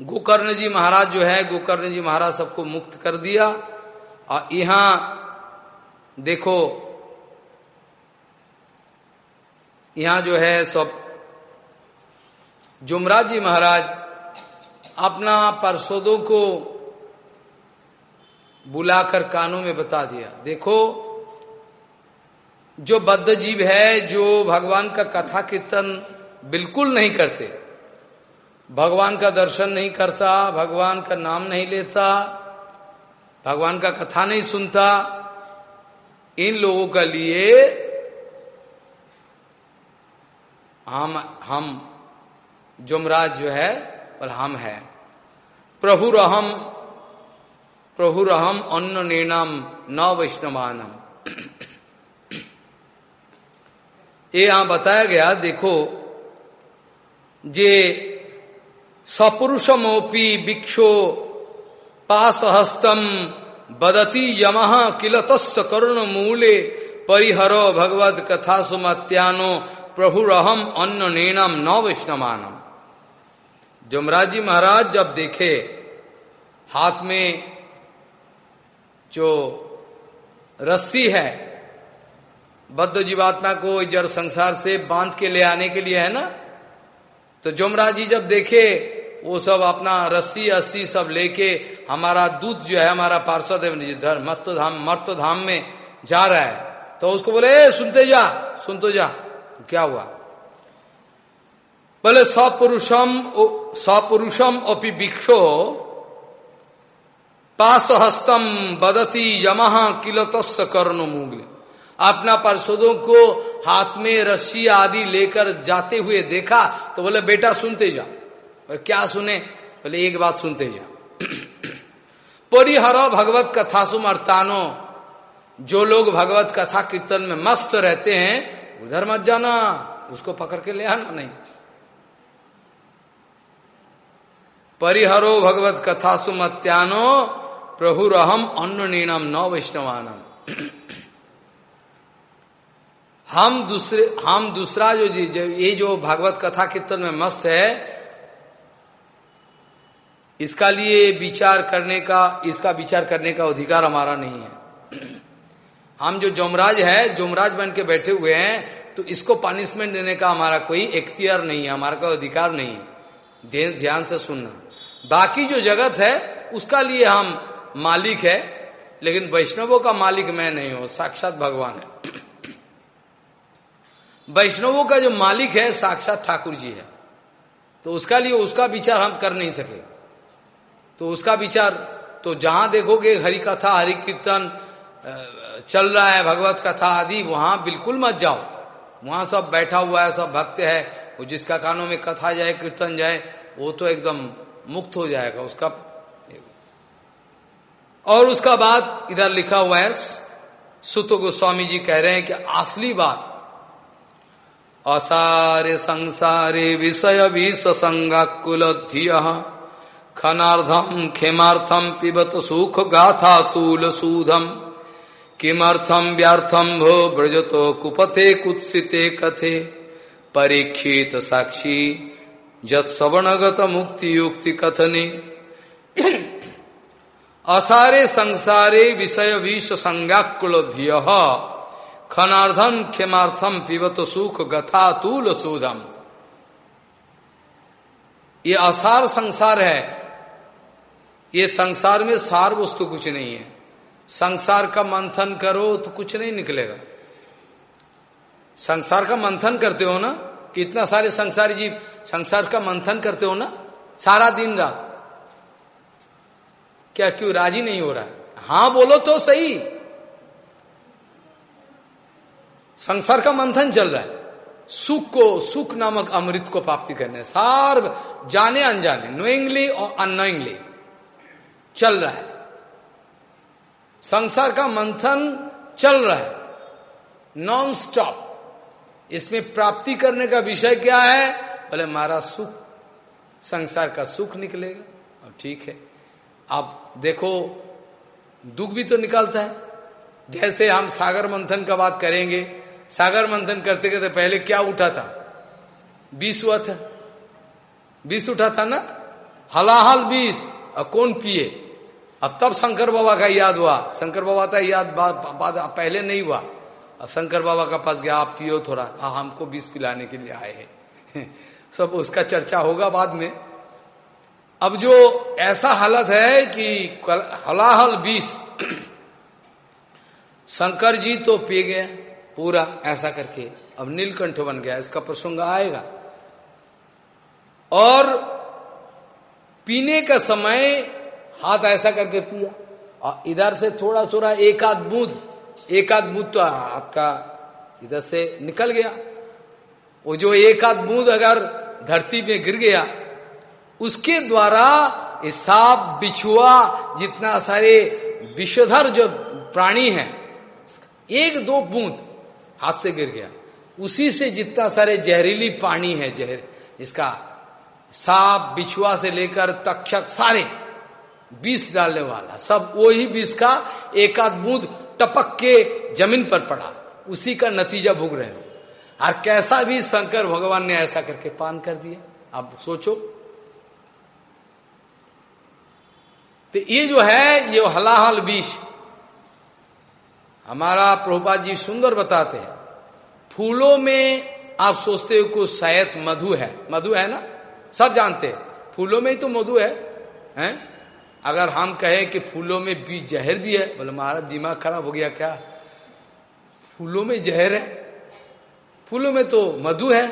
गोकर्ण जी महाराज जो है, गोकर्ण जी महाराज सबको मुक्त कर दिया। और यहाँ देखो, यहाँ जो है सब, जुमराज जी महाराज अपना पार्षदों को बुलाकर कानों में बता दिया, देखो, जो बद्ध जीव है, जो भगवान का कथा कीर्तन बिल्कुल नहीं करते, भगवान का दर्शन नहीं करता, भगवान का नाम नहीं लेता, भगवान का कथा नहीं सुनता, इन लोगों का लिए हम हम, जुमराज जो है और हम है। प्रभु रहम प्रभुरहम अन्न निर्णाम न वैष्णवानम। ये यहाँ बताया गया, देखो, जे सपुरुषमोपी भिक्षो पासहस्तम बदती यम किल तस् करुण मूले परिहरो भगवत कथा सुमत्यानो प्रभुरहम अन्न निर्णम न वैष्णवानम। जमराजी महाराज जब देखे, हाथ में जो रस्सी है, बद्ध जीवात्मा को जड़ संसार से बाँध के ले आने के लिए है ना? तो जुमराज जी जब देखे, वो सब अपना रस्सी, अस्सी सब लेके हमारा दूध जो है, हमारा पार्षद है मत धाम मर्त धाम में जा रहा है। तो उसको बोले, ए, सुनते जा, सुन तो जा। क्या हुआ? बोले, सपुरुषम सपुरुषम अपनी भिक्षो पास हस्तम बदती यमहा किलतस् कर्ण मूगले अपना पार्षदों को हाथ में रस्सी आदि लेकर जाते हुए देखा तो बोले, बेटा, सुनते जा। और क्या सुने? बोले, एक बात सुनते जा। परिहर भगवत कथा सुमर्तानो, जो लोग भगवत कथा कीर्तन में मस्त रहते हैं, उधर मत जाना, उसको पकड़ के ले आना नहीं। परिहरो भगवत कथा सुमत्यानो प्रभुरहम अन्न नीनम न वैष्णवानम। हम दूसरे, हम दूसरा जो ये जो भागवत कथा कीर्तन में मस्त है, इसका लिए विचार करने का, इसका विचार करने का अधिकार हमारा नहीं है। हम जो जमराज है, जमराज बन के बैठे हुए हैं तो इसको पनिशमेंट देने का हमारा कोई एक्तियर नहीं है, हमारा कोई अधिकार नहीं है। ध्यान से सुनना। बाकी जो जगत है, उसका लिए हम मालिक है, लेकिन वैष्णवों का मालिक मैं नहीं हूँ, साक्षात भगवान है। वैष्णवों का जो मालिक है, साक्षात ठाकुर जी है। तो उसका लिए उसका विचार हम कर नहीं सके। तो उसका विचार तो जहाँ देखोगे हरि कथा, हरि कीर्तन चल रहा है, भगवत कथा आदि, वहाँ बिल्कुल मत जाओ। वहाँ सब बैठा हुआ है, सब भक्त है, वो जिसका कानों में कथा जाए, कीर्तन जाए, वो तो एकदम मुक्त हो जाएगा, उसका और उसका बाद इधर लिखा हुआ है, सुतो गोस्वामी जी कह रहे हैं कि असली बात, असारे संसारे विषय विष संगाकुल खनार्धम खेमार्थम पिबत सुख गाथा तूल सूधम किमर्थम व्यार्थम भो ब्रजतो कुपथे कुत्सिते कथे, परीक्षित साक्षी जत सवर्णगत मुक्ति युक्ति कथने असारे संसारे विषय विष संज्ञाकुल खनार्धम क्षेमार्थम पिबत सुख गथा तूल सूधम ये असार संसार है, ये संसार में सार वस्तु कुछ नहीं है। संसार का मंथन करो तो कुछ नहीं निकलेगा। संसार का मंथन करते हो ना, कितना सारे संसारी जीव संसार का मंथन करते हो ना, सारा दिन रात। क्या क्यों राज़ी नहीं हो रहा? है हाँ बोलो तो सही। संसार का मंथन चल रहा है। सुख को, सुख नामक अमृत को प्राप्ति करने, सार जाने अनजाने नोइंगली और अनोइंगली चल रहा है। संसार का मंथन चल रहा है। नॉन स्टॉप इसमें प्राप्ति करने का विषय क्या है? बोले हमारा सुख, संसार का सुख निकलेगा अब ठीक है। आप देखो, दुख भी तो निकलता है। जैसे हम सागर मंथन का बात करेंगे, सागर मंथन करते करते पहले क्या उठा था? बीस हुआ था। बीस उठा था ना? हलाहल बीस और कौन पिए? अब तब शंकर बाबा का याद हुआ। शंकर बाबा का याद बाद पहले नहीं हुआ। अब शंकर बाबा का पास गया, आप पियो थोड़ा। हाँ हमको बीस पिलाने के लिए आए हैं। सब उसका चर्चा होगा बाद में। अब जो ऐसा हालत है कि हलाहल बीस, शंकर जी तो पी गए, पूरा ऐसा करके। अब नीलकंठ बन गया, इसका प्रसंग आएगा। और पीने का समय हाथ ऐसा करके पिया। और इधर से थोड़ा थोड़ा एक आध बूंद, एक आध बूंद तो हाथ का इधर से निकल गया। वो जो एक आध बूंद अगर धरती में गिर गया उसके द्वारा सांप बिछुआ, जितना सारे विषधर जो प्राणी है, एक दो बूंद हाथ से गिर गया। उसी से जितना सारे जहरीली पानी है, जहर इसका सांप बिछुआ से लेकर तक्षक सारे, बीस डालने वाला, सब वही बीस का एक आध बूंद टपक के ज़मीन पर पड़ा। उसी का नतीजा भुग रहे हो। और कैसा भी शंकर भगवान ने ऐसा करके पान कर दिया। आप सोचो तो ये जो है, ये हलाहल बीस हमारा प्रभुपाद जी सुंदर बताते हैं। फूलों में आप सोचते हो कुछ शायद मधु है। मधु है ना? सब जानते हैं। फूलों में ही तो मधु है, हैं? अगर हम कहें कि फूलों में भी जहर भी है, बोले, महाराज, दिमाग खराब हो गया क्या? फूलों में जहर है। फूलों में तो मधु है।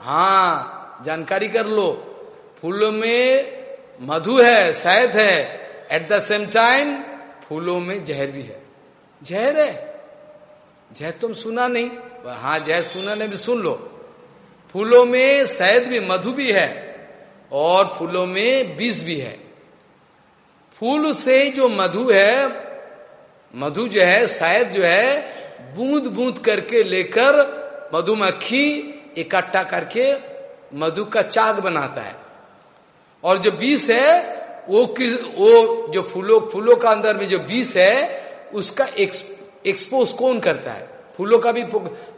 हाँ जानकारी कर लो। फूलों में मधु है शायद है। एट द सेम टाइम फूलों में जहर भी है। जहर है। जहर तुम सुना नहीं। हाँ जहर सुना नहीं भी सुन लो। फूलों में शहद भी, मधु भी है और फूलों में विष भी है। फूल से जो मधु है, मधु जो है शायद जो है, बूंद बूंद करके लेकर मधुमक्खी इकट्ठा करके मधु का चाक बनाता है। और जो विष है वो किस वो जो फूलों फूलों का अंदर में जो बीस है उसका एक्स, एक्सपोज कौन करता है? फूलों का भी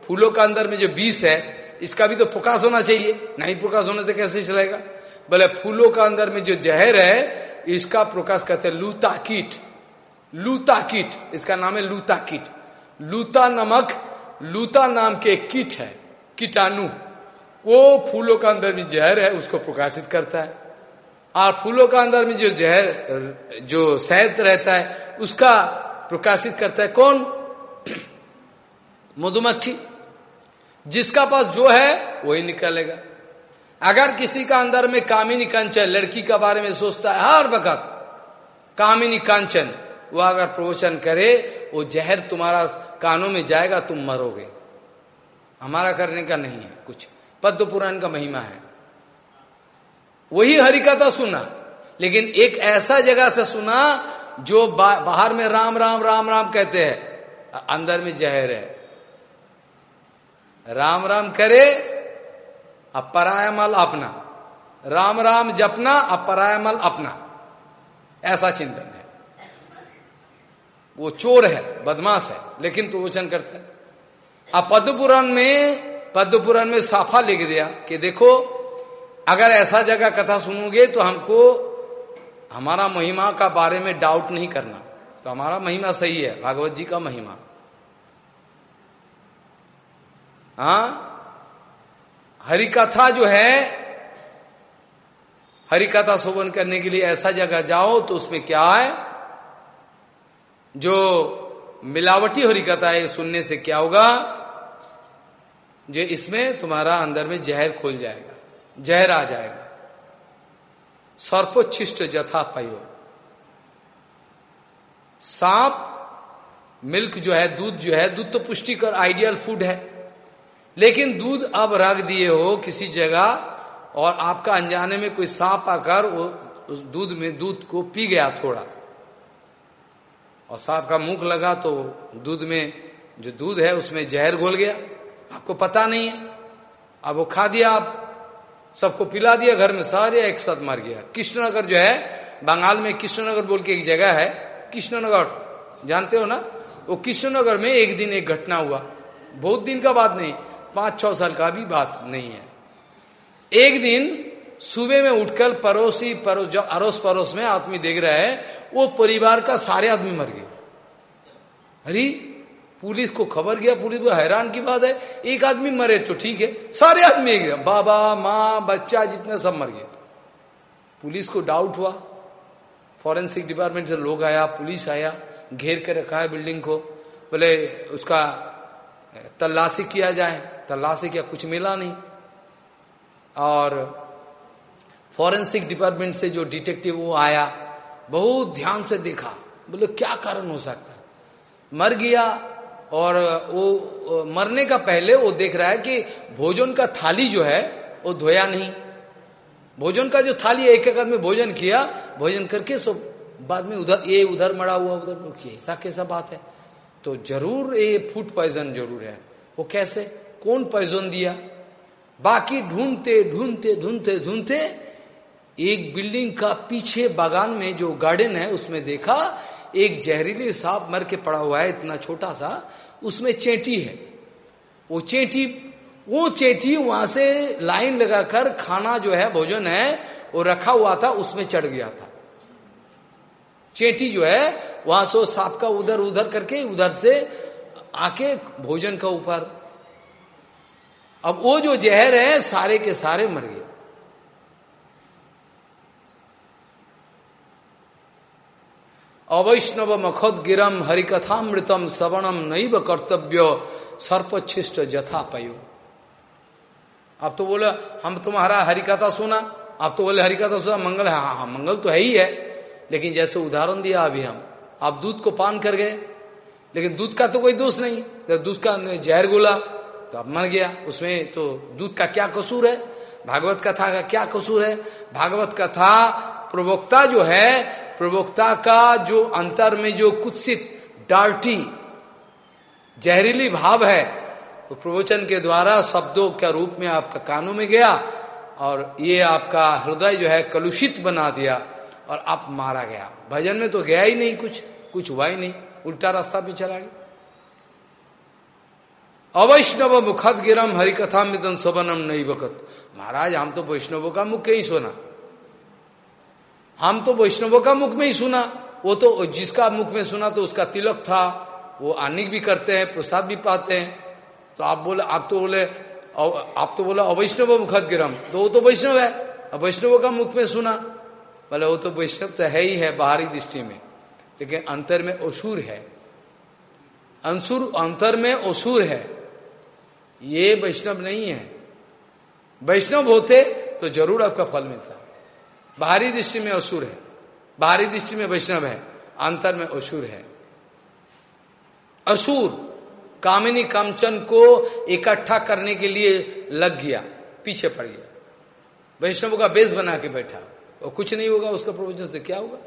फूलों का अंदर में जो बीस है इसका भी तो प्रकाश होना चाहिए। नहीं प्रकाश होने तो कैसे चलेगा? बोले फूलों का अंदर में जो जहर है इसका प्रकाश कहते हैं लूता कीट। लूता कीट इसका नाम है लूता कीट। लूता नमक लूता नाम के कीट है कीटाणु। वो फूलों का अंदर में जहर है उसको प्रकाशित करता है। और फूलों का अंदर में जो जहर, जो शहद रहता है, उसका प्रकाशित करता है कौन? मधुमक्खी। जिसका पास जो है, वही निकलेगा। अगर किसी का अंदर में कामिनी कंचन, लड़की का बारे में सोचता है, हर वक्त कामिनी कांचन वो अगर प्रवचन करे, वो जहर तुम्हारा कानों में जाएगा, तुम मरोगे। हमारा करने का नहीं है कुछ। पद्म पुराण का महिमा है। वही हरि हरिकथा सुना। लेकिन एक ऐसा जगह से सुना जो बा, बाहर में राम राम राम राम कहते हैं अंदर में जहर है। राम राम करे अब परायमल अपना। राम राम जपना अब अपना। ऐसा चिंतन है। वो चोर है बदमाश है लेकिन प्रवचन करता है। अब पद्मपुराण में पद्मपुराण में साफा लिख दिया कि देखो अगर ऐसा जगह कथा सुनोगे तो हमको हमारा महिमा का बारे में डाउट नहीं करना। तो हमारा महिमा सही है, भागवत जी का महिमा। हा? हरिकथा जो है, हरिकथा शोभन करने के लिए ऐसा जगह जाओ तो उसमें क्या है? जो मिलावटी हरिकथा है, सुनने से क्या होगा? जो इसमें तुम्हारा अंदर में जहर खोल जाएगा। जहर आ जाएगा। सर्पोच्छिष्ट जथा पयो। सांप, मिल्क जो है, दूध जो है, दूध तो पुष्टिकर आइडियल फ़ूड है। लेकिन दूध अब रख दिए हो किसी जगह और आपका अनजाने में कोई सांप आकर वो उस दूध में, दूध को पी गया थोड़ा। और सांप का मुख लगा तो दूध में जो दूध है, उसमें जहर घोल गया। आपको पता नहीं है। अब वो खा दिया आप। सबको पिला दिया, घर में सारे एक साथ मार गया। कृष्णनगर जो है, बंगाल में कृष्णनगर बोल के एक जगह है, कृष्णनगर। जानते हो ना? वो कृष्णनगर में एक दिन एक घटना हुआ। बहुत दिन का बात नहीं पाँच छह साल का भी बात नहीं है। एक दिन सुबह में उठकर पड़ोसी, पड़ोस, जो अड़ोस पड़ोस में आदमी देख रहा है, वो परिवार का सारे आदमी मर गए। अरे पुलिस को खबर गया, पुलिस को हैरान की बात है, एक आदमी मरे तो ठीक है। सारे आदमी गए बाबा, माँ, बच्चा, जितने सब मर गए। पुलिस को डाउट हुआ। फॉरेंसिक डिपार्टमेंट से लोग आया, पुलिस आया, घेर के रखा है बिल्डिंग को। बोले, उसका तलाशी किया जाए। तलाशी किया, कुछ मिला नहीं। और फॉरेंसिक डिपार्टमेंट से जो डिटेक्टिव वो आया, बहुत ध्यान से देखा। बोले, क्या कारण हो सकता? मर गया और वो मरने का पहले वो देख रहा है कि भोजन का थाली जो है, वो धोया नहीं। भोजन का जो थाली एक एक आदमी भोजन किया, भोजन करके सब बाद में उधर, ये उधर मरा हुआ, उधर ऐसा कैसा बात है। तो ज़रूर ये फ़ूड पॉइजन ज़रूर है। वो कैसे? कौन पॉइजन दिया? बाकी ढूंढते ढूंढते ढूंढते ढूंढते एक बिल्डिंग का पीछे बागान में जो गार्डन है, उसमें देखा, एक जहरीली सांप मर के पड़ा हुआ है, इतना छोटा सा। उसमें चेटी है। वो चेटी वो चेटी वहाँ से लाइन लगाकर खाना जो है, भोजन है, वो रखा हुआ था, उसमें चढ़ गया था। चेटी जो है, वहाँ से सांप का उधर उधर करके उधर से आके भोजन का ऊपर। अब वो जो जहर है, सारे के सारे मर गए। अवैष्णव मखद गिरम हरिकथामृतम श्रवणम नैव कर्तव्य सर्पच्छिष्ट जथा पयो अब तो बोले, हम तुम्हारा हरिकथा सुना। अब तो बोले, हरिकथा सुना, मंगल है। हाँ हाँ मंगल तो है ही है। लेकिन जैसे उदाहरण दिया अभी हम, आप दूध को पान कर गए। लेकिन दूध का तो कोई दोष नहीं। जब दूध का जहर गोला तो अब मर गया। उसमें तो दूध का क्या कसूर है? भागवत कथा का क्या कसूर है? भागवत कथा प्रवक्ता जो है प्रवक्ता का जो अंतर में जो कुत्सित डार्टी जहरीली भाव है, वो तो प्रवचन के द्वारा शब्दों के रूप में आपका कानों में गया और ये आपका हृदय जो है कलुषित बना दिया और आप मारा गया। भजन में तो गया ही नहीं कुछ कुछ हुआ ही नहीं। उल्टा रास्ता भी चला गया। अवैष्णव मुखद गिरम हरिकथा मितन सोबनम नहीं बकत महाराज, हम तो वैष्णवों का मुख्य ही सुना। हम तो वैष्णवों का मुख में ही सुना। वो तो जिसका मुख में सुना तो उसका तिलक था। वो आनिक भी करते हैं, प्रसाद भी पाते हैं। तो आप बोले, आप तो बोले आप तो बोले अवैष्णव मुखद गिरम तो वो तो वैष्णव है। वैष्णव का मुख में सुना। बोले, वो तो वैष्णव तो है ही है बाहरी दृष्टि में। लेकिन अंतर में असुर है। अंसुर, अंतर में असुर है। ये वैष्णव नहीं है। वैष्णव होते तो ज़रूर आपका फल मिलता। बाहरी दृष्टि में असुर है, बाहरी दृष्टि में वैष्णव है, अंतर में असुर है। असुर, कामिनी कामचन को इकट्ठा करने के लिए लग गया, पीछे पड़ गया। वैष्णव का बेस बना के बैठा, और कुछ नहीं होगा उसका प्रवचन से क्या होगा?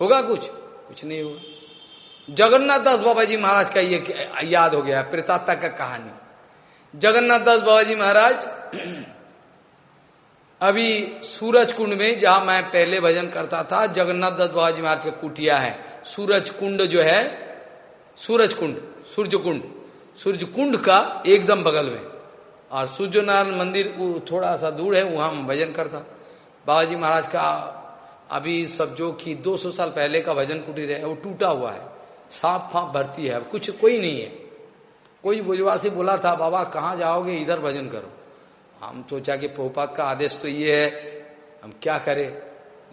होगा कुछ? कुछ नहीं होगा। जगन्नाथ दास बाबा जी महाराज का ये याद हो गया प्रेतात्ता का कहानी। जगन्नाथ दास बाबा जी महाराज अभी सूरज कुंड में जहाँ मैं पहले भजन करता था, जगन्नाथ दास बाबा जी महाराज का कुटिया है। सूरज कुंड जो है, सूरज कुंड सूर्य कुंड सूर्य कुंड का एकदम बगल में। और सूर्य नारायण मंदिर थोड़ा सा दूर है, वहाँ भजन करता। बाबा जी महाराज का अभी सब जो कि 200 साल पहले का भजन कुटीर है, वो टूटा हुआ है। सांप फाप भरती है कुछ कोई नहीं है। कोई बुजवासी बोला था, बाबा कहाँ जाओगे, इधर भजन करो। हम सोचा कि प्रभुपात का आदेश तो ये है, हम क्या करें?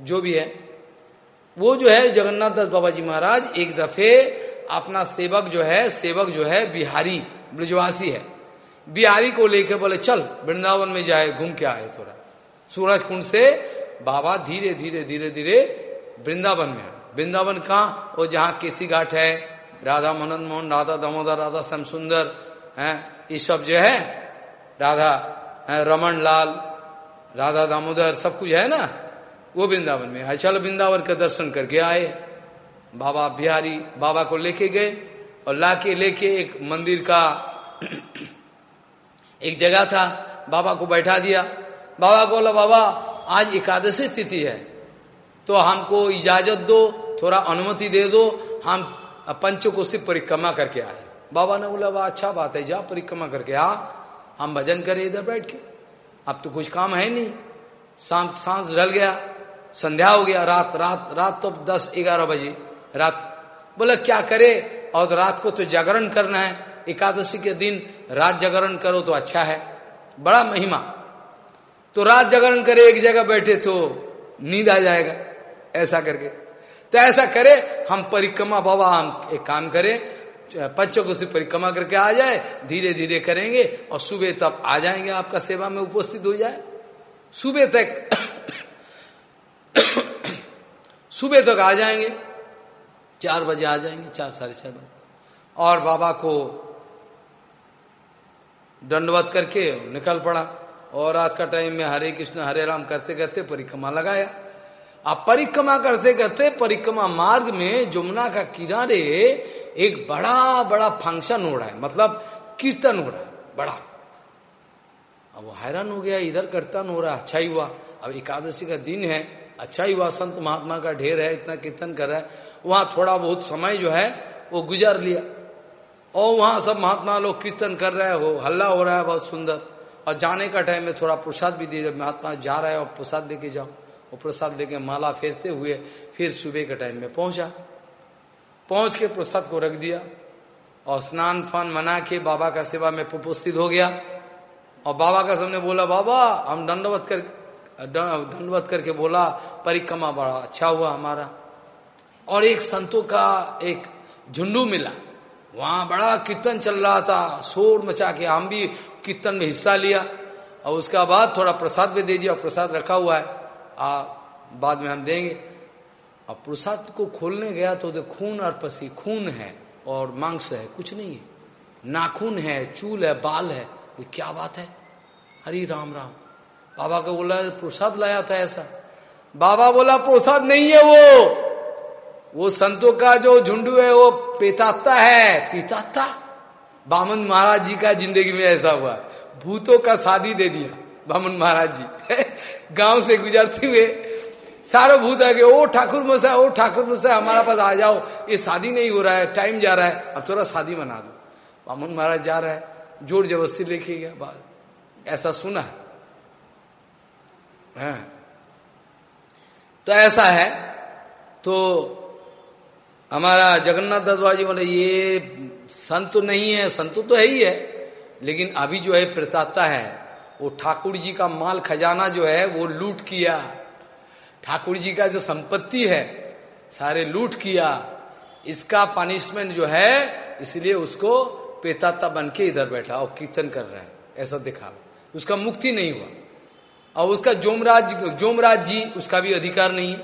जो भी है। वो जो है जगन्नाथ दास बाबा जी महाराज, एक दफे अपना सेवक जो है, सेवक जो है बिहारी, ब्रजवासी है। बिहारी को लेकर बोले, चल, वृंदावन में जाए, घूम के आए थोड़ा। सूरज कुंड से बाबा धीरे धीरे धीरे धीरे वृंदावन में वृंदावन कहा? वो जहाँ केसी घाट है। राधा मनन मोहन, राधा दामोदर, राधा श्याम सुंदर, है, ये सब जो है, राधा रमन लाल, राधा दामोदर, सब कुछ है ना? वो वृंदावन में है चल वृंदावन का दर्शन करके आए। बाबा बिहारी बाबा को लेके गए और लाके लेके एक मंदिर का एक जगह था, बाबा को बैठा दिया। बाबा को बोला, बाबा, आज एकादशी तिथि है तो हमको इजाज़त दो, थोड़ा अनुमति दे दो, हम पंचकोशी परिक्रमा करके आए। बाबा ने बोला, वाह अच्छा बात है, जा परिक्रमा करके आ। हम भजन करें इधर बैठ के। अब तो कुछ काम है नहीं। शाम, सांस ढल गया। संध्या हो गया। रात रात रात तो दस ग्यारह बजे। रात, बोला, क्या करे? और रात को तो जागरण करना है। एकादशी के दिन रात जागरण करो तो अच्छा है। बड़ा महिमा। तो रात जागरण करे, एक जगह बैठे तो नींद आ जाएगा। ऐसा करके। तो ऐसा करे, हम परिक्रमा बाबा हम एक काम करें पंचकोशी परिक्रमा करके आ जाए धीरे धीरे करेंगे और सुबह तब आ जाएँगे, आपका सेवा में उपस्थित हो जाए। सुबह तक सुबह तक आ जाएँगे। चार बजे आ जाएँगे, चार, साढ़े चार बजे। और बाबा को दंडवत करके निकल पड़ा और रात का टाइम में हरे कृष्ण, हरे राम करते करते परिक्रमा लगाया। अब परिक्रमा करते करते परिक्रमा मार्ग में जमुना का किनारे एक बड़ा बड़ा फ़ंक्शन हो रहा है। मतलब कीर्तन हो रहा है, बड़ा। अब वो हैरान हो गया, इधर कीर्तन हो रहा है अच्छा ही हुआ। अब एकादशी का दिन है अच्छा ही हुआ, संत महात्मा का ढेर है, इतना कीर्तन कर रहा है। वहाँ थोड़ा बहुत समय जो है, वो गुजार लिया। और वहाँ सब महात्मा लोग कीर्तन कर रहे हो हल्ला हो रहा है, बहुत सुंदर। और जाने का टाइम में थोड़ा प्रसाद भी दीजिए महात्मा जा रहा है और प्रसाद देके जाओ। वो प्रसाद देके माला फेरते हुए फिर सुबह के टाइम में पहुँचा। पहुँच के प्रसाद को रख दिया और स्नान फान मना के बाबा का सेवा में उपस्थित हो गया। और बाबा का सबने बोला, बाबा, हम दंडवत कर, दंडवत करके बोला, परिक्रमा बड़ा अच्छा हुआ हमारा। और एक संतों का एक झुंडू मिला। वहाँ बड़ा कीर्तन चल रहा था, शोर मचा के हम भी कीर्तन में हिस्सा लिया। और उसका बाद थोड़ा प्रसाद भी दे दिया प्रसाद रखा हुआ है। आ, बाद में हम देंगे। और प्रसाद को खोलने गया तो देख खून और पसी, खून है और मांस है, कुछ नहीं है। नाखून है, चूल है, बाल है, ये क्या बात है? हरी राम राम। बाबा को बोला, प्रसाद लाया था ऐसा। बाबा बोला, प्रसाद नहीं है वो। वो संतों का जो झुंडू है, वो पेताता है। पिताता? बामन महाराज जी का ज़िंदगी में ऐसा हुआ। भूतों का शादी दे दिया बामन महाराज जी। गाँव से गुजरते हुए सारे भूत आ गए ओ ठाकुर मसा, ओ ठाकुर मसा, हमारा पास आ जाओ। ये शादी नहीं हो रहा है टाइम जा रहा है। अब थोड़ा शादी बना दो। बामन महाराज जा रहा है, ज़ोर जबरस्ती लेके गया बात ऐसा सुना है? हाँ। तो ऐसा है तो हमारा जगन्नाथ दत्त बोले ये संत तो नहीं है, संत तो है ही है, लेकिन अभी जो है प्रताता है, वो ठाकुर जी का माल खजाना जो है, वो लूट किया। ठाकुर जी का जो संपत्ति है, सारे लूट किया, इसका पनिशमेंट जो है, इसलिए उसको पेताता बन के इधर बैठा, और कीर्तन कर रहे हैं, ऐसा देखा उसका मुक्ति नहीं हुआ। और उसका जोमराज जोमराज जी, उसका भी अधिकार नहीं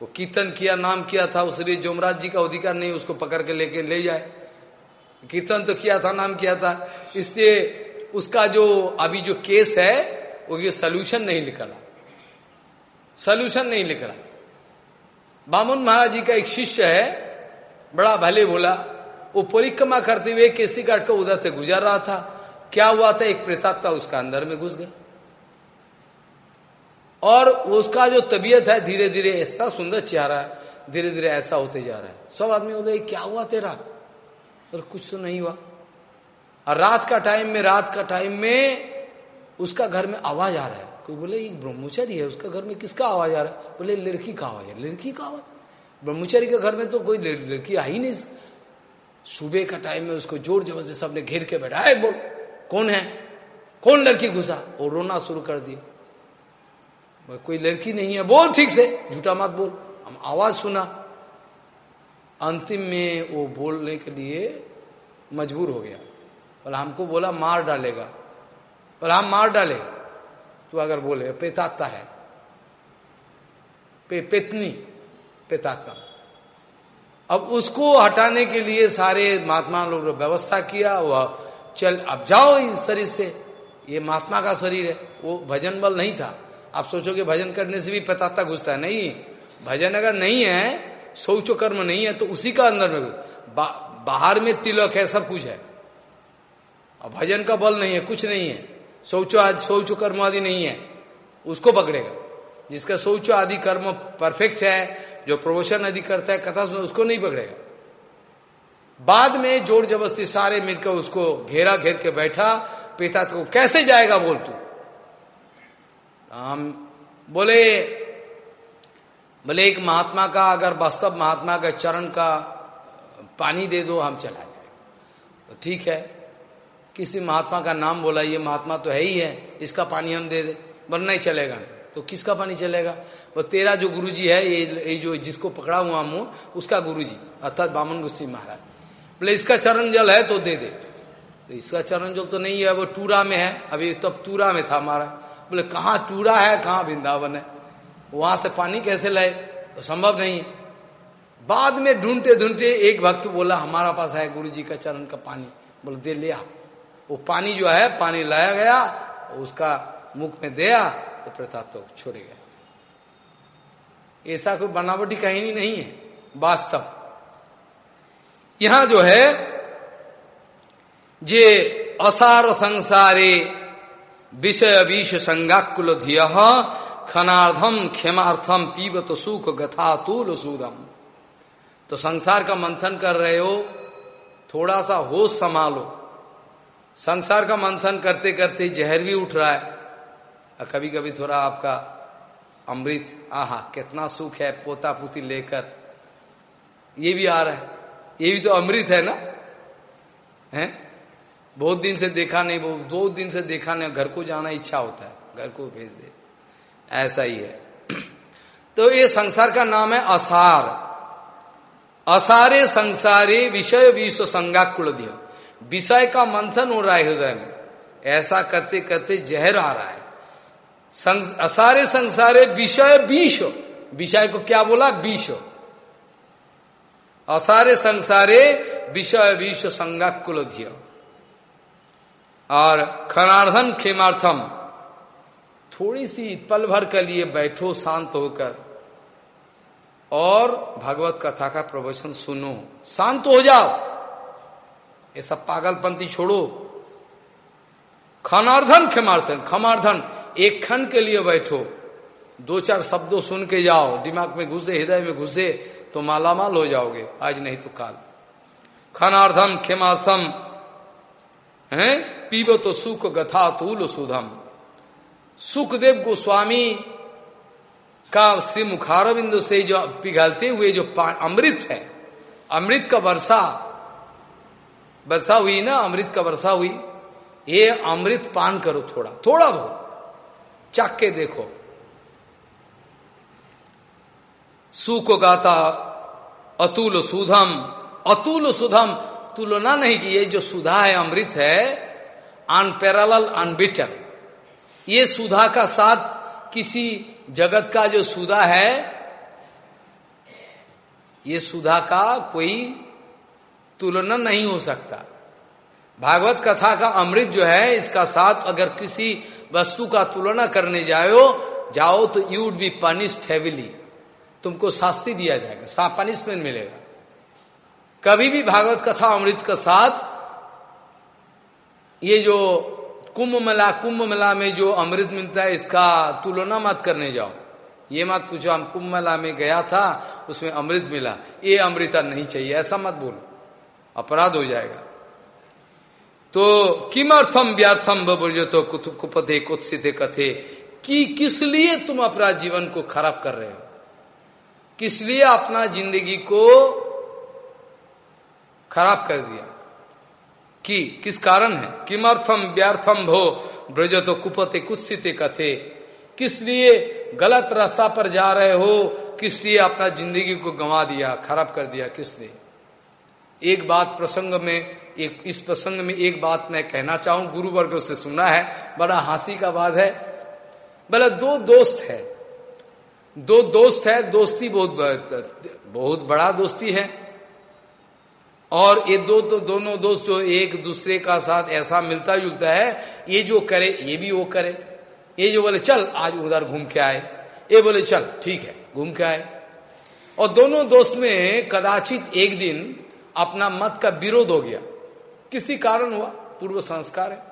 वो कीर्तन किया, नाम किया था, उसलिए जोमराज जी का अधिकार नहीं, उसको पकड़ के लेके ले जाए। कीर्तन तो किया था, नाम किया था, इसलिए उसका जो, अभी जो केस है, वो ये सोल्यूशन नहीं निकला। सोल्यूशन नहीं लिख रहा। बामन महाराज जी का एक शिष्य है, बड़ा भले बोला, वो परिक्रमा करते हुए केसी काट को उधर से गुजर रहा था। क्या हुआ था? एक प्रेतात्मा उसका अंदर में घुस गया। और उसका जो तबीयत है धीरे धीरे ऐसा सुंदर चेहरा है धीरे धीरे ऐसा होते जा रहा है। सब आदमी बोलते क्या हुआ तेरा? और कुछ तो नहीं हुआ। और रात का टाइम में, रात का टाइम में उसका घर में आवाज़ आ रहा है। कोई बोले एक ब्रह्मचारी है, उसका घर में किसका आवाज़ आ रहा है? बोले, लड़की का आवाज़ है, लड़की का आवाज़ ब्रह्मचारी के घर में तो कोई लड़की आई नहीं सुबह का टाइम में उसको ज़ोर ज़बरदस्ती सबने घेर के बैठा है बोल, कौन है? कौन लड़की घुसा? और रोना शुरू कर दिया कोई लड़की नहीं है। बोल, ठीक से, झूठा मत बोल, हम आवाज़ सुना। अंतिम में वो बोलने के लिए मजबूर हो गया। बोला, हमको बोला मार डालेगा। बोला, हम मार डालेगा। तो अगर बोले पेतात्ता है। पे पेतनी पेताता अब उसको हटाने के लिए सारे महात्मा लोग व्यवस्था किया वह चल अब जाओ इस शरीर से। ये महात्मा का शरीर है वो भजन बल नहीं था। आप सोचोगे भजन करने से भी पेताता घुसता है। नहीं भजन अगर नहीं है शौच कर्म नहीं है तो उसी का अंदर में बा, बाहर में तिलक है सब कुछ है। और भजन का बल नहीं है कुछ नहीं है। शौचो आदि, शौच कर्म आदि नहीं है। उसको पकड़ेगा। जिसका शौच आदि कर्म परफेक्ट है, जो प्रवचन आदि करता है, कथा उसको नहीं पकड़ेगा। बाद में ज़ोर जबरस्ती सारे मिलकर उसको घेरा घेर के बैठा, पिता को, कैसे जाएगा बोल तू? हम बोले बोले एक महात्मा का, अगर वास्तव महात्मा का चरण का पानी दे दो, हम चला जाए तो ठीक है। किसी महात्मा का नाम बोला ये महात्मा तो है ही है इसका पानी हम दे दे। बर नहीं चलेगा। तो किसका पानी चलेगा? वो तेरा जो गुरुजी है ये, ये जो जिसको पकड़ा हुआ मुँह उसका गुरुजी अर्थात बामन गुस्सी महाराज। बोले इसका चरण जल है तो दे दे। तो इसका चरण जल तो नहीं है वो टूरा में है। अभी तब टूरा में था हमारा बोले कहाँ टूरा है कहाँ वृंदावन है? वहाँ से पानी कैसे लाए? तो संभव नहीं है। बाद में ढूंढते ढूंढते एक भक्त बोला हमारा पास है गुरु जी का चरण का पानी। बोले दे लिया वो पानी जो है, पानी लाया गया, उसका मुख में दिया तो प्रताप तो छोड़े गए। ऐसा कोई बनावटी कहानी नहीं है, वास्तव। यहाँ जो है, जे असार संसारे विषय विष संगाकुल धिय खनार्धम क्षमार्थम पीबत सुख गथा तूल सूदम। तो संसार का मंथन कर रहे हो, थोड़ा सा होश संभालो। संसार का मंथन करते करते जहर भी उठ रहा है। और कभी कभी थोड़ा आपका अमृत, आहा, कितना सुख है पोता पोती लेकर। ये भी आ रहा है। ये भी तो अमृत है ना? है? बहुत दिन से देखा नहीं, बहुत, दो दिन से देखा नहीं, घर को जाना इच्छा होता है। घर को भेज दे। ऐसा ही है। तो ये संसार का नाम है असार। असारे संसारे विषय विश्व संगाकुल दिया विषय का मंथन हो रहा है हृदय में। ऐसा करते करते जहर आ रहा है। असारे संसारे विषय विष विषय को क्या बोला? विष असारे संसारे विषय विष संगाकुल और खनार्धन खेमार्थम। थोड़ी सी पल भर के लिए बैठो, शांत होकर। और भगवत कथा का प्रवचन सुनो। शांत हो जाओ। ये सब पागलपंथी छोड़ो। खनार्धन क्षमार्थन खमार्धन। एक क्षण के लिए बैठो। दो चार शब्दों सुन के जाओ। दिमाग में घुसे, हृदय में घुसे तो मालामाल हो जाओगे। आज नहीं तो काल। खानार्थम खेमार्थम। है? पीबो तो सुख गथा तूल सुधम। सुखदेव गोस्वामी का से मुखारबिंदु से जो पिघलते हुए जो अमृत है, अमृत का वर्षा वर्षा हुई ना, अमृत का वर्षा हुई, ये अमृत पान करो थोड़ा थोड़ा बहुत, चख के देखो। सुख गाता, अतुल सुधम अतुल सुधम, तुलना नहीं की, ये जो सुधा है, अमृत है अनपेरल अनबिटन ये सुधा का साथ किसी जगत का जो सुधा है, ये सुधा का कोई तुलना नहीं हो सकता। भागवत कथा का अमृत जो है, इसका साथ अगर किसी वस्तु का तुलना करने जाओ जाओ तो you would be punished heavily तुमको शास्ति दिया जाएगा, सा पनिशमेंट मिलेगा। कभी भी भागवत कथा अमृत के साथ, ये जो कुंभ मेला कुंभ मेला में जो अमृत मिलता है, इसका तुलना मत करने जाओ। ये मत पूछो, हम कुंभ मेला में गया था, उसमें अमृत मिला। ये अमृता नहीं चाहिए, ऐसा मत बोलो। अपराध हो जाएगा। तो किमर्थम व्यार्थम तो कुपथे कुत्सित कथे? कि किस लिए तुम अपना जीवन को खराब कर रहे हो? किस लिए अपना ज़िंदगी को खराब कर दिया? कि किस कारण है? किमर्थम व्यर्थम भो? ब्रज तो कुपते कुत्सित कथे? किस लिए गलत रास्ता पर जा रहे हो? किस लिए अपना ज़िंदगी को गंवा दिया, खराब कर दिया? किस लिए? एक बात प्रसंग में, एक, इस प्रसंग में एक बात मैं कहना चाहूँ गुरु वर्ग से सुना है, बड़ा हँसी का बात है। बोला, दो दोस्त है। दो दोस्त है, दोस्ती बहुत बहुत बड़ा दोस्ती है। और ये दो तो दोनों दोस्त जो एक दूसरे का साथ ऐसा मिलता जुलता है, ये जो करे, ये भी वो करे। ये जो बोले, चल, आज उधर घूम के आए। ये बोले, चल, ठीक है, घूम के आए। और दोनों दोस्त में कदाचित एक दिन अपना मत का विरोध हो गया। किसी कारण हुआ? पूर्व संस्कार है।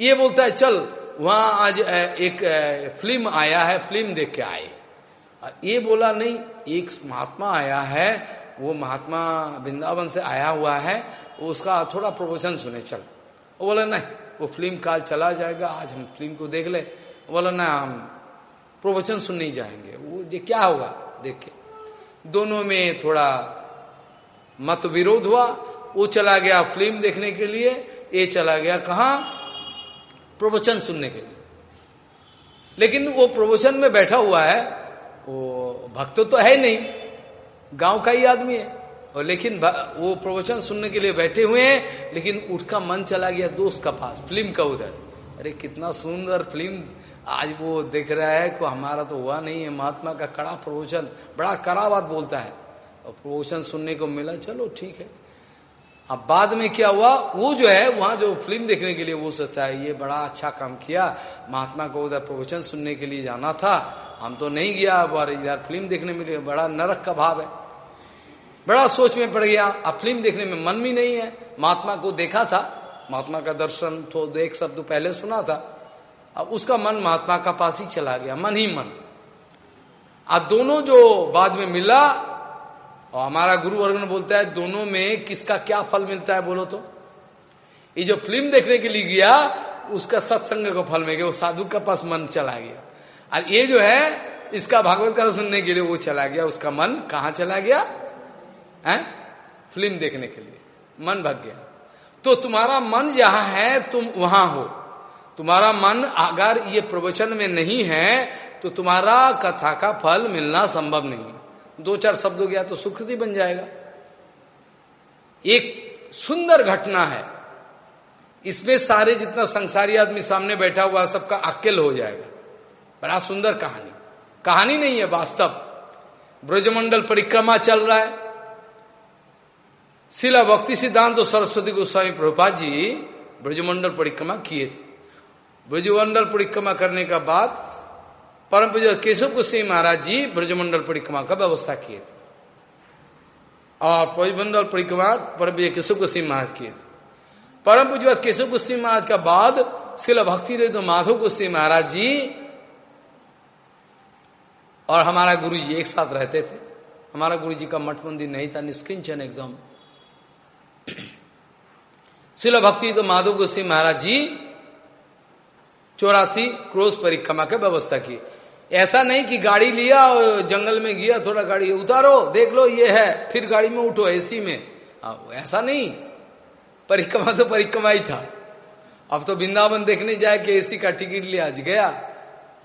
ये बोलता है, चल, वहाँ आज एक फ़िल्म आया है, फ़िल्म देख के आए। और ये बोला, नहीं, एक महात्मा आया है, वो महात्मा वृंदावन से आया हुआ है, उसका थोड़ा प्रवचन सुने, चल। वो बोला, नहीं, वो फ़िल्म काल चला जाएगा, आज हम फ़िल्म को देख ले। बोला, ना, हम प्रवचन सुन नहीं जाएँगे। वो ये क्या होगा? देख के। दोनों में थोड़ा मत विरोध हुआ, वो चला गया फ़िल्म देखने के लिए, ये चला गया कहा? प्रवचन सुनने के लिए। लेकिन वो प्रवचन में बैठा हुआ है, वो भक्त तो है नहीं, गाँव का ही आदमी है। और लेकिन वो प्रवचन सुनने के लिए बैठे हुए हैं, लेकिन उसका मन चला गया दोस्त का पास, फ़िल्म का उधर। अरे कितना सुंदर फ़िल्म, आज वो देख रहा है कि हमारा तो हुआ नहीं है, महात्मा का कड़ा प्रवचन, बड़ा कड़ा बात बोलता है। और प्रवचन सुनने को मिला, चलो ठीक है। अब बाद में क्या हुआ? वो जो है, वहाँ जो फ़िल्म देखने के लिए वो सोचता है, ये बड़ा अच्छा काम किया, महात्मा को उधर प्रवचन सुनने के लिए जाना था। हम तो नहीं गया और इधर फ़िल्म देखने में बड़ा नरक का भाव है। बड़ा सोच में पड़ गया, अब फ़िल्म देखने में मन भी नहीं है। महात्मा को देखा था, महात्मा का दर्शन तो एक शब्द पहले सुना था। अब उसका मन महात्मा का पास ही चला गया, मन ही मन। अब दोनों जो बाद में मिला और हमारा गुरु वर्ग बोलता है, दोनों में किसका क्या फल मिलता है? बोलो तो। ये जो फ़िल्म देखने के लिए गया, उसका सत्संग का फल मिल गया, वो साधु का पास मन चला गया। और ये जो है, इसका भागवत कथा सुनने के लिए वो चला गया, उसका मन कहा चला गया? है? फ़िल्म देखने के लिए। मन भग गया। तो तुम्हारा मन जहाँ है, तुम वहाँ हो। तुम्हारा मन अगर ये प्रवचन में नहीं है तो तुम्हारा कथा का फल मिलना संभव नहीं दो चार शब्द हो गया तो सुकृति बन जाएगा। एक सुंदर घटना है। इसमें सारे जितना संसारी आदमी सामने बैठा हुआ सबका अकेल हो जाएगा। बड़ा सुंदर कहानी। कहानी नहीं है, वास्तव। ब्रजमंडल परिक्रमा चल रहा है। शिला भक्ति सिद्धांत तो सरस्वती गोस्वामी प्रभुपाद जी ब्रजमंडल परिक्रमा किए थे। ब्रजमंडल परिक्रमा करने का बाद परम पूजा केशव गोस्वामी महाराज जी ब्रजमंडल परिक्रमा का व्यवस्था किए थे। और ब्रजमंडल परिक्रमा परम पूजा केशव गोस्वामी महाराज किए थे। परम पूजा केशव गोस्वामी महाराज का बाद शिल भक्ति तो माधव गोस्वामी महाराज जी और हमारा गुरु जी एक साथ रहते थे। हमारा गुरु जी का मठ मंदिर नहीं था, निष्किंचन एकदम। शिल भक्ति तो माधव गोस्वी महाराज जी चौरासी क्रोज परिक्रमा के व्यवस्था की ऐसा नहीं कि गाड़ी लिया और जंगल में गया, थोड़ा गाड़ी उतारो, देख लो, ये है, फिर गाड़ी में उठो, एसी में। ऐसा नहीं। परिक्रमा तो परिक्रमा ही था। अब तो वृंदावन देखने जाए कि एसी का टिकट लिया, आज गया।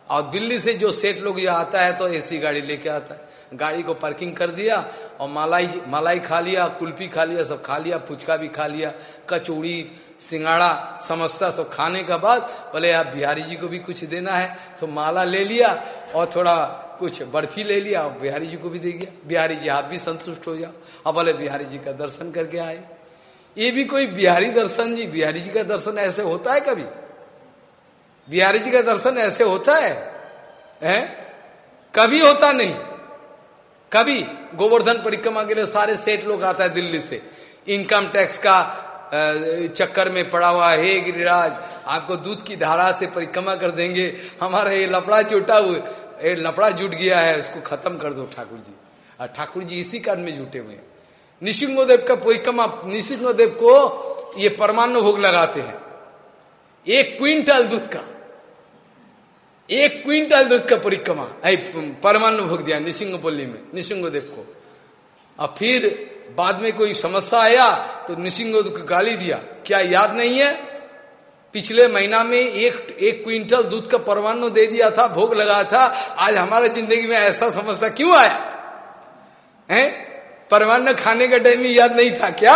और दिल्ली से जो सेठ लोग ये आता है तो एसी गाड़ी लेके आता है। गाड़ी को पार्किंग कर दिया, और मलाई मलाई खा लिया, कुल्फी खा लिया, सब खा लिया, फुचका भी खा लिया, कचौड़ी सिंगाड़ा समस्या सब खाने का बाद बोले आप बिहारी जी को भी कुछ देना है तो माला ले लिया और थोड़ा कुछ बर्फ़ी ले लिया और बिहारी जी को भी दे गया बिहारी जी आप भी संतुष्ट हो जाओ। अब बोले बिहारी जी का दर्शन करके आए। ये भी कोई बिहारी दर्शन जी बिहारी जी का दर्शन ऐसे होता है कभी? बिहारी जी का दर्शन ऐसे होता है, है? कभी होता नहीं। कभी गोवर्धन परिक्रमा के लिए सारे सेठ लोग आता है दिल्ली से। इनकम टैक्स का चक्कर में पड़ा हुआ, हे गिरिराज, आपको दूध की धारा से परिक्रमा कर देंगे। हमारा ये लपड़ा जुटा हुआ, ये लपड़ा जुट गया है, उसको खत्म कर दो ठाकुर जी। और ठाकुर जी इसी कारण में जुटे हुए निशिंगोदेव का परिक्रमा निशिंगोदेव को ये परमाणु भोग लगाते हैं। एक क्विंटल दूध का, एक क्विंटल दूध का परिक्रमा परमाणु भोग दिया निशिंगपल्ली में निशिंगोदेव को। और फिर बाद में कोई समस्या आया तो निशिंगो को गाली दिया। क्या याद नहीं है? पिछले महीना में एक एक क्विंटल दूध का परमाणु दे दिया था, भोग लगा था। आज हमारे ज़िंदगी में ऐसा समस्या क्यों आया? है? परमाणु खाने का टाइम याद नहीं था क्या?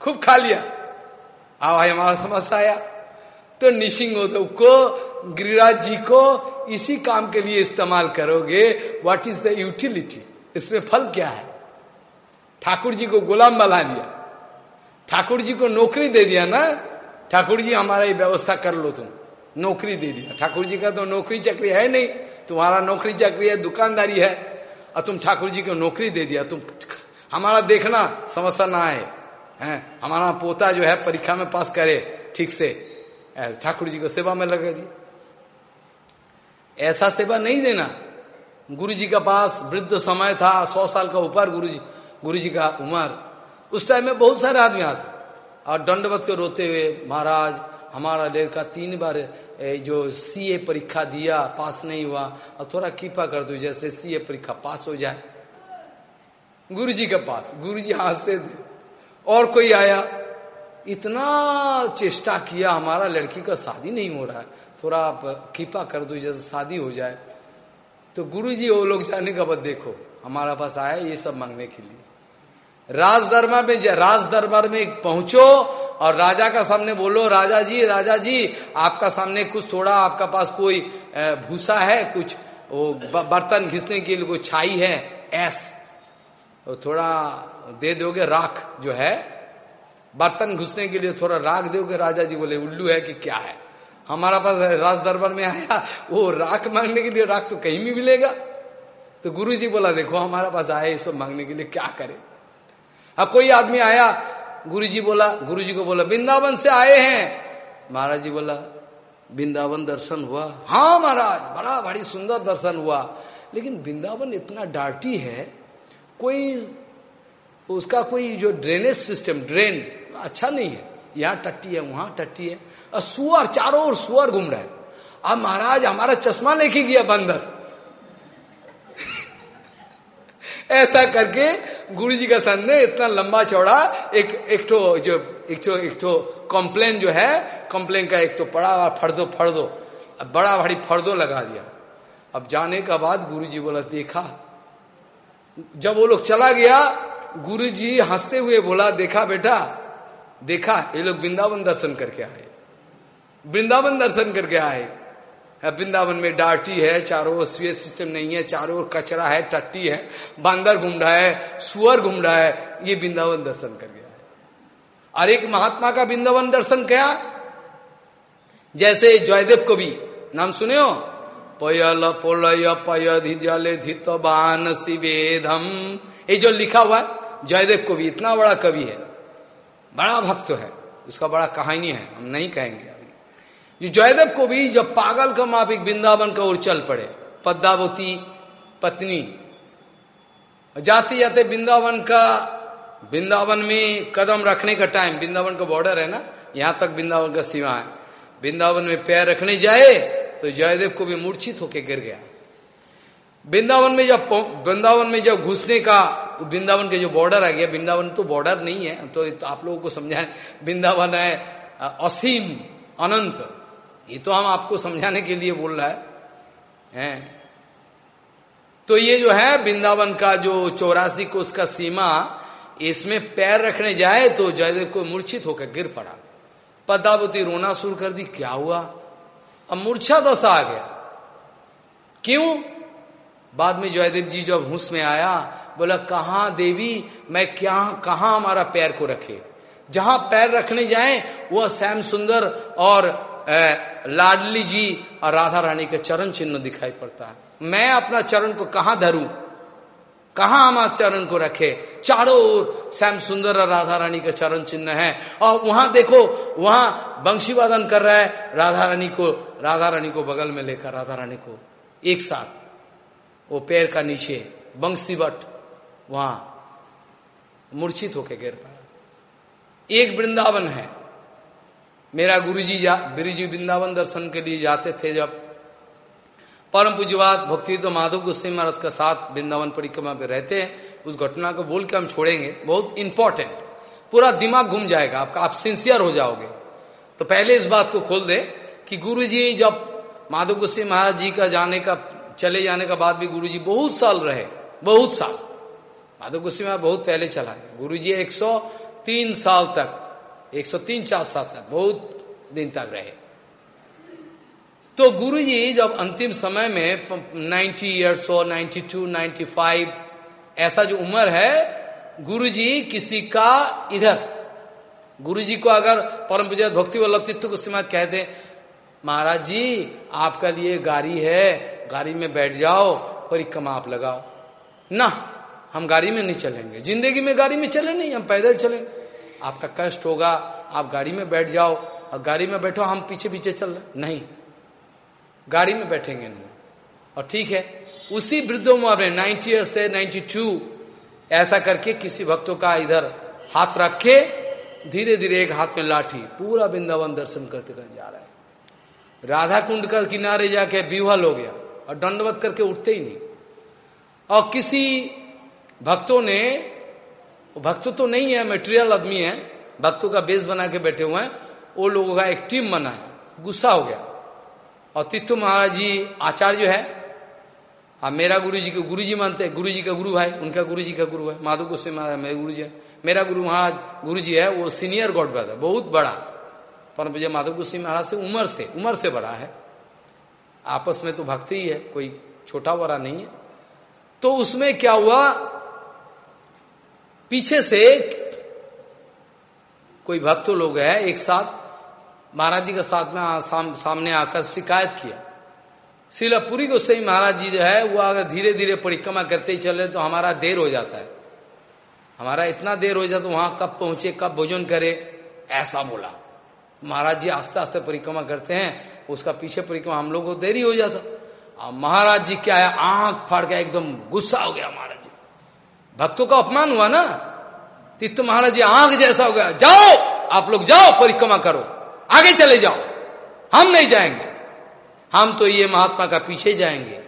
खूब खा लिया। आओ भाई, हमारा समस्या आया। तो निशिंगोदव को, गिरिराज जी को इसी काम के लिए इस्तेमाल करोगे। व्हाट इज़ द यूटिलिटी इसमें फल क्या है? ठाकुर जी को गुलाम बना लिया ठाकुर जी को नौकरी दे दिया ना ठाकुर जी हमारा ये व्यवस्था कर लो तुम। नौकरी दे दिया। ठाकुर जी का तो नौकरी चक्री है नहीं, तुम्हारा नौकरी चक्री है, दुकानदारी है, और तुम ठाकुर जी को नौकरी दे दिया। तुम हमारा देखना, समस्या ना आए। हैं? हमारा पोता जो है, परीक्षा में पास करे, ठीक से। ठाकुर जी को सेवा में लगा दी ऐसा सेवा नहीं देना। गुरु जी का पास वृद्ध समय था, सौ साल का ऊपर गुरु जी गुरु जी का उमर। उस टाइम में बहुत सारे आदमी आते और दंडवत को रोते हुए, महाराज, हमारा लड़का तीन बार जो सीए परीक्षा दिया, पास नहीं हुआ। और थोड़ा कृपा कर दो, जैसे सीए परीक्षा पास हो जाए। गुरु जी के पास, गुरु जी हँसते थे। और कोई आया, इतना चेष्टा किया, हमारा लड़की का शादी नहीं हो रहा है। थोड़ा आप कृपा कर दो, जैसे शादी हो जाए। तो गुरु जी, वो लोग जाने का बाद देखो, हमारा पास आया, ये सब मांगने के लिए। राज दरबार में राज दरबार में पहुंचो और राजा का सामने बोलो, राजा जी राजा जी, आपका सामने कुछ थोड़ा आपका पास कोई भूसा है, कुछ, वो बर्तन घिसने के लिए कोई छाई है, ऐस। तो थोड़ा दे दोगे राख जो है, बर्तन घुसने के लिए थोड़ा राख दोगे, राजा जी बोले, उल्लू है कि क्या है? हमारा पास राज दरबार में आया, वो राख मांगने के लिए राख तो कहीं भी मिलेगा? तो गुरु जी बोला, देखो, हमारा पास आए, ये सब मांगने के लिए क्या करे? अब कोई आदमी आया गुरु जी बोला गुरु जी को बोला, वृंदावन से आए हैं। महाराज जी बोला, वृंदावन दर्शन हुआ। हाँ महाराज, बड़ा बड़ी सुंदर दर्शन हुआ। लेकिन वृंदावन इतना डार्टी है, कोई उसका कोई जो ड्रेनेज सिस्टम ड्रेन अच्छा नहीं है। यहाँ टट्टी है, वहाँ टट्टी है। और सुअर, चारों ओर सुअर घूम रहा है। अब महाराज, हमारा चश्मा लेके गया बंदर। ऐसा करके गुरु जी का ने इतना लंबा चौड़ा एक एक तो जो, एक तो एक तो कॉम्प्लेन जो है कॉम्प्लेन का एक तो पड़ा हुआ फर्दो फर्दो। अब बड़ा भारी फर्दो लगा दिया। अब जाने का बाद गुरु जी बोला, देखा। जब वो लोग चला गया गुरु जी हँसते हुए बोला, देखा बेटा, देखा, ये लोग वृंदावन दर्शन करके आए। वृंदावन दर्शन करके आए। वृंदावन में डाटी है, चारों ओर स्वे सिस्टम नहीं है, चारों ओर कचरा है, टट्टी है, बांदर घूम रहा है, सुअर घूम रहा है, ये वृंदावन दर्शन कर गया और एक महात्मा का वृंदावन दर्शन क्या? जैसे जयदेव को भी, नाम सुने हो? पयल पोलय पय जले धित बान शिवेदम ये जो लिखा हुआ है, जयदेव को भी, इतना बड़ा कवि है, बड़ा भक्त है, उसका बड़ा कहानी है, हम नहीं कहेंगे। जो जयदेव को भी जब पागल का मापिक वृंदावन का ओर चल पड़े, पद्मावती पत्नी। जाते जाते वृंदावन का, वृंदावन में कदम रखने का टाइम वृंदावन का बॉर्डर है ना? यहाँ तक वृंदावन का सीमा है। वृंदावन में पैर रखने जाए तो जयदेव को भी मूर्छित होकर गिर गया। वृंदावन में जब वृंदावन में जब घुसने का, वृंदावन के जो बॉर्डर आ गया, वृंदावन तो बॉर्डर नहीं है तो आप लोगों को समझाए, वृंदावन है, असीम, अनंत। ये तो हम आपको समझाने के लिए बोल रहा है, है? तो ये जो है वृंदावन का जो चौरासी को उसका सीमा इसमें पैर रखने जाए तो जयदेव को मूर्छित होकर गिर पड़ा। पदावती रोना शुरू कर दी क्या हुआ? अब मूर्छा दशा आ गया। क्यों? बाद में जयदेव जी जब हुस में आया बोला कहा देवी मैं क्या कहा हमारा पैर को रखे? जहाँ पैर रखने जाए वह श्याम सुंदर और लाडली जी और राधा रानी के चरण चिन्ह दिखाई पड़ता है। मैं अपना चरण को कहा धरू? कहा हमारे चरण को रखे? चारों ओर श्याम सुंदर और राधा रानी का चरण चिन्ह है। और वहाँ देखो, वहाँ बंशी वादन कर रहा है राधा रानी को, राधा रानी को बगल में लेकर, राधा रानी को एक साथ। वो पैर का नीचे बंशी बट, वहाँ मूर्छित होके गिर पाया एक वृंदावन है। मेरा गुरुजी जा गुरुजी वृंदावन दर्शन के लिए जाते थे जब। परम पूज्यवाद भक्ति तो माधव गुस्से महाराज का साथ वृंदावन परिक्रमा पे रहते हैं। उस घटना को बोल के हम छोड़ेंगे। बहुत इंपॉर्टेंट पूरा दिमाग घूम जाएगा। आपका, आप सिंसियर हो जाओगे। तो पहले इस बात को खोल दे कि गुरु जब माधव गुस्से महाराज जी का जाने का, चले जाने का बाद भी गुरु बहुत साल रहे। बहुत साल। माधव गुस्से महाराज बहुत पहले चला गया। गुरु जी एक साल तक एक सौ तीन चार साल तक बहुत दिन तक रहे। तो गुरु जी जब अंतिम समय में 90 इयर्स हो 92, 95 ऐसा जो उम्र है गुरु जी किसी का इधर गुरु जी को अगर परम पूजा भक्ति वल्लभ तीर्थ को समाज कहते महाराज जी आपका लिए गाड़ी है गाड़ी में बैठ जाओ परिक्रमा आप लगाओ। ना हम गाड़ी में नहीं चलेंगे ज़िंदगी में गाड़ी में चले नहीं हम पैदल चलेंगे आपका कष्ट होगा, आप गाड़ी में बैठ जाओ। और गाड़ी में बैठो, हम पीछे पीछे चल रहे नहीं। गाड़ी में बैठेंगे नहीं और ठीक है, उसी वृद्धों में नाइन्टी ईयर से नाइन्टी टू, ऐसा करके किसी भक्तों का इधर हाथ रख के धीरे धीरे एक हाथ में लाठी, पूरा वृंदावन दर्शन करते कर जा रहा है। राधा कुंड का किनारे जाके विवल हो गया, और दंडवत करके उठते ही नहीं। और किसी भक्तों ने भक्त तो नहीं है मेटेरियल आदमी है, भक्तों का बेस बना के बैठे हुए हैं, वो लोगों का एक टीम बना है, गुस्सा हो गया। और तीर्थ महाराज जी, आचार्य है अब मेरा गुरु जी को गुरु जी मानते हैं गुरु जी का गुरु भाई, उनका गुरु जी का गुरु है, माधव गोस्वी महाराज, मेरे गुरु जी है। मेरा गुरु महाराज गुरु जी है, वो सीनियर गॉड ब्रदर बहुत बड़ा। परम पूजा माधव गोस्वी महाराज से उम्र से उम्र से बड़ा है। आपस में तो भक्ति ही है, कोई छोटा बड़ा नहीं है। तो उसमें क्या हुआ? पीछे से कोई भक्त लोग है एक साथ महाराज जी के साथ में साम, सामने आकर शिकायत किया। शिलापुरी सही महाराज जी जो है वो अगर धीरे धीरे परिक्रमा करते ही चले तो हमारा देर हो जाता है। हमारा इतना देर हो जाता तो वहाँ कब पहुँचे कब भोजन करे ऐसा बोला। महाराज जी आस्ते आस्ते परिक्रमा करते हैं उसका पीछे परिक्रमा हम लोग को देरी हो जाता। अब महाराज जी क्या है आँख फाड़ के एकदम गुस्सा हो गया महाराज भक्तों का अपमान हुआ ना तित्त महाराज जी आँख जैसा हो गया। जाओ, आप लोग जाओ, परिक्रमा करो। आगे चले जाओ। हम नहीं जाएँगे। हम तो ये महात्मा का पीछे जाएँगे।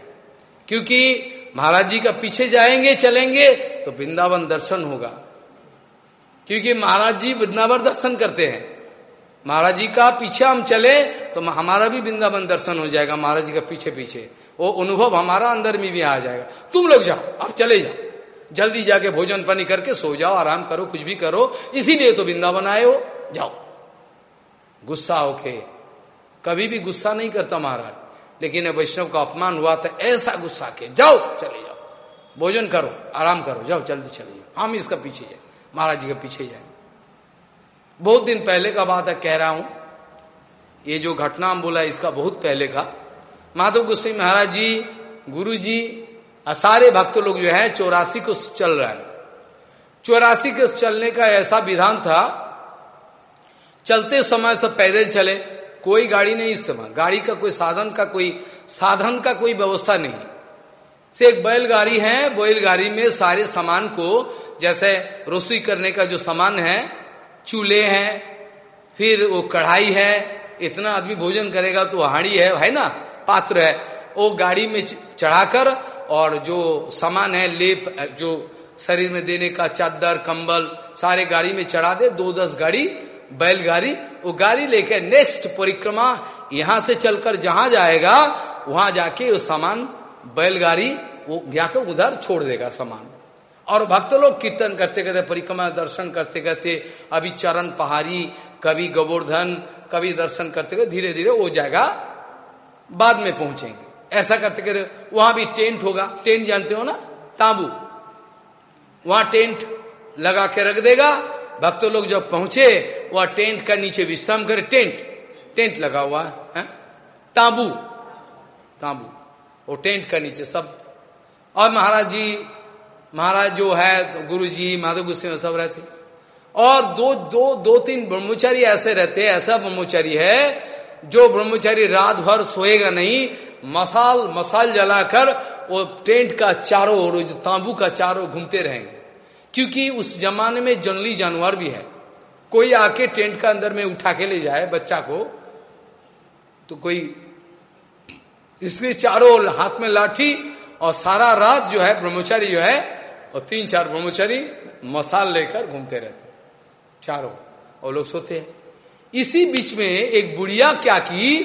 क्योंकि महाराज जी का पीछे जाएँगे, चलेंगे तो वृंदावन दर्शन होगा। क्योंकि महाराज जी वृंदावन दर्शन करते हैं। महाराज जी का पीछे हम चले तो हमारा भी वृंदावन दर्शन हो जाएगा, महाराज जी का पीछे पीछे वो अनुभव हमारा अंदर में भी आ जाएगा। तुम लोग जाओ अब चले जाओ। जल्दी जाके भोजन पानी करके सो जाओ, आराम करो, कुछ भी करो। इसीलिए तो वृंदावन आए हो, जाओ। गुस्सा होके। कभी भी गुस्सा नहीं करता महाराज। लेकिन वैष्णव का अपमान हुआ था ऐसा गुस्सा के, जाओ, चले जाओ। भोजन करो, आराम करो, जाओ, जल्दी चले जाओ। हम इसका पीछे जाए, महाराज जी के पीछे जाए। बहुत दिन पहले का बात है, कह रहा हूँ, ये जो घटना हम बोला इसका बहुत पहले का। माधव गुस्से महाराज जी गुरु जी सारे भक्त लोग जो है, चौरासी को चल रहा है। चौरासी के चलने का ऐसा विधान था, चलते समय सब पैदल चले, कोई गाड़ी नहीं इस्तेमाल गाड़ी का कोई साधन का कोई, साधन का कोई व्यवस्था नहीं। से एक बैलगाड़ी है, बैलगाड़ी में सारे सामान को, जैसे रोसोई करने का जो सामान है, चूल्हे हैं, फिर वो कढ़ाई है, इतना आदमी भोजन करेगा तो हाड़ी है है ना? पात्र है। वो गाड़ी में चढ़ाकर और जो सामान है, लेप, जो शरीर में देने का चादर, कंबल, सारे गाड़ी में चढ़ा दे, दो दस गाड़ी, बैलगाड़ी, वो गाड़ी लेकर नेक्स्ट परिक्रमा यहाँ से चलकर जहाँ जाएगा, वहाँ जाके वो सामान, बैलगाड़ी, वो जाकर उधर छोड़ देगा सामान। और भक्त लोग कीर्तन करते करते, परिक्रमा दर्शन करते करते, अभी चरण पहाड़ी, कभी गोवर्धन, कभी दर्शन करते करते धीरे धीरे वो जाएगा, बाद में पहुँचेंगे। ऐसा करते करते, वहाँ भी टेंट होगा। टेंट जानते हो ना? तांबू। वहाँ टेंट लगा के रख देगा। भक्त लोग जब पहुँचे, वह टेंट का नीचे विश्राम करे। टेंट। टेंट लगा हुआ है तांबू। तांबू। वो टेंट का नीचे सब। और महाराज जी, महाराज जो है गुरु जी माधव गुस्से सब रहते। और दो दो दो, तीन ब्रह्मचारी ऐसे रहते ऐसा ब्रह्मचारी है, जो ब्रह्मचारी रात भर सोएगा नहीं मसाल मसाल जलाकर वो टेंट का चारों ओर, जो तांबू का चारों घूमते रहेंगे। क्योंकि उस जमाने में जंगली जानवर भी है। कोई आके टेंट का अंदर में उठा के ले जाए बच्चा को तो कोई इसलिए चारों हाथ में लाठी और सारा रात जो है ब्रह्मचारी जो है, और तीन चार ब्रह्मचारी मसाल लेकर घूमते रहते चारों और लोग सोते हैं। इसी बीच में एक बुढ़िया क्या की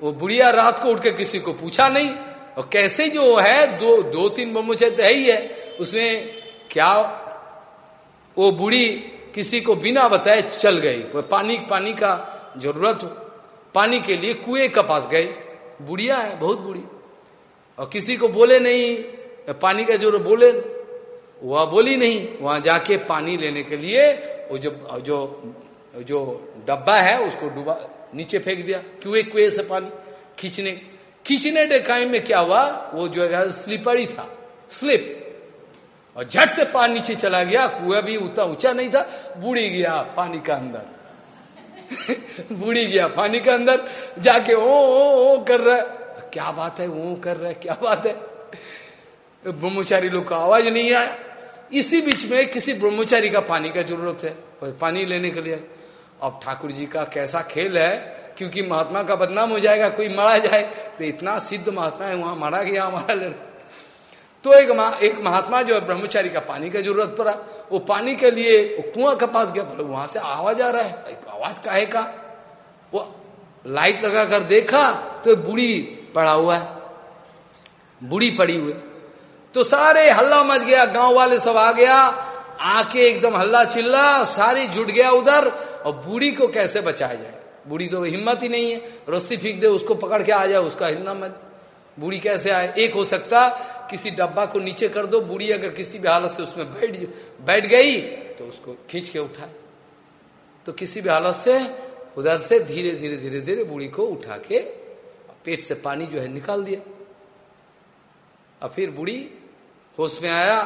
वो बुढ़िया रात को उठ के किसी को पूछा नहीं, और कैसे जो है, दो दो तीन ब्रह्मचारी तो है ही है उसमें क्या, वो बूढ़ी किसी को बिना बताए चल गई पानी पानी का ज़रूरत पानी के लिए कुएँ का पास गई, बुढ़िया है, बहुत बुढ़ी, और किसी को बोले नहीं, पानी का ज़रूरत बोले, वह बोली नहीं, वहाँ जाके पानी लेने के लिए, वो जो जो जो डब्बा है, उसको डुबा नीचे फेंक दिया। कुएँ कुएँ से पानी खींचने। खींचने के टाइम में क्या हुआ? वो जो है, स्लीपर था। स्लिप। और झट से पानी नीचे चला गया। कुआ भी उतना ऊँचा नहीं था। बूढ़ी गया पानी का अंदर। बूढ़ी गया पानी के अंदर। जाके ओ ओ ओ कर रहा है। क्या बात है वो कर रहा है, क्या बात है। ब्रह्मचारी लोग का आवाज़ नहीं आया। इसी बीच में किसी ब्रह्मचारी का पानी का ज़रूरत है। पानी लेने के लिए अब ठाकुर जी का कैसा खेल है क्योंकि महात्मा का बदनाम हो जाएगा कोई मरा जाए तो इतना सिद्ध महात्मा है वहाँ मारा गया हमारा लड़का तो एक मा, एक महात्मा जो है ब्रह्मचारी का पानी का ज़रूरत पड़ा। वो पानी के लिए कुआँ के पास गया बोले वहाँ से आवाज़ आ रहा है। एक आवाज़ काहे का? वो लाइट लगा कर देखा तो बूढ़ी पड़ा हुआ है। बूढ़ी पड़ी हुई। तो सारे हल्ला मच गया गाँव वाले सब आ गया। आके एकदम हल्ला चिल्ला, सारी जुट गया उधर, और बूढ़ी को कैसे बचाया जाए? बूढ़ी तो हिम्मत ही नहीं है। रस्सी फेंक दे, उसको पकड़ के आ जाए उसका हिम्मत बूढ़ी कैसे आए? एक हो सकता, किसी डब्बा को नीचे कर दो, बूढ़ी अगर किसी भी हालत से उसमें बैठ बैठ गई तो उसको खींच के उठाए तो किसी भी हालत से, उधर से धीरे धीरे धीरे धीरे बूढ़ी को उठा के पेट से पानी जो है निकाल दिया। और फिर बूढ़ी होश में आया,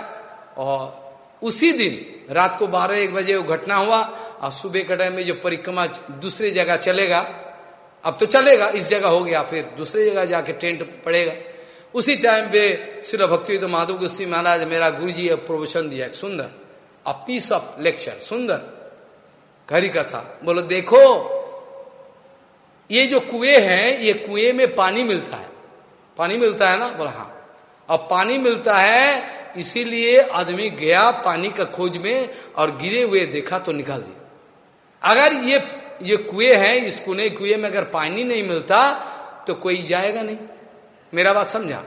और उसी दिन रात को बारह एक बजे वो घटना हुआ और सुबह के टाइम में जो परिक्रमा दूसरी जगह चलेगा, अब तो चलेगा, इस जगह हो गया, फिर दूसरी जगह जाके टेंट पड़ेगा। उसी टाइम पे श्री भक्ति तो माधव गुस्सी महाराज मेरा गुरु जी प्रवचन दिया, सुंदर अ पीस ऑफ़ लेक्चर सुंदर घरी कथा, बोलो, देखो, ये जो कुएँ हैं, ये कुएँ में पानी मिलता है। पानी मिलता है ना? बोला हाँ। अब पानी मिलता है इसीलिए आदमी गया पानी का खोज में और गिरे हुए देखा तो निकाल दिया। अगर ये ये कुएँ हैं, इस कुने कुएँ में अगर पानी नहीं मिलता तो कोई जाएगा नहीं। मेरा बात समझा?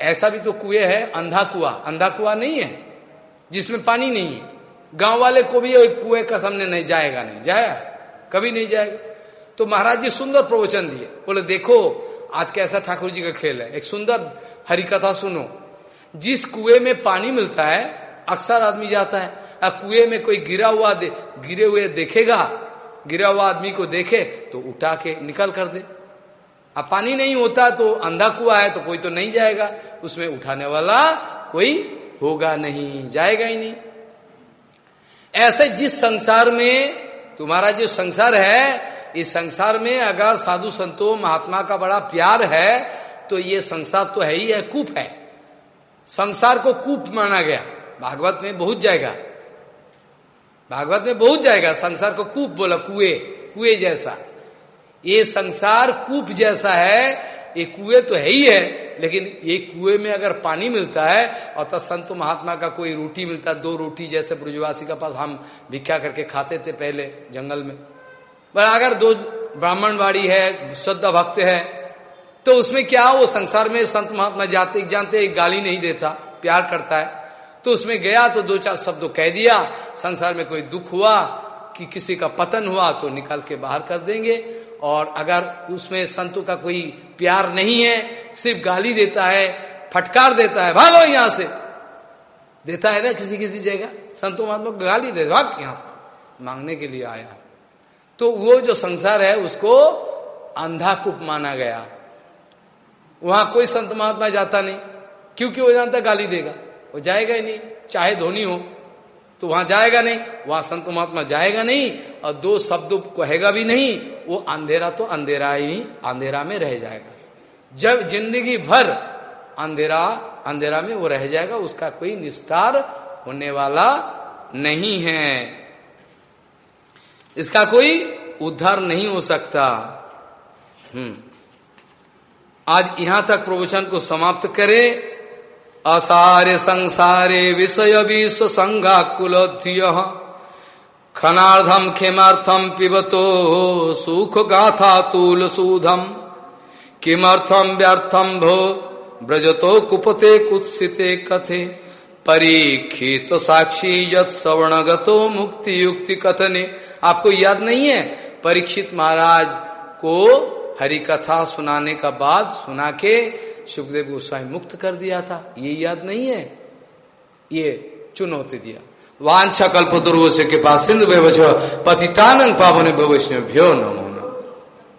ऐसा भी तो कुएँ है, अंधा कुआ। अंधा कुआ नहीं है, जिसमें पानी नहीं है। गाँव वाले को भी कुएँ का सामने नहीं जाएगा नहीं। जाया? कभी नहीं जाएगा। तो महाराज जी सुंदर प्रवचन दिए। बोले, देखो, आज कैसा ठाकुर जी का खेल है। एक सुंदर हरिकथा सुनो। जिस कुएँ में पानी मिलता है, अक्सर आदमी जाता है कुएँ में कोई गिरा हुआ दे, गिरे हुए देखेगा? गिरा हुआ आदमी को देखे तो उठा के निकल कर दे। अब पानी नहीं होता तो अंधा कुआ है तो कोई तो नहीं जाएगा। उसमें उठाने वाला कोई होगा नहीं, जाएगा ही नहीं। ऐसे जिस संसार में, तुम्हारा जो संसार है, इस संसार में अगर साधु संतो, महात्मा का बड़ा प्यार है तो ये संसार तो है ही है, कूप है। संसार को कूप माना गया। भागवत में बहुत जाएगा। भागवत में बहुत जाएगा। संसार को कूप बोला, कुएँ कुएँ जैसा। ये संसार कूप जैसा है, ये कुएँ तो है ही है, लेकिन ये कुएँ में अगर पानी मिलता है, और तब संत महात्मा का कोई रोटी मिलता, दो रोटी जैसे ब्रजवासी का पास हम भिक्षा करके खाते थे पहले जंगल में। पर अगर दो ब्राह्मण ब्राह्मणवाड़ी है, श्रद्धा भक्त है तो उसमें क्या वो संसार में संत महात्मा जाते, जानते गाली नहीं देता, प्यार करता है। तो उसमें गया तो दो चार शब्द कह दिया, संसार में कोई दुख हुआ, कि किसी का पतन हुआ तो निकाल के बाहर कर देंगे, और अगर उसमें संतों का कोई प्यार नहीं है, सिर्फ़ गाली देता है, फटकार देता है, भागो यहाँ से। देता है ना किसी किसी जगह, संतों महात्मा को गाली दे, भाग यहाँ से, मांगने के लिए आया। तो वो जो संसार है, उसको अंधा कुप माना गया। वहाँ कोई संत महात्मा जाता नहीं, क्योंकि वो जानता गाली देगा। वो जाएगा ही नहीं, चाहे धोनी हो तो वहाँ जाएगा नहीं, वहाँ संत महात्मा जाएगा नहीं, और दो शब्द कहेगा भी नहीं, वो अंधेरा तो अंधेरा ही अंधेरा में रह जाएगा। जब ज़िंदगी भर अंधेरा अंधेरा में वो रह जाएगा, उसका कोई निस्तार होने वाला नहीं है। इसका कोई उद्धार नहीं हो सकता। हम्म। आज यहाँ तक प्रवचन को समाप्त करें। असारे संसारे विषय विश्व संघाकुलोध्य खनार्धम खेमार्थम पिबतो सुख गाथा तूल सूधम। किमर्थम व्यर्थम भो ब्रजतो कुपते कुत्सिते कथे। परीक्षित तो साक्षी यत सवर्णगतो मुक्ति युक्ति कथने आपको याद नहीं है? परीक्षित महाराज को हरि कथा सुनाने का बाद सुना के सुखदेव गोस्वामी मुक्त कर दिया था। ये याद नहीं है? ये चुनौती दिया। वांछा कल्प दुर्वश्य के पास सिंधु पतितानंद पावन भविष्य भ्यो नमो।